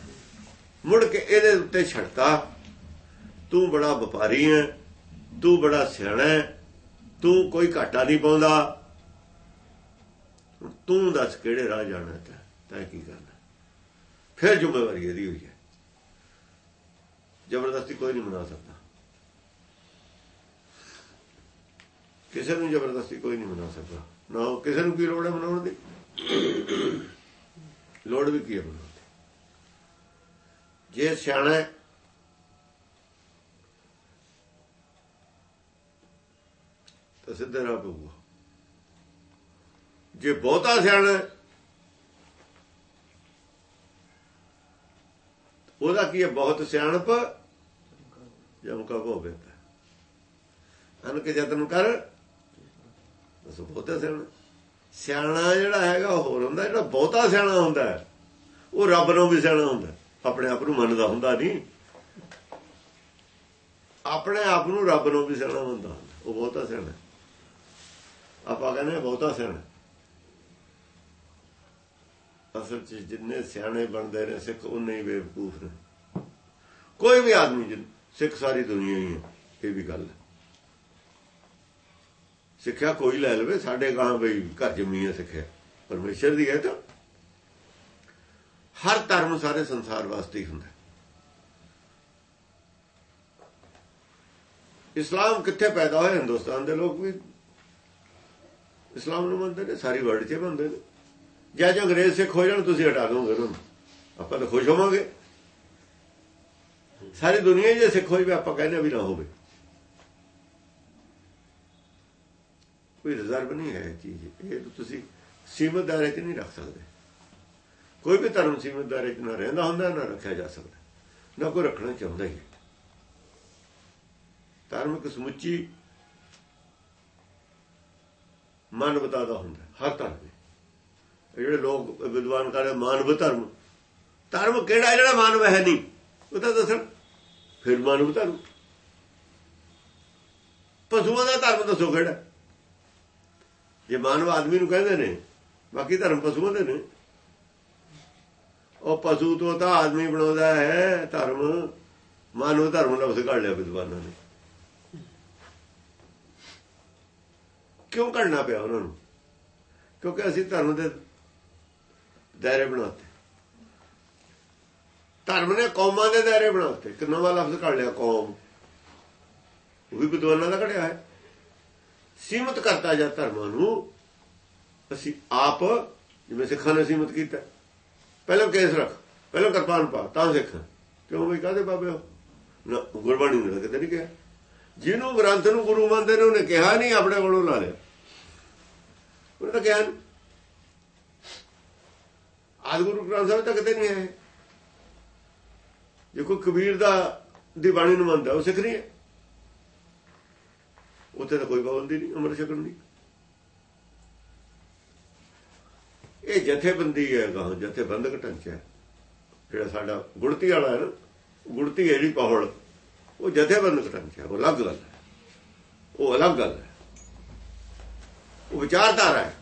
ਮੁੜ ਕੇ ਇਹਦੇ ਉੱਤੇ ਛੱਡਤਾ। ਤੂੰ ਬੜਾ ਵਪਾਰੀ ਹੈ, ਤੂੰ ਬੜਾ ਸਿਆਣਾ ਹੈ ਤੂੰ ਕੋਈ ਘਾਟਾ ਨਹੀਂ ਪਾਉਂਦਾ। ਤੂੰ ਦੱਸ ਕਿਹੜੇ ਰਾਹ ਜਾਣਾ ਤੈਂ? ਤੈਂ ਕੀ ਕਰਨਾ? ਫਿਰ ਜ਼ਿੰਮੇਵਾਰੀ ਇਹਦੀ ਹੋਈ ਹੈ। ਜ਼ਬਰਦਸਤੀ ਕੋਈ ਨਹੀਂ ਮਨਾ ਸਕਦਾ। ਕਿਸੇ ਨੂੰ ਜ਼ਬਰਦਸਤੀ ਕੋਈ ਨਹੀਂ ਮਨਾ ਸਕਦਾ। ਨਾ ਕਿਸੇ ਨੂੰ ਕੀ ਲੋੜ ਹੈ ਮਨਾਉਣ ਦੀ? ਲੋੜ ਵੀ ਕੀ ਹੈ ਮਨਾਉਣ ਦੀ? ਜੇ ਸਿਆਣਾ ਤਾਂ ਸਿੱਧੇ ਰਾਹ ਪਊਗਾ। ਜੇ ਬਹੁਤਾ ਸਿਆਣਾ ਉਹਦਾ ਕੀ ਹੈ? ਬਹੁਤ ਸਿਆਣਪ ਜਮ ਕਾ ਕੋ ਬੇਤਾ ਅਨ ਕੇ ਕਰ, ਬਸ ਬਹੁਤਾ ਸਿਆਣਾ। ਸਿਆਣਾ ਜਿਹੜਾ ਹੈਗਾ ਹੋਰ ਹੁੰਦਾ, ਜਿਹੜਾ ਬਹੁਤਾ ਸਿਆਣਾ ਹੁੰਦਾ ਉਹ ਰੱਬ ਨੂੰ ਵੀ ਸਿਆਣਾ ਹੁੰਦਾ ਆਪਣੇ ਆਪ ਨੂੰ ਮੰਨਦਾ ਹੁੰਦਾ ਨਹੀਂ। ਆਪਣੇ ਆਪ ਨੂੰ ਰੱਬ ਨੂੰ ਵੀ ਸਿਆਣਾ ਹੁੰਦਾ, ਉਹ ਬਹੁਤਾ ਸਿਆਣਾ ਆਪਾਂ ਕਹਿੰਦੇ ਬਹੁਤਾ ਸਿਆਣਾ ਅਸਲ ਚ ਜਿੰਨੇ ਸਿਆਣੇ ਬਣਦੇ ਨੇ ਸਿੱਖ ਉਨੇ ਹੀ ਬੇਵਕੂਫ ਨੇ ਕੋਈ ਵੀ ਆਦਮੀ ਜਿੰ ਸਿੱਖ ਸਾਰੀ ਦੁਨੀਆ ਹੀ ਹੈ ਇਹ ਵੀ ਗੱਲ ਹੈ ਸਿੱਖਿਆ ਕੋਈ ਲੈ ਲਵੇ ਸਾਡੇ ਗਾਂ ਬਈ ਘਰ ਜੰਮੀ ਹੈ ਸਿੱਖਿਆ ਪਰਮੇਸ਼ਰ ਦੀ ਹੈ ਤਾਂ ਹਰ ਧਰਮ ਸਾਰੇ ਸੰਸਾਰ ਵਾਸਤੇ ਹੀ ਹੁੰਦਾ ਇਸਲਾਮ ਕਿੱਥੇ ਪੈਦਾ ਹੋਇਆ ਹਿੰਦੁਸਤਾਨ ਦੇ ਲੋਕ ਵੀ ਇਸਲਾਮ ਨੂੰ ਮੰਨਦੇ ਨੇ, ਸਾਰੀ ਵਰਲਡ 'ਚ ਮੰਨਦੇ ਨੇ। ਜੇ ਜੋ ਅੰਗਰੇਜ਼ ਸਿੱਖ ਹੋ ਜਾਣ, ਤੁਸੀਂ ਹਟਾ ਦੋਗੇ ਉਹਨਾਂ ਨੂੰ। ਆਪਾਂ ਤਾਂ ਖੁਸ਼ ਹੋਵਾਂਗੇ। ਸਾਰੀ ਦੁਨੀਆ ਜੇ ਸਿੱਖ ਹੋ ਜਾਵੇ ਆਪਾਂ ਕਹਿੰਦੇ ਵੀ ਨਾ ਹੋਵੇ। ਕੋਈ ਰਿਜ਼ਰਵ ਨਹੀਂ ਹੈ ਚੀਜ਼। ਇਹ ਤੁਸੀਂ ਸੀਮਤ ਦਾਇਰੇ 'ਚ ਨਹੀਂ ਰੱਖ ਸਕਦੇ। ਕੋਈ ਵੀ ਧਰਮ ਸੀਮਤ ਦਾਇਰੇ 'ਚ ਨਾ ਰਹਿੰਦਾ ਹੁੰਦਾ, ਨਾ ਰੱਖਿਆ ਜਾ ਸਕਦਾ। ਨਾ ਕੋਈ ਰੱਖਣਾ ਚਾਹੁੰਦਾ ਹੀ। ਧਾਰਮਿਕ ਸਮੁੱਚੀ ਮਾਨਵਤਾ ਦਾ ਹੁੰਦਾ, ਹਰ ਧਰਮ ਜਿਹੜੇ ਲੋਕ ਵਿਦਵਾਨ ਕਹਿੰਦੇ ਮਾਨਵ ਧਰਮ। ਧਰਮ ਕਿਹੜਾ ਜਿਹੜਾ ਮਾਨਵ ਹੈ ਨਹੀਂ? ਉਹ ਤਾਂ ਦੱਸਣ, ਫਿਰ ਮਾਨਵ ਧਰਮ। ਪਸ਼ੂਆਂ ਦਾ ਧਰਮ ਦੱਸੋ ਕਿਹੜਾ ਜੇ ਮਾਨਵ ਆਦਮੀ ਨੂੰ ਕਹਿੰਦੇ ਨੇ, ਬਾਕੀ ਧਰਮ ਪਸ਼ੂਆਂ ਦੇ ਨੇ। ਉਹ ਪਸ਼ੂ ਤੋਂ ਤਾਂ ਆਦਮੀ ਬਣਾਉਂਦਾ ਹੈ ਧਰਮ। ਮਾਨਵ ਧਰਮ ਲਫ਼ਜ਼ ਕੱਢ ਲਿਆ ਵਿਦਵਾਨਾਂ ਨੇ। ਕਿਉਂ ਘੜਨਾ ਪਿਆ ਉਹਨਾਂ ਨੂੰ? ਕਿਉਂਕਿ ਅਸੀਂ ਧਰਮ ਦੇ ਦਾਇਰੇ ਬਣਾਤੇ। ਧਰਮ ਨੇ ਕੌਮਾਂ ਦੇ ਦਾਇਰੇ ਬਣਾਤੇ। ਇੱਕ ਨਵਾਂ ਲਫ਼ਜ਼ ਕੱਢ ਲਿਆ, ਕੌਮ। ਉਹ ਵੀ ਵਿਦਵਾਨਾਂ ਦਾ ਘੜਿਆ ਹੈ। ਸੀਮਤ ਕਰਤਾ ਜਾ ਧਰਮਾਂ ਨੂੰ। ਅਸੀਂ ਆਪ, ਜਿਵੇਂ ਸਿੱਖਾਂ ਨੇ ਸੀਮਤ ਕੀਤਾ। ਪਹਿਲਾਂ ਕੇਸ ਰੱਖ। ਪਹਿਲਾਂ ਕਿਰਪਾਨ ਪਾ, ਤਾਂ ਸਿੱਖ। ਕਿਉਂ ਵੀ ਕਾਦੇ ਬਾਬੇ ਨਾ, ਗੁਰਬਾਣੀ ਨੇ ਕਿਤੇ ਨਹੀਂ ਕਿਹਾ। ਜਿਹਨੂੰ ਗ੍ਰੰਥ ਨੂੰ ਗੁਰੂ ਮੰਨਦੇ ਨੇ, ਉਹਨੇ ਕਿਹਾ ਨਹੀਂ, ਆਪਣੇ ਕੋਲੋਂ ਲਾ ਲਿਆ। ਉਹਨੇ ਤਾਂ ਕਿਹਾ ਨਹੀਂ ਆਦਿ ਗੁਰੂ ਗ੍ਰੰਥ ਸਾਹਿਬ ਤੱਕ ਤੇ ਨਹੀਂ ਆਏ। ਜੇ ਕੋਈ ਕਬੀਰ ਦਾ ਦੀ ਬਾਣੀ ਨੂੰ ਮੰਨਦਾ ਉਹ ਸਿੱਖ ਨਹੀਂ ਹੈ। ਉੱਥੇ ਤਾਂ ਕੋਈ ਪਾਬੰਦੀ ਨਹੀਂ, ਅਮਰ ਛਕਣ ਦੀ ਇਹ ਜਥੇਬੰਦੀ ਹੈ ਗਾਂ ਜਥੇਬੰਦਕ ਢਾਂਚਾ ਜਿਹੜਾ ਸਾਡਾ ਗੁੜਤੀ ਵਾਲਾ ਹੈ ਨਾ, ਗੁੜਤੀ ਹੈ ਜਿਹੜੀ ਪਹੜ ਉਹ ਜਥੇਬੰਦਕ ਢਾਂਚਾ ਉਹ ਅਲੱਗ ਗੱਲ ਹੈ। ਉਹ ਅਲੱਗ ਗੱਲ ਹੈ। ਉਹ ਵਿਚਾਰਧਾਰਾ ਹੈ।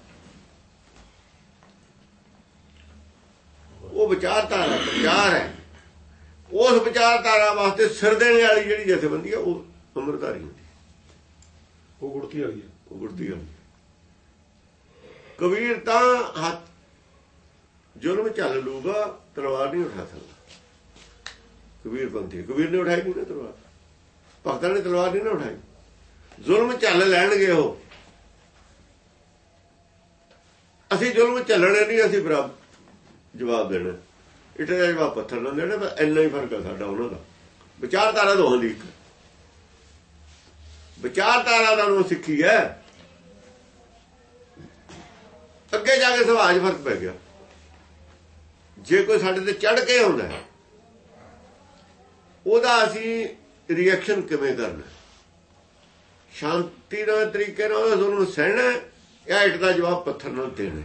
ਉਹ ਵਿਚਾਰਧਾਰਾ ਵਿਚਾਰ ਹੈ। ਉਸ ਵਿਚਾਰਧਾਰਾ ਵਾਸਤੇ ਸਿਰ ਦੇਣ ਵਾਲੀ ਜਿਹੜੀ ਜਥੇਬੰਦੀ ਹੈ ਉਹ ਅਮਰਧਾਰੀ ਹੁੰਦੀ ਉਹ ਗੁੜਤੀ ਵਾਲੀ ਹੈ। ਉਹ ਗੁੜਤੀ ਵਾਲੀ ਕਬੀਰ ਤਾਂ ਹੱਥ ਜ਼ੁਲਮ ਚੱਲ ਲੂਗਾ ਤਲਵਾਰ ਨਹੀਂ ਉਠਾ ਸਕਦਾ। ਕਬੀਰ ਬੰਦੀ ਕਬੀਰ ਨੇ ਉਠਾਈ ਨਹੀਂ ਤਲਵਾਰ। ਭਗਤਾਂ ਨੇ ਤਲਵਾਰ ਨਹੀਂ ਨਾ ਉਠਾਈ। ਜ਼ੁਲਮ ਚੱਲ ਲੈਣਗੇ ਉਹ। ਅਸੀਂ ਜ਼ੁਲਮ ਚੱਲਣੇ ਨਹੀਂ, ਅਸੀਂ ਬਰਾਬਰ ਜਵਾਬ ਦੇਣਾ। ਇਟੇ ਦਾ ਜਵਾਬ ਪੱਥਰ ਨਾਲ ਦੇਣਾ ਬਸ ਇੰਨਾ ਹੀ ਫ਼ਰਕ ਹੈ ਸਾਡਾ ਉਹਨਾਂ ਦਾ। ਵਿਚਾਰਧਾਰਾ ਦੋਹਾਂ ਦੀ ਇੱਕ। ਵਿਚਾਰਧਾਰਾ ਦਾ ਨੂੰ ਸਿੱਖੀ ਹੈ। ਅੱਗੇ ਜਾ ਕੇ ਸੁਭਾਅ 'ਚ ਫ਼ਰਕ ਪੈ ਗਿਆ। ਜੇ ਕੋਈ ਸਾਡੇ ਤੇ ਚੜ ਕੇ ਆਉਂਦਾ ਉਹਦਾ ਅਸੀਂ ਰਿਐਕਸ਼ਨ ਕਿਵੇਂ ਕਰਨਾ? ਸ਼ਾਂਤੀ ਨਾਲ ਤਰੀਕੇ ਨਾਲ ਉਹਨੂੰ ਸਹਿਣਾ ਜਾਂ ਇਟ ਦਾ ਜਵਾਬ ਪੱਥਰ ਨਾਲ ਦੇਣਾ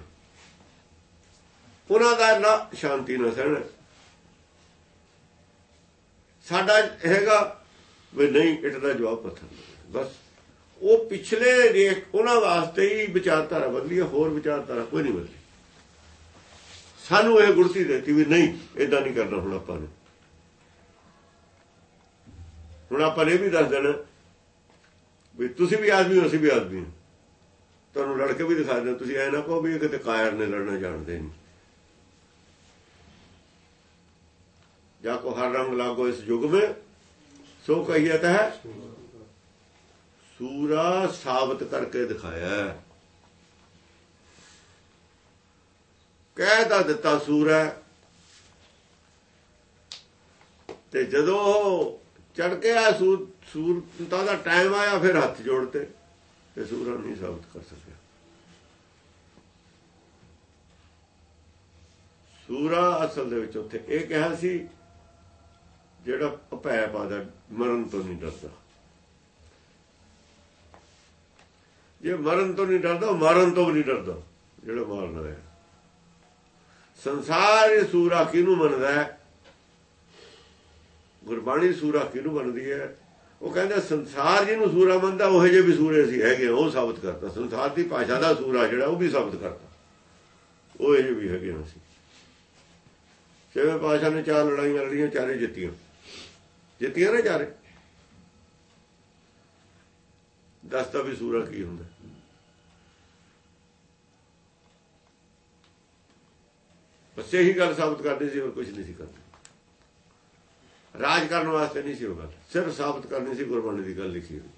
ਉਹਨਾਂ ਦਾ ਨਾ ਸ਼ਾਂਤੀ ਨਾਲ ਸਹਿਣਾ ਸਾਡਾ ਹੈਗਾ ਵੀ ਨਹੀਂ, ਇੱਟ ਦਾ ਜਵਾਬ ਪੱਥਰ ਬਸ। ਉਹ ਪਿਛਲੇ ਰੇਖ ਉਹਨਾਂ ਵਾਸਤੇ ਹੀ ਵਿਚਾਰਧਾਰਾ ਬਦਲੀ ਹੋਰ ਵਿਚਾਰਧਾਰਾ ਕੋਈ ਨਹੀਂ ਬਦਲੀ। ਸਾਨੂੰ ਇਹ ਗੁਰਤੀ ਦਿੱਤੀ ਵੀ ਨਹੀਂ ਇਦਾਂ ਨਹੀਂ ਕਰਨਾ ਹੁਣ ਆਪਾਂ ਨੇ। ਹੁਣ ਆਪਾਂ ਨੇ ਵੀ ਦੱਸ ਦੇਣਾ ਵੀ ਤੁਸੀਂ ਵੀ ਆਦਮੀ ਹੋ, ਅਸੀਂ ਵੀ ਆਦਮੀ ਹਾਂ। ਤੁਹਾਨੂੰ ਲੜ ਕੇ ਵੀ ਦਿਖਾ ਦਿੰਦੇ, ਤੁਸੀਂ ਐ ਨਾ ਕਹੋ ਵੀ ਕਿਤੇ ਕਾਇਰ ਨੇ ਲੜਨਾ ਜਾਣਦੇ ਨਹੀਂ। ਜਾ ਕੋ ਹਰ ਰੰਗ ਲਾਗੋ ਇਸ ਯੁਗ ਮੇ ਸੋ ਕਹੀਏ ਤਾਂ ਹੈ, ਸੂਰਾ ਸਾਬਤ ਕਰਕੇ ਦਿਖਾਇਆ ਹੈ। ਕਹਿ ਤਾਂ ਦਿੱਤਾ ਸੂਰਾ ਤੇ ਜਦੋਂ ਚੜ ਕੇ ਆ ਸੂਰ ਸੂਰਤਾ ਦਾ ਟਾਈਮ ਆਇਆ, ਫਿਰ ਹੱਥ ਜੋੜਤੇ ਤੇ ਸੂਰਾ ਨਹੀਂ ਸਾਬਤ ਕਰ ਸਕਿਆ। ਸੂਰਾ ਅਸਲ ਦੇ ਵਿੱਚ ਉੱਥੇ ਇਹ ਕਿਹਾ ਸੀ, ਜਿਹੜਾ ਭੈ ਪਾਦਾ, ਮਰਨ ਤੋਂ ਨਹੀਂ ਡਰਦਾ। ਜੇ ਮਰਨ ਤੋਂ ਨਹੀਂ ਡਰਦਾ, ਉਹ ਮਰਨ ਤੋਂ ਵੀ ਨਹੀਂ ਡਰਦਾ, ਜਿਹੜਾ ਮਾਰਨਾ ਹੈ। ਸੰਸਾਰ ਇਹ ਸੂਰਾ ਕਿਹਨੂੰ ਮੰਨਦਾ ਹੈ? ਗੁਰਬਾਣੀ ਸੂਰਾ ਕਿਹਨੂੰ ਮੰਨਦੀ ਹੈ? ਉਹ ਕਹਿੰਦਾ ਸੰਸਾਰ ਜਿਹਨੂੰ ਸੂਰਾ ਮੰਨਦਾ, ਉਹ ਜਿਹੇ ਵੀ ਸੂਰੇ ਸੀ ਹੈਗੇ ਉਹ ਸਾਬਤ ਕਰਤਾ। ਸੰਸਾਰ ਦੀ ਭਾਸ਼ਾ ਦਾ ਸੂਰਾ ਜਿਹੜਾ, ਉਹ ਵੀ ਸਾਬਤ ਕਰਦਾ ਉਹ ਇਹ ਵੀ ਹੈਗੇ ਸੀ ਛੇਵੇਂ ਪਾਸ਼ਾ ਨੇ ਚਾਰ ਲੜਾਈਆਂ ਲੜੀਆਂ, ਚਾਰੇ ਜਿੱਤੀਆਂ। ਜਿੱਤੀਆਂ ਨਾ ਚਾਰੇ। ਦੱਸਦਾ ਵੀ ਸੂਰਾ ਕੀ ਹੁੰਦਾ। ਬਸ ਇਹੀ ਗੱਲ ਸਾਬਤ ਕਰਦੇ ਸੀ, ਹੋਰ ਕੁਝ ਨਹੀਂ ਸੀ ਕਰਦੇ। ਰਾਜ ਕਰਨ ਵਾਸਤੇ ਨਹੀਂ ਸੀ ਉਹ ਗੱਲ ਸਿਰਫ ਸਾਬਤ ਕਰਨੀ ਸੀ ਗੁਰਬਾਣੀ ਦੀ ਗੱਲ ਲਿਖੀ ਹੋਈ।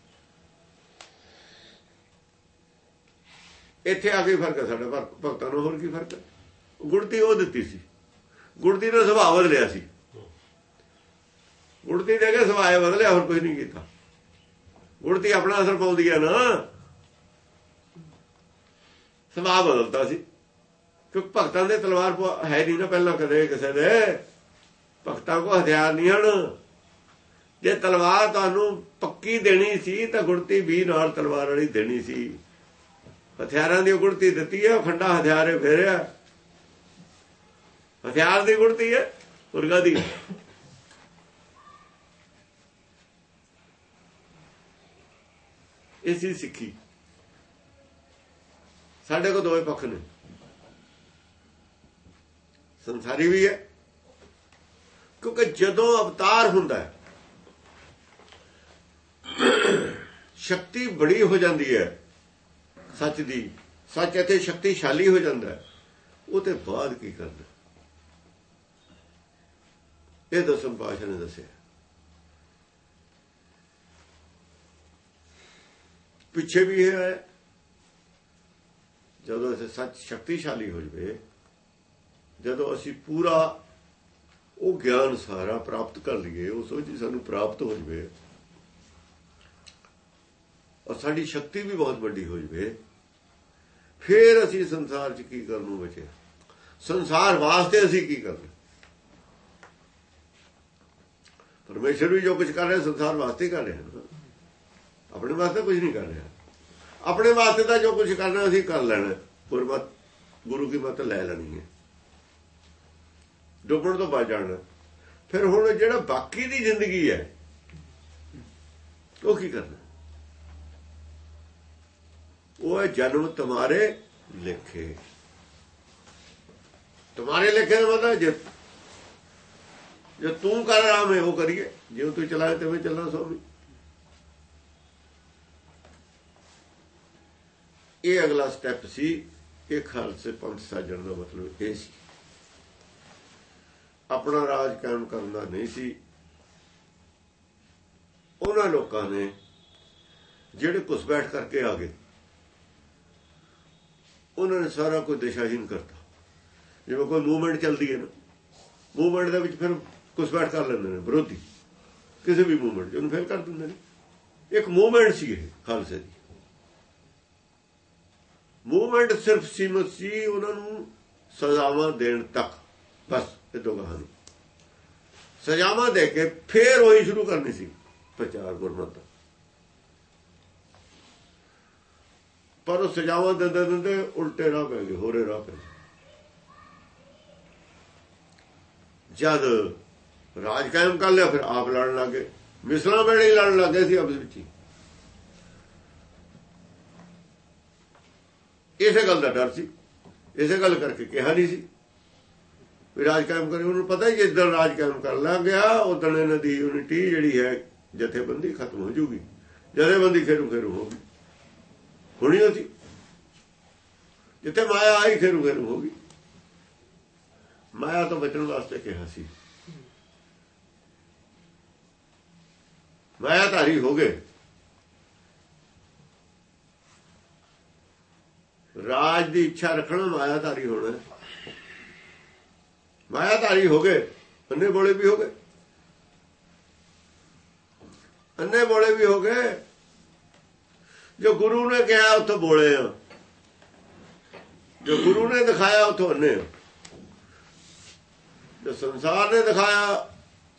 ਇੱਥੇ ਆ ਕੇ ਫ਼ਰਕ ਹੈ ਸਾਡਾ ਭਗਤਾਂ ਨੂੰ ਹੋਰ ਕੀ ਫ਼ਰਕ ਹੈ? ਗੁੜਤੀ ਉਹ ਦਿੱਤੀ ਸੀ। ਗੁੜਤੀ ਦਾ ਸੁਭਾਅ ਬਦਲਿਆ ਸੀ। ਗੁੜਤੀ ਦੇ ਕੇ ਸੁਭਾਅ ਬਦਲਿਆ, ਹੋਰ ਕੁਝ ਨਹੀਂ ਕੀਤਾ। ਗੁੜਤੀ ਆਪਣਾ ਅਸਰ ਪਾਉਂਦੀ ਹੈ ਨਾ। ਸੁਭਾਅ ਬਦਲਦਾ ਸੀ। ਕਿਉਂਕਿ ਭਗਤਾਂ ਦੇ ਤਲਵਾਰ ਹੈ ਨਹੀਂ ਨਾ ਪਹਿਲਾਂ ਕਦੇ ਕਿਸੇ ਦੇ। ਭਗਤਾਂ ਕੋ ਹਥਿਆਰ ਨਹੀਂ ਹਨ। ਜੇ ਤਲਵਾਰ ਤੁਹਾਨੂੰ ਪੱਕੀ ਦੇਣੀ ਸੀ, ਤਾਂ ਗੁੜਤੀ ਵੀ ਨਾਲ ਤਲਵਾਰ ਵਾਲੀ ਦੇਣੀ ਸੀ। ਹਥਿਆਰਾਂ ਦੀ ਗੁੜਤੀ ਦਿੱਤੀ ਹੈ ਖੰਡਾ ਹਥਿਆਰੇ ਫੇਰਿਆ। ਹਥਿਆਰ ਦੀ ਗੁੜਤੀ ਹੈ ਮੁਰਗਾ ਦੀ। ਇਸੀ ਸਿੱਖੀ। ਸਾਡੇ ਕੋਲ ਦੋਵੇਂ ਪੱਖ ਨੇ। ਸੰਸਾਰੀ ਵੀ ਹੈ। ਕਿਉਂਕਿ ਜਦੋਂ ਅਵਤਾਰ ਹੁੰਦਾ ਹੈ, ਸ਼ਕਤੀ ਬੜੀ ਹੋ ਜਾਂਦੀ ਹੈ, ਸੱਚ ਦੀ। ਸੱਚ ਇੱਥੇ ਸ਼ਕਤੀਸ਼ਾਲੀ ਹੋ ਜਾਂਦਾ ਹੈ। ਉਹ ਤੇ ਬਾਅਦ ਕੀ ਕਰਦਾ ਇਹ ਦਸਮ ਪਾਸ਼ਾ ਨੇ ਦੱਸਿਆ। ਪਿੱਛੇ ਵੀ ਇਹ ਹੈ, ਜਦੋਂ ਅਸੀਂ ਸੱਚ ਸ਼ਕਤੀਸ਼ਾਲੀ ਹੋ ਜਵੇ, ਜਦੋਂ ਅਸੀਂ ਪੂਰਾ ਉਹ ਗਿਆਨ ਸਾਰਾ ਪ੍ਰਾਪਤ ਕਰ ਲਈਏ, ਉਹ ਸੋਚੀ ਸਾਨੂੰ ਪ੍ਰਾਪਤ ਹੋ ਜਵੇ। ਔਰ ਸਾਡੀ ਸ਼ਕਤੀ ਵੀ ਬਹੁਤ ਵੱਡੀ ਹੋ ਜਵੇ। ਫੇਰ ਅਸੀਂ ਸੰਸਾਰ 'ਚ ਕੀ ਕਰਨ ਨੂੰ ਬਚੇ? ਸੰਸਾਰ ਵਾਸਤੇ ਅਸੀਂ ਕੀ ਕਰਨਾ? ਪਰਮੇਸ਼ਰ ਵੀ ਜੋ ਕੁਝ ਕਰ ਰਿਹਾ, ਸੰਸਾਰ ਵਾਸਤੇ ਕਰ ਰਿਹਾ ਆਪਣੇ ਵਾਸਤੇ ਕੁਝ ਨਹੀਂ ਕਰ ਰਿਹਾ। ਆਪਣੇ ਵਾਸਤੇ ਤਾਂ ਜੋ ਕੁਝ ਕਰਨਾ ਅਸੀਂ ਕਰ ਲੈਣਾ। ਗੁਰਮਤ ਗੁਰੂ ਕੀ ਮਤ ਲੈ ਲੈਣੀ ਹੈ। ਡੁੱਬਣ ਤੋਂ ਬਚ ਜਾਣਾ। ਫਿਰ ਹੁਣ ਜਿਹੜਾ ਬਾਕੀ ਦੀ ਜ਼ਿੰਦਗੀ ਹੈ, ਉਹ ਕੀ ਕਰਨਾ? ਉਹ ਹੈ ਜਨਮ ਤੁਹਾਰੇ ਲਿਖੇ। ਤੁਹਾਰੇ ਲਿਖੇ ਦਾ ਮਤਲਬ ਜੇ ਜੇ ਤੂੰ ਕਰ ਰਹਾ ਮੈਂ ਉਹ ਕਰੀਏ, ਜੇ ਤੂੰ ਚਲਾਏ ਤੇ ਮੈਂ ਚੱਲਣਾ ਸੋ ਵੀ। ਇਹ ਅਗਲਾ ਸਟੈਪ ਸੀ, ਇਹ ਖਾਲਸੇ ਪੰਥ ਸਾਜਣ ਦਾ ਮਤਲਬ ਇਹ ਸੀ। ਆਪਣਾ ਰਾਜ ਕਾਇਮ ਕਰਨ ਦਾ ਨਹੀਂ ਸੀ। ਉਹਨਾਂ ਲੋਕਾਂ ਨੇ ਜਿਹੜੇ ਕੁਸਬੈਠ ਕਰਕੇ ਆ ਗਏ, ਉਹਨਾਂ ਨੇ ਸਾਰਾ ਕੁਝ ਦਿਸ਼ਾਹੀਨ ਕਰਤਾ। ਜਿਵੇਂ ਕੋਈ ਮੂਵਮੈਂਟ ਚੱਲਦੀ ਹੈ ਨਾ ਮੂਵਮੈਂਟ ਦੇ ਵਿੱਚ ਫਿਰ ਕੁਸਬੈਠ ਕਰ ਲੈਂਦੇ ਨੇ, ਵਿਰੋਧੀ। ਕਿਸੇ ਵੀ ਮੂਵਮੈਂਟ ਉਹਨੂੰ ਫੇਲ ਕਰ ਦਿੰਦੇ ਨੇ। ਇੱਕ ਮੂਵਮੈਂਟ ਸੀ ਇਹ, ਖਾਲਸੇ ਦੀ। ਮੂਵਮੈਂਟ ਸਿਰਫ ਸੀਮਤ ਸੀ ਉਹਨਾਂ ਨੂੰ ਸਜ਼ਾਵਾਂ ਦੇਣ ਤੱਕ, ਬਸ। ਇਹ ਦੋ ਕਹਾਣੀ ਸਜ਼ਾਵਾਂ ਦੇ ਕੇ ਫੇਰ ਉਹੀ ਸ਼ੁਰੂ ਕਰਨੀ ਸੀ, ਪ੍ਰਚਾਰ ਗੁਰਮਤਿ। ਪਰ ਉਹ ਸਜ਼ਾਵਾਂ ਦਿੰਦੇ ਦਿੰਦੇ ਉਲਟੇ ਰਾਹ ਪੈ ਗਏ, ਹੋਰੇ ਰਾਹ ਪੈ ਜਦ ਰਾਜ ਕਾਇਮ ਕਰ ਲਿਆ, ਫਿਰ ਆਪ ਲੜਨ ਲੱਗੇ ਮਿਸਲਾਂ ਵੇਲੇ ਹੀ ਲੜਨ ਲੱਗੇ ਸੀ ਆਪਸ ਵਿੱਚ ਹੀ। ਇਸੇ ਗੱਲ ਦਾ ਡਰ ਸੀ। ਇਸੇ ਗੱਲ ਕਰਕੇ ਕਿਹਾ ਨਹੀਂ ਸੀ। ਵੀ ਰਾਜ ਕਾਇਮ ਕਰੇ, ਉਹਨੂੰ ਪਤਾ ਹੀ ਜਿੱਦਾਂ ਰਾਜ ਕਾਇਮ ਕਰ ਲੱਗ ਗਿਆ ਉਦੋਂ ਇਹਨਾਂ ਦੀ ਯੂਨਿਟੀ ਜਿਹੜੀ ਹੈ ਜਥੇਬੰਦੀ ਖਤਮ ਹੋ ਜੂਗੀ। ਜਥੇਬੰਦੀ ਖੇਰੂ ਖੇਰੂ ਹੋਗੀ ਹੋਣੀ ਹੋਤੀ ਜਿੱਥੇ ਮਾਇਆ ਆਈ, ਖੇਰੂ ਖੇਰੂ ਹੋਗੀ ਮਾਇਆ ਤੋਂ ਬਚਣ ਵਾਸਤੇ ਕਿਹਾ ਸੀ। ਮਾਇਆ ਧਾਰੀ ਹੋ ਗਏ। ਰਾਜ ਦੀ ਇੱਛਾ ਰੱਖਣਾ ਮਾਇਆ ਧਾਰੀ ਹੋਣਾ। ਮਾਇਆਧਾਰੀ ਹੋ ਗਏ, ਅੰਨੇ ਬੋਲੇ ਵੀ ਹੋ ਗਏ। ਅੰਨੇ ਬੋਲੇ ਵੀ ਹੋ ਗਏ। ਜੋ ਗੁਰੂ ਨੇ ਕਿਹਾ, ਉੱਥੇ ਬੋਲੇ ਆ। ਜੋ ਗੁਰੂ ਨੇ ਦਿਖਾਇਆ, ਉੱਥੋਂ ਅੰਨੇ ਆ। ਜੋ ਸੰਸਾਰ ਨੇ ਦਿਖਾਇਆ,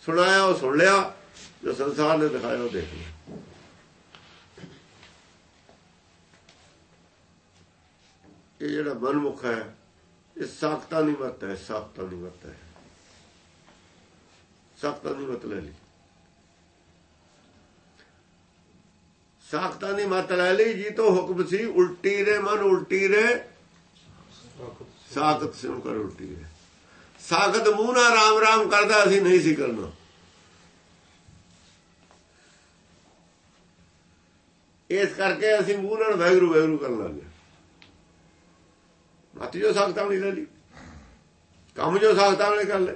ਸੁਣਾਇਆ, ਉਹ ਸੁਣ ਲਿਆ। ਜੋ ਸੰਸਾਰ ਨੇ ਦਿਖਾਇਆ, ਉਹ ਦੇਖ ਲਿਆ। ਇਹ ਜਿਹੜਾ ਮਨਮੁਖ ਹੈ ਸਾਖਤਾ ਨਹੀਂ ਮਤ ਹੈ, ਸਾਖਤਾ ਨਹੀਂ ਮਤ ਹੈ। ਸਾਖਤਾ ਨਹੀਂ ਮਤ ਲੈ ਲਈ। ਸਾਖਤਾ ਨਹੀਂ ਮਤ ਲੈ ਲਈ, ਜੀ ਤੋਂ ਹੁਕਮ ਸੀ, ਉਲਟੀ ਰੇ ਮਨ ਉਲਟੀ ਰੇ ਸਾਖਤ ਸਿਉ ਕਰ ਉਲਟੀ ਰੇ ਸਾਖਤ ਮੂੰਹ ਨਾਲ ਰਾਮ ਰਾਮ ਕਰਦਾ, ਅਸੀਂ ਨਹੀਂ ਸੀ ਕਰਨਾ। ਇਸ ਕਰਕੇ ਅਸੀਂ ਮੂੰਹ ਨਾਲ ਵੈਗਰੂ ਵੈਗਰੂ ਕਰਨ ਲੱਗੇ ਹੱਥ ਜੋ ਸਾਖਤਾ ਨਹੀਂ ਲੈ ਲਈ। ਕੰਮ ਜੋ ਸਾਖਤਾ ਨੇ ਕਰ ਲੈ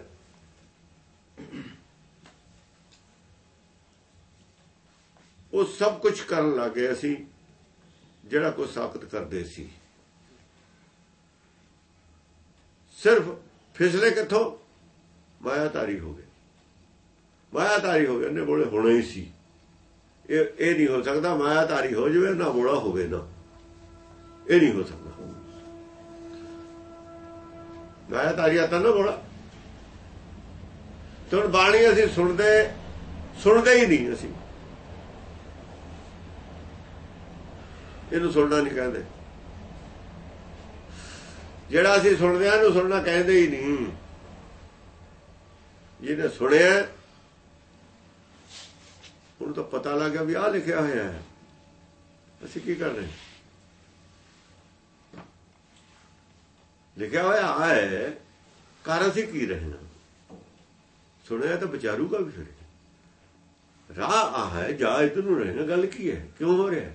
ਉਹ ਸਭ ਕੁਝ ਕਰਨ ਲੱਗੇ ਅਸੀਂ, ਜਿਹੜਾ ਕੋ ਸਾਖਤ ਕਰਦੇ ਸੀ। ਸਿਰਫ ਫਿਸਲੇ ਕਿੱਥੋਂ? ਮਾਇਆ ਧਾਰੀ ਹੋ ਗਏ। ਮਾਇਆ ਧਾਰੀ ਹੋ ਗਏ ਨੇ ਬੋਲੇ ਹੋਣਾ ਹੀ ਸੀ। ਇਹ ਇਹ ਨਹੀਂ ਹੋ ਸਕਦਾ ਮਾਇਆਧਾਰੀ ਹੋ ਜਾਵੇ, ਨਾ ਬੋਲਾ ਹੋਵੇ ਨਾ। ਇਹ ਨਹੀਂ ਹੋ ਸਕਦਾ। ਮਾਇਆ ਧਾਰੀ ਤਾਂ ਨਾ ਬੋਲਾ ਤੁਰ ਬਾਣੀ ਅਸੀਂ ਸੁਣਦੇ ਸੁਣਦੇ ਹੀ ਨਹੀਂ ਅਸੀਂ। ਇਹਨੂੰ ਸੁਣਨਾ ਨਹੀਂ ਕਹਿੰਦੇ। ਜਿਹੜਾ ਅਸੀਂ ਸੁਣਦੇ ਆ ਇਹਨੂੰ ਸੁਣਨਾ ਕਹਿੰਦੇ ਹੀ ਨਹੀਂ। ਜਿਹਨੇ ਸੁਣਿਆ, ਉਹਨੂੰ ਤਾਂ ਪਤਾ ਲੱਗ ਗਿਆ ਵੀ ਆਹ ਲਿਖਿਆ ਹੋਇਆ ਹੈ। ਅਸੀਂ ਕੀ ਕਰ ਰਹੇ ਲਿਖਿਆ ਹੋਇਆ ਹੈ ਕਰ ਅਸੀਂ ਕੀ ਰਹੇ ਸੁਣਿਆ ਤਾਂ ਵਿਚਾਰੂਗਾ ਵੀ ਫਿਰ। ਰਾਹ ਆ ਹੈ, ਜਾ ਇਧਰ ਨੂੰ ਰਹਿਣਾ, ਗੱਲ ਕੀ ਹੈ? ਕਿਉਂ ਹੋ ਰਿਹਾ?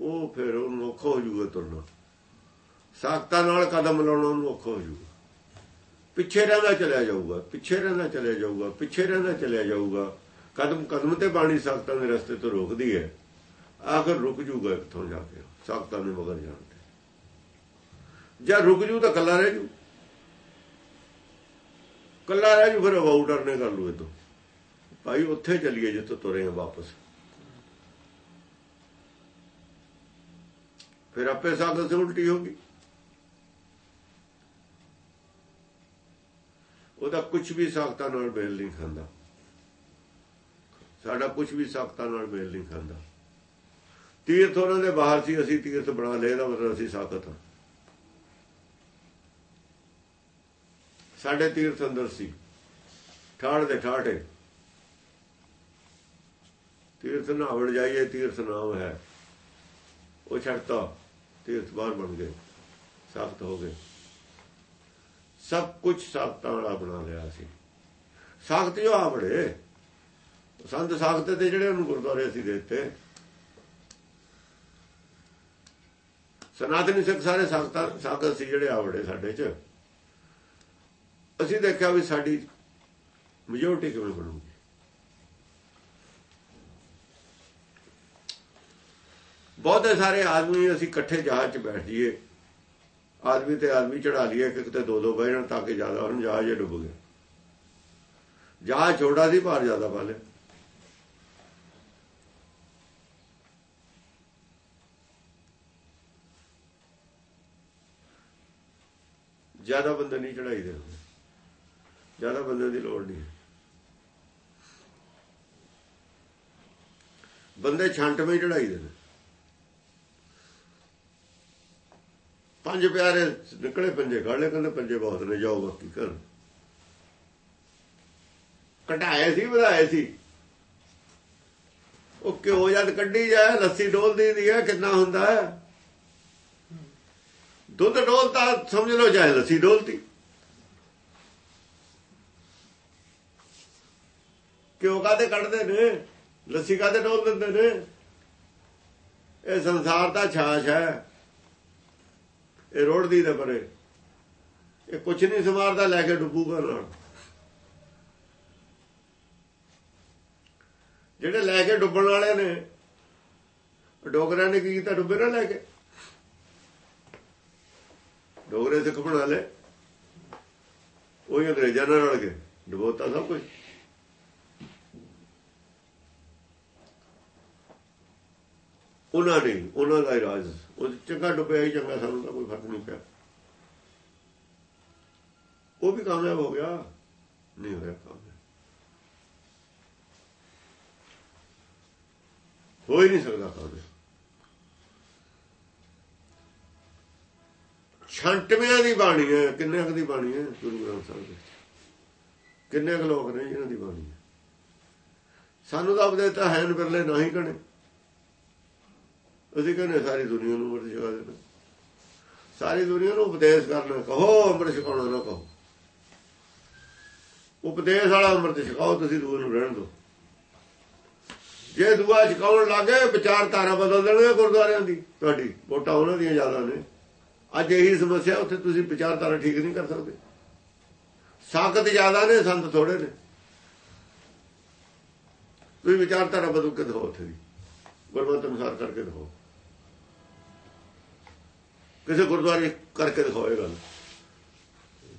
ਉਹ ਫਿਰ ਉਹਨੂੰ ਔਖਾ ਹੋ ਜੂਗਾ ਤੁਰਨਾ। ਸਾਖਤਾ ਨਾਲ ਕਦਮ ਲਾਉਣਾ ਉਹਨੂੰ ਔਖਾ ਹੋ ਜੂਗਾ ਪਿੱਛੇ ਰਹਿੰਦਾ ਚਲਿਆ ਜਾਊਗਾ, ਪਿੱਛੇ ਰਹਿੰਦਾ ਚਲਿਆ ਜਾਊਗਾ, ਪਿੱਛੇ ਰਹਿੰਦਾ ਚਲਿਆ ਜਾਊਗਾ। ਕਦਮ ਕਦਮ ਤੇ ਬਾਣੀ ਸਾਖਤਾ ਦੇ ਰਸਤੇ ਤੋਂ ਰੋਕਦੀ ਹੈ। ਆਖਰ ਰੁਕ ਜੂਗਾ ਇੱਥੋਂ ਜਾ ਕੇ, ਸਾਖਤਾ ਨੇ ਮਗਰ ਜਾਣ। ਜਾਂ ਰੁਕ ਜੂ ਤਾਂ ਕੱਲਾ ਰਹਿ ਜੂ। ਕੱਲਾ ਰਹਿ ਜੂ, ਫਿਰ ਅਬਾਊਟਰ ਨੇ ਕਰ ਲੂ ਇਤੋਂ ਭਾਈ, ਉੱਥੇ ਚੱਲੀਏ ਜਿੱਥੋਂ ਤੁਰੇ ਆ ਵਾਪਸ। ਫਿਰ ਆਪੇ ਸਾਗਤ ਸੇ ਉਲਟੀ ਗਈ। ਉਹਦਾ ਕੁਝ ਵੀ ਸਾਖਤਾ ਨਾਲ ਮੇਲ ਨਹੀਂ ਖਾਂਦਾ। ਸਾਡਾ ਕੁਝ ਵੀ ਸਾਖਤਾ ਨਾਲ ਮੇਲ ਨਹੀਂ ਖਾਂਦਾ। ਤੀਰਥ ਉਹਨਾਂ ਦੇ ਬਾਹਰ ਸੀ, ਅਸੀਂ ਤੀਰਥ ਬਣਾ ਲਏ ਦਾ ਮਤਲਬ ਅਸੀਂ ਸਾਖਤ ਹਾਂ। ਸਾਡੇ ਤੀਰਥ ਅੰਦਰ ਸੀ। ਠਾੜ ਦੇ ਠਾਠੇ। ਤੀਰਥ ਨਾਵੜ ਜਾਈਏ, ਤੀਰਥ ਨਾਮ ਹੈ। ਉਹ ਛੱਡਤਾ, ਤੀਰਥ ਬਾਹਰ ਬਣ ਗਏ। ਸਾਖਤ ਹੋ ਗਏ। ਸਭ ਕੁਝ ਸਾਖਤਾਂ ਵਾਲਾ ਬਣਾ ਲਿਆ ਸੀ। ਸਾਖਤ ਜੋ ਆਵੜੇ ਸੰਤ ਸਾਖਤ ਤੇ ਜਿਹੜੇ ਉਹਨੂੰ ਗੁਰਦੁਆਰੇ ਅਸੀਂ ਦਿੱਤੇ। ਸਨਾਤਨੀ ਸਿੱਖ ਸਾਰੇ ਸਾਖਤਾਂ, ਸਾਖਤ ਸੀ ਜਿਹੜੇ ਆਵੜੇ ਸਾਡੇ ਚ। ਅਸੀਂ ਦੇਖਿਆ ਵੀ ਸਾਡੀ ਮੈਜੋਰਟੀ ਕਿਵੇਂ ਬਣੂਗੀ? ਬਹੁਤੇ ਸਾਰੇ ਆਦਮੀ ਅਸੀਂ ਇਕੱਠੇ ਜਹਾਜ਼ 'ਚ ਬੈਠ ਜਾਈਏ। ਆਦਮੀ ਤੇ ਆਦਮੀ ਚੜਾ ਲਈਏ ਕਿ ਕਿਤੇ ਦੋ ਦੋ ਬਹਿਣ ਤਾਂ ਕਿ ਜ਼ਿਆਦਾ ਹੁਣ ਜਹਾਜ਼ ਡੁੱਬ ਗਿਆ ਜਹਾਜ਼ ਛੋਟਾ ਸੀ, ਭਾਰ ਜ਼ਿਆਦਾ ਪਾ ਲਿਆ। ਜ਼ਿਆਦਾ ਬੰਦੇ ਨਹੀਂ ਚੜਾਈ ਦੇ। ਜ਼ਿਆਦਾ ਬੰਦੇ ਦੀ ਲੋੜ ਨਹੀਂ। ਬੰਦੇ ਛੰਟ ਚੜਾਈ ਦੇ ਨੇ। ਪੰਜ ਪਿਆਰੇ ਨਿਕਲੇ, ਪੰਜੇ ਗਾਲੇ ਕਹਿੰਦੇ ਪੰਜੇ ਬਹੁਤ ਨੇ, ਜਾਓ ਬਾਕੀ ਕਰ ਘਟਾਏ ਸੀ, ਵਧਾਏ ਸੀ। ਉਹ ਕਿਉਂ ਜਦ ਕੱਢੀ ਜਾਏ, ਲੱਸੀ ਡੋਲਦੀ ਦੀ ਹੈ, ਕਿੰਨਾ ਹੁੰਦਾ ਹੈ? ਦੁੱਧ ਡੋਲਤਾ, ਸਮਝ ਲਓ ਜਾਏ ਲੱਸੀ ਡੋਲਤੀ। ਕਿਉਂ ਕਾਦੇ ਕੱਢਦੇ ਨੇ? ਲੱਸੀ ਕਾਦੇ ਡੋਲ ਦਿੰਦੇ ਨੇ? ਇਹ ਸੰਸਾਰ ਦਾ ਛਾਛ ਹੈ। ਇਹ ਰੋੜਦੀ ਦੇ ਪਰੇ। ਇਹ ਕੁਛ ਨਹੀਂ ਸਮਾਰਦਾ ਲੈ ਕੇ ਡੁੱਬੂਗਾ ਨਾਲ। ਜਿਹੜੇ ਲੈ ਕੇ ਡੁੱਬਣ ਵਾਲੇ ਨੇ, ਡੋਗਰਿਆਂ ਨੇ ਕੀ ਕੀਤਾ? ਡੁੱਬੇ ਨਾ ਲੈ ਕੇ। ਡੋਗਰੇ ਸਿੱਖ ਬਣਾ ਲੈ ਉਹੀ ਅੰਗਰੇਜ਼ਾਂ ਨਾਲ ਰਲ ਕੇ। ਡੁਬੋਤਾ ਸਭ ਕੁਝ ਉਹਨਾਂ ਨੇ, ਉਹਨਾਂ ਦਾ ਹੀ ਉਹ ਚੰਗਾ ਡੁੱਬਿਆ ਹੀ ਚੰਗਾ, ਸਾਨੂੰ ਤਾਂ ਕੋਈ ਫ਼ਰਕ ਨਹੀਂ ਪਿਆ। ਉਹ ਵੀ ਕਾਮਯਾਬ ਹੋ ਗਿਆ। ਨਹੀਂ ਹੋਇਆ ਕਾਮਯਾਬ। ਹੋ ਹੀ ਨਹੀਂ ਸਕਦਾ ਕਾਮਯਾਬ। ਛੰਟਵਿਆਂ ਦੀ ਬਾਣੀ ਹੈ, ਕਿੰਨੇ ਕੁ ਦੀ ਬਾਣੀ ਹੈ ਗੁਰੂ ਗ੍ਰੰਥ ਸਾਹਿਬ ਵਿੱਚ ਕਿੰਨੇ ਕੁ ਲੋਕ ਨੇ ਜਿਹਨਾਂ ਦੀ ਬਾਣੀ ਹੈ? ਸਾਨੂੰ ਤਾਂ ਉਪਦੇਸ਼ ਤਾਂ ਹੈਨ ਬਿਰਲੇ ਨਹੀਂ ਕਣੇ ਅਸੀਂ ਕਹਿੰਦੇ ਸਾਰੀ ਦੁਨੀਆ ਨੂੰ ਅੰਮ੍ਰਿਤ ਛਕਾ ਦੇਣਾ। ਸਾਰੀ ਦੁਨੀਆ ਨੂੰ ਉਪਦੇਸ਼ ਕਰਨਾ, ਕਹੋ ਅੰਮ੍ਰਿਤ ਛਕਾਉਣਾ ਨਾ ਕਹੋ। ਉਪਦੇਸ਼ ਵਾਲਾ ਅੰਮ੍ਰਿਤ ਛਕਾਓ, ਤੁਸੀਂ ਦੂਏ ਨੂੰ ਰਹਿਣ ਦਿਓ ਜੇ ਦੂਆ ਛਕਾਉਣ ਲੱਗੇ ਵਿਚਾਰ ਧਾਰਾ ਬਦਲ ਦੇਣਗੇ ਗੁਰਦੁਆਰਿਆਂ ਦੀ। ਤੁਹਾਡੀ ਵੋਟਾਂ ਉਹਨਾਂ ਦੀਆਂ ਜ਼ਿਆਦਾ ਨੇ। ਅੱਜ ਇਹੀ ਸਮੱਸਿਆ, ਉੱਥੇ ਤੁਸੀਂ ਵਿਚਾਰਧਾਰਾ ਠੀਕ ਨਹੀਂ ਕਰ ਸਕਦੇ। ਸਾਖਤ ਜ਼ਿਆਦਾ ਨੇ, ਸੰਤ ਥੋੜੇ ਨੇ। ਤੁਸੀਂ ਵਿਚਾਰਧਾਰਾ ਬਦਲ ਕੇ ਦਿਖਾਓ ਉੱਥੇ ਦੀ। ਗੁਰਮਤਿ ਅਨੁਸਾਰ ਕਰਕੇ ਦਿਖਾਓ। ਕਿਸੇ ਗੁਰਦੁਆਰੇ ਕਰਕੇ ਦਿਖਾਓ ਇਹ ਗੱਲ।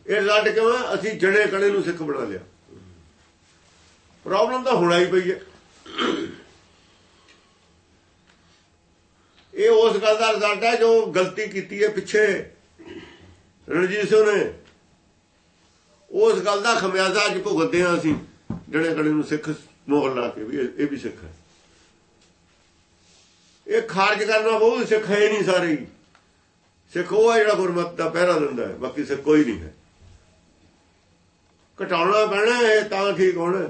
ਇਹ ਰਿਜ਼ਲਟ ਕਿਉਂ ਹੈ? ਅਸੀਂ ਜਣੇ ਕਣੇ ਨੂੰ ਸਿੱਖ ਬਣਾ ਲਿਆ। ਪ੍ਰੋਬਲਮ ਤਾਂ ਹੋਣਾ ਹੀ ਪਈ ਹੈ। ਇਹ ਉਸ ਗੱਲ ਦਾ ਰਿਜ਼ਲਟ ਹੈ ਜੋ ਗਲਤੀ ਕੀਤੀ ਹੈ ਪਿੱਛੇ। ਰਣਜੀਤ ਸਿੰਘ ਨੇ ਉਸ ਗੱਲ ਦਾ ਖਮਿਆਜ਼ਾ ਅੱਜ ਭੁਗਤਦੇ ਹਾਂ ਅਸੀਂ। ਜਣੇ ਕਣੇ ਨੂੰ ਸਿੱਖ ਮੋਹਰ ਲਾ ਕੇ ਵੀ ਇਹ ਵੀ ਸਿੱਖ ਹੈ। ਇਹ ਖਾਰਜ ਕਰਨਾ ਬਹੁਤ ਸਿੱਖ ਹੈ ਨਹੀਂ ਸਾਰੇ ਸਿੱਖ ਉਹ ਹੈ ਜਿਹੜਾ ਗੁਰਮਤ ਦਾ ਪਹਿਰਾ ਦਿੰਦਾ ਹੈ, ਬਾਕੀ ਸਿੱਖ ਕੋਈ ਨਹੀਂ ਹੈ। ਘਟਾਉਣਾ ਪੈਣਾ ਇਹ ਤਾਂ ਠੀਕ ਹੋਣਾ।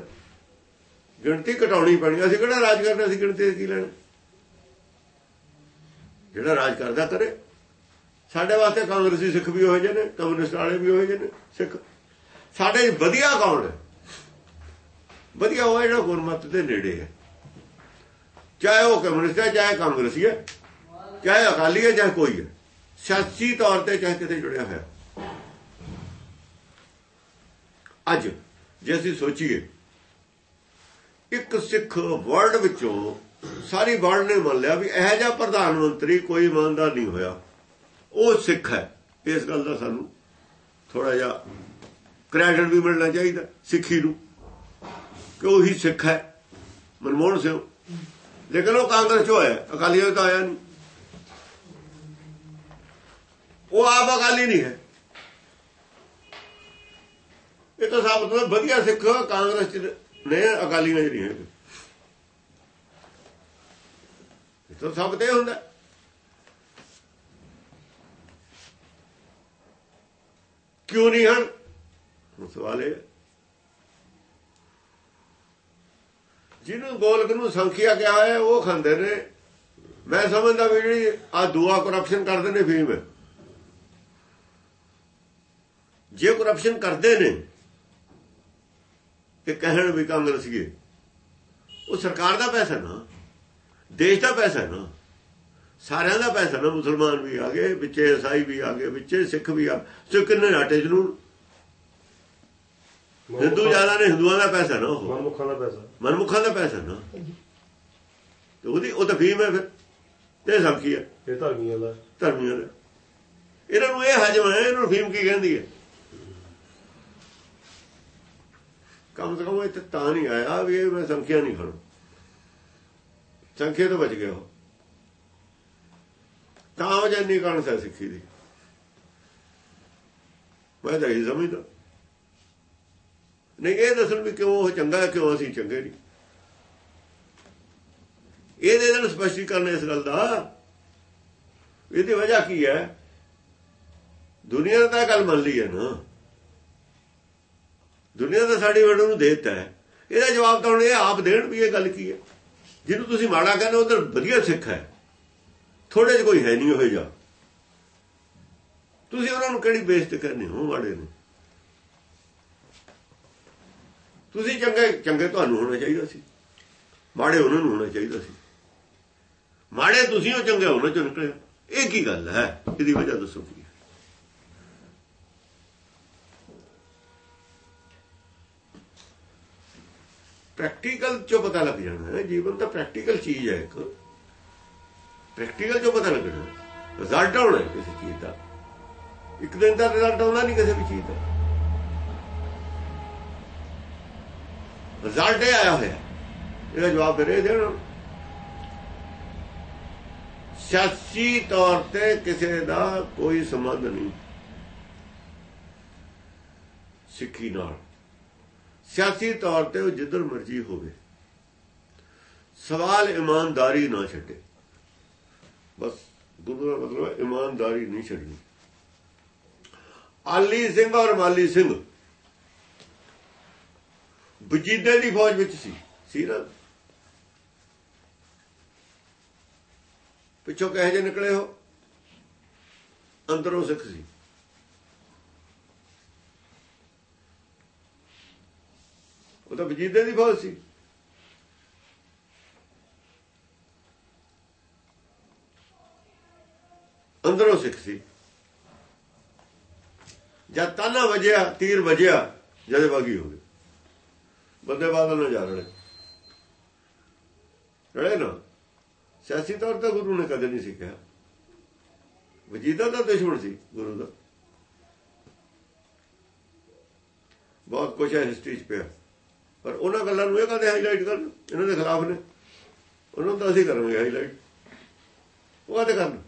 ਗਿਣਤੀ ਘਟਾਉਣੀ ਪੈਣੀ। ਅਸੀਂ ਕਿਹੜਾ ਰਾਜ ਕਰਨਾ, ਅਸੀਂ ਗਿਣਤੀ ਕੀ ਲੈਣਾ? ਜਿਹੜਾ ਰਾਜ ਕਰਦਾ ਕਰੇ। ਸਾਡੇ ਵਾਸਤੇ ਕਾਂਗਰਸੀ ਸਿੱਖ ਵੀ ਹੋਏ ਜੇ ਨੇ, ਕਮਿਊਨਿਸਟ ਵਾਲੇ ਵੀ ਹੋਏ ਜੇ ਨੇ, ਸਿੱਖ। ਸਾਡੇ ਵਧੀਆ ਕੌਣ ਹੈ? ਵਧੀਆ ਉਹ ਜਿਹੜਾ ਗੁਰਮਤ ਦੇ ਨੇੜੇ ਹੈ। ਚਾਹੇ ਉਹ ਕਮਿਊਨਿਸਟ ਹੈ, ਚਾਹੇ ਕਾਂਗਰਸੀ ਹੈ, ਚਾਹੇ ਅਕਾਲੀ ਹੈ, ਚਾਹੇ ਕੋਈ ਹੈ। ਸਿਆਸੀ ਤੌਰ ਤੇ ਚਾਹੇ ਕਿਤੇ ਜੁੜਿਆ ਹੋਇਆ। ਅੱਜ ਜੇ ਅਸੀਂ ਸੋਚੀਏ, ਇੱਕ ਸਿੱਖ ਵਰਲਡ ਵਿੱਚੋਂ ਸਾਰੀ ਵਰਲਡ ਨੇ ਮੰਨ ਲਿਆ ਵੀ ਇਹ ਜਿਹਾ ਪ੍ਰਧਾਨ ਮੰਤਰੀ ਕੋਈ ਇਮਾਨਦਾਰ ਨਹੀਂ ਹੋਇਆ। ਉਹ ਸਿੱਖ ਹੈ। ਇਸ ਗੱਲ ਦਾ ਸਾਨੂੰ ਥੋੜਾ ਜਿਹਾ ਕ੍ਰੈਡਿਟ ਵੀ ਮਿਲਣਾ ਚਾਹੀਦਾ ਸਿੱਖੀ ਨੂੰ ਕਿ ਉਹੀ ਸਿੱਖ ਹੈ। ਮਨਮੋਹਨ ਸਿੰਘ। ਲੇਕਿਨ ਉਹ ਕਾਂਗਰਸ ਚੋਂ ਹੈ ਅਕਾਲੀਆਂ ਤਾਂ ਆਇਆ ਨਹੀਂ। ਉਹ ਆਪ ਅਕਾਲੀ ਨਹੀਂ ਹੈ। ਇਹ ਤਾਂ ਸਭ ਤੋਂ ਵਧੀਆ ਸਿੱਖ ਕਾਂਗਰਸ ਚ ਨੇ ਅਕਾਲੀਆਂ ਚ ਨਹੀਂ ਹੈ ਇਹ ਤਾਂ ਸਭ ਤੇ ਹੁੰਦਾ। ਕਿਉਂ ਨਹੀਂ ਹਨ? ਸਵਾਲ ਇਹ ਜਿਹਨੂੰ ਗੋਲਕ ਨੂੰ ਸੰਖਿਆ ਕਿਹਾ ਹੈ, ਉਹ ਖਾਂਦੇ ਨੇ। ਮੈਂ ਸਮਝਦਾ ਵੀ ਜਿਹੜੀ ਆ ਦੁਆ ਕਰਪਸ਼ਨ ਕਰਦੇ ਨੇ, ਫੀਮ ਹੈ। ਜੇ ਕਰਪਸ਼ਨ ਕਰਦੇ ਨੇ ਕਿ ਕਹਿਣ ਵੀ ਕਾਂਗਰਸੀਏ ਉਹ ਸਰਕਾਰ ਦਾ ਪੈਸਾ ਨਾ ਦੇਸ਼ ਦਾ ਪੈਸਾ ਨਾ ਸਾਰਿਆਂ ਦਾ ਪੈਸਾ ਨਾ ਮੁਸਲਮਾਨ ਵੀ ਆ ਗਏ ਵਿੱਚੇ ਈਸਾਈ ਵੀ ਆ ਗਏ ਵਿੱਚੇ ਸਿੱਖ ਵੀ ਆ ਸੋ ਕਿੰਨੇ ਆਟੇ ਜਨੂਨ? ਹਿੰਦੂ ਜ਼ਿਆਦਾ ਨੇ ਹਿੰਦੂਆਂ ਦਾ ਪੈਸਾ ਨਾ ਉਹ। ਮਨਮੁਖਾਂ ਦਾ ਪੈਸਾ। ਮਨਮੁਖਾਂ ਦਾ ਪੈਸਾ ਨਾ। ਤੇ ਉਹਦੀ ਉਹ ਤਾਂ ਫੀਮ ਹੈ ਫਿਰ। ਤੇ ਸਭ ਕੀ ਹੈ? ਇਹ ਧਰਮੀਆਂ ਦਾ। ਧਰਮੀਆਂ ਦਾ। ਇਹਨਾਂ ਨੂੰ ਇਹ ਹਜਮ ਹੈ ਇਹਨਾਂ ਨੂੰ ਫੀਮ ਕੀ ਕਹਿੰਦੀ ਹੈ? ਕਮ ਸੇ ਕਮ ਇੱਥੇ ਤਾਂ ਨਹੀਂ ਆਇਆ, ਵੀ ਇਹ ਮੈਂ ਸੰਖਿਆ ਨਹੀਂ ਖੜੋ ਸੰਖਿਆ ਤੋਂ ਬਚ ਗਿਆ ਉਹ। ਤਾਂ ਉਹ ਜੰਨੀ ਕਣ ਸਾ ਸਿੱਖੀ ਦੀ? ਮੈਂ ਤਾਂ ਇਹ ਸਮਝਦਾ। ਨਹੀਂ, ਇਹ ਦੱਸਣ ਵੀ ਕਿਉਂ ਉਹ ਚੰਗਾ ਹੈ, ਕਿਉਂ ਅਸੀਂ ਚੰਗੇ ਨਹੀਂ? ਇਹਦੇ ਨਾਲ ਸਪਸ਼ਟੀਕਰਨ ਇਸ ਗੱਲ ਦਾ। ਇਹਦੀ ਵਜ੍ਹਾ ਕੀ ਹੈ? ਦੁਨੀਆ ਨੇ ਤਾਂ ਇਹ ਗੱਲ ਮੰਨ ਲਈ ਹੈ ਨਾ। ਦੁਨੀਆ ਤਾਂ ਸਾਡੀ ਵੜ ਨੂੰ ਦੇਤਾ ਹੈ। ਇਹਦਾ ਜਵਾਬ ਤਾਂ ਹੁਣ ਇਹ ਆਪ ਦੇਣ ਵੀ ਇਹ ਗੱਲ ਕੀ ਹੈ। ਜਿਹਨੂੰ ਤੁਸੀਂ ਮਾੜਾ ਕਹਿੰਦੇ ਉਧਰ ਵਧੀਆ ਸਿੱਖ ਹੈ। ਥੋੜੇ ਜਿਹਾ ਕੋਈ ਹੈ ਨਹੀਂ ਉਹ ਜਾ ਤੁਸੀਂ ਉਹਨਾਂ ਨੂੰ ਕਿਹੜੀ ਬੇਇੱਜ਼ਤ ਕਰਨੀ ਹੋ, ਮਾੜੇ ਨੂੰ? ਤੁਸੀਂ ਚੰਗੇ ਚੰਗੇ ਤੁਹਾਨੂੰ ਹੋਣਾ ਚਾਹੀਦਾ ਸੀ। ਮਾੜੇ ਉਹਨਾਂ ਨੂੰ ਹੋਣਾ ਚਾਹੀਦਾ ਸੀ। ਮਾੜੇ ਤੁਸੀਂ ਉਹ ਚੰਗੇ ਹੋਣਾ ਚੋਂ ਨਿਕਲੇ ਇਹ ਕੀ ਗੱਲ ਹੈ? ਇਹਦੀ ਵਜ੍ਹਾ ਦੱਸੋ ਪ੍ਰੈਕਟੀਕਲ ਚੋਂ ਪਤਾ ਲੱਗ ਜਾਣਾ ਹੈ। ਜੀਵਨ ਤਾਂ ਪ੍ਰੈਕਟੀਕਲ ਚੀਜ਼ ਹੈ ਇੱਕ। ਪ੍ਰੈਕਟੀਕਲ ਚੋਂ ਪਤਾ ਲੱਗਣਾ ਰਿਜ਼ਲਟ ਆਉਣਾ ਕਿਸੇ ਚੀਜ਼ ਦਾ। ਇੱਕ ਦਿਨ ਦਾ ਰਿਜ਼ਲਟ ਆਉਣਾ ਨਹੀਂ ਕਿਸੇ ਵੀ ਚੀਜ਼ ਦਾ। ਰਿਜ਼ਲਟ ਇਹ ਆਇਆ ਹੋਇਆ। ਇਹਦਾ ਜਵਾਬ ਫਿਰ ਇਹ ਦੇਣਾ। ਸਿਆਸੀ ਤੌਰ ਤੇ ਕਿਸੇ ਦਾ ਕੋਈ ਸੰਬੰਧ ਨਹੀਂ। ਸਿੱਖੀ ਨਾਲ। ਸਿਆਸੀ ਤੌਰ ਤੇ ਉਹ ਜਿੱਧਰ ਮਰਜ਼ੀ ਹੋਵੇ। ਸਵਾਲ ਇਮਾਨਦਾਰੀ ਨਾ ਛੱਡੇ। ਬਸ ਗੁਰੂ ਦਾ ਮਤਲਬ ਇਮਾਨਦਾਰੀ ਨਹੀਂ ਛੱਡਣੀ। ਆਲੀ ਸਿੰਘ ਔਰ ਮਾਲੀ ਸਿੰਘ। ਬਜੀਦੇ ਦੀ ਫੌਜ ਵਿੱਚ ਸੀ। ਸੀ ਨਾ? ਪਿੱਛੋਂ ਕਹੇ ਜੇ ਨਿਕਲੇ ਹੋ ਅੰਦਰੋਂ ਸਿੱਖ ਸੀ। ਉਹ ਤਾਂ ਵਜੀਦੇ ਦੀ ਫੌਜ ਸੀ। ਅੰਦਰੋਂ ਸਿੱਖ ਸੀ। ਜਦ ਤਾਨਾ ਵਜਿਆ, ਤੀਰ ਵਜਿਆ, ਜਦੇ ਬਾਗੀ ਹੋ ਗਏ। ਬੰਦੇ ਬਾਦਲ ਨਾ ਜਾ ਰਹੇ। ਰਲੇ ਨਾ। ਸਿਆਸੀ ਤੌਰ ਤੇ ਗੁਰੂ ਨੇ ਕਦੇ ਨਹੀਂ ਸਿੱਖਿਆ। ਵਜੀਦਾ ਦਾ ਦੁਸ਼ਮਣ ਸੀ ਗੁਰੂ ਦਾ। ਬਹੁਤ ਕੁਝ ਹੈ ਹਿਸਟਰੀ 'ਚ ਪਿਆ। ਪਰ ਉਹਨਾਂ ਗੱਲਾਂ ਨੂੰ ਇਹ ਕਦੇ ਹਾਈਲਾਈਟ ਕਰਨ। ਇਹਨਾਂ ਦੇ ਖਿਲਾਫ ਨੇ। ਉਹਨਾਂ ਨੂੰ ਤਾਂ ਅਸੀਂ ਕਰਾਂਗੇ ਹਾਈਲਾਈਟ ਉਹ ਕਦੇ ਕਰਨ।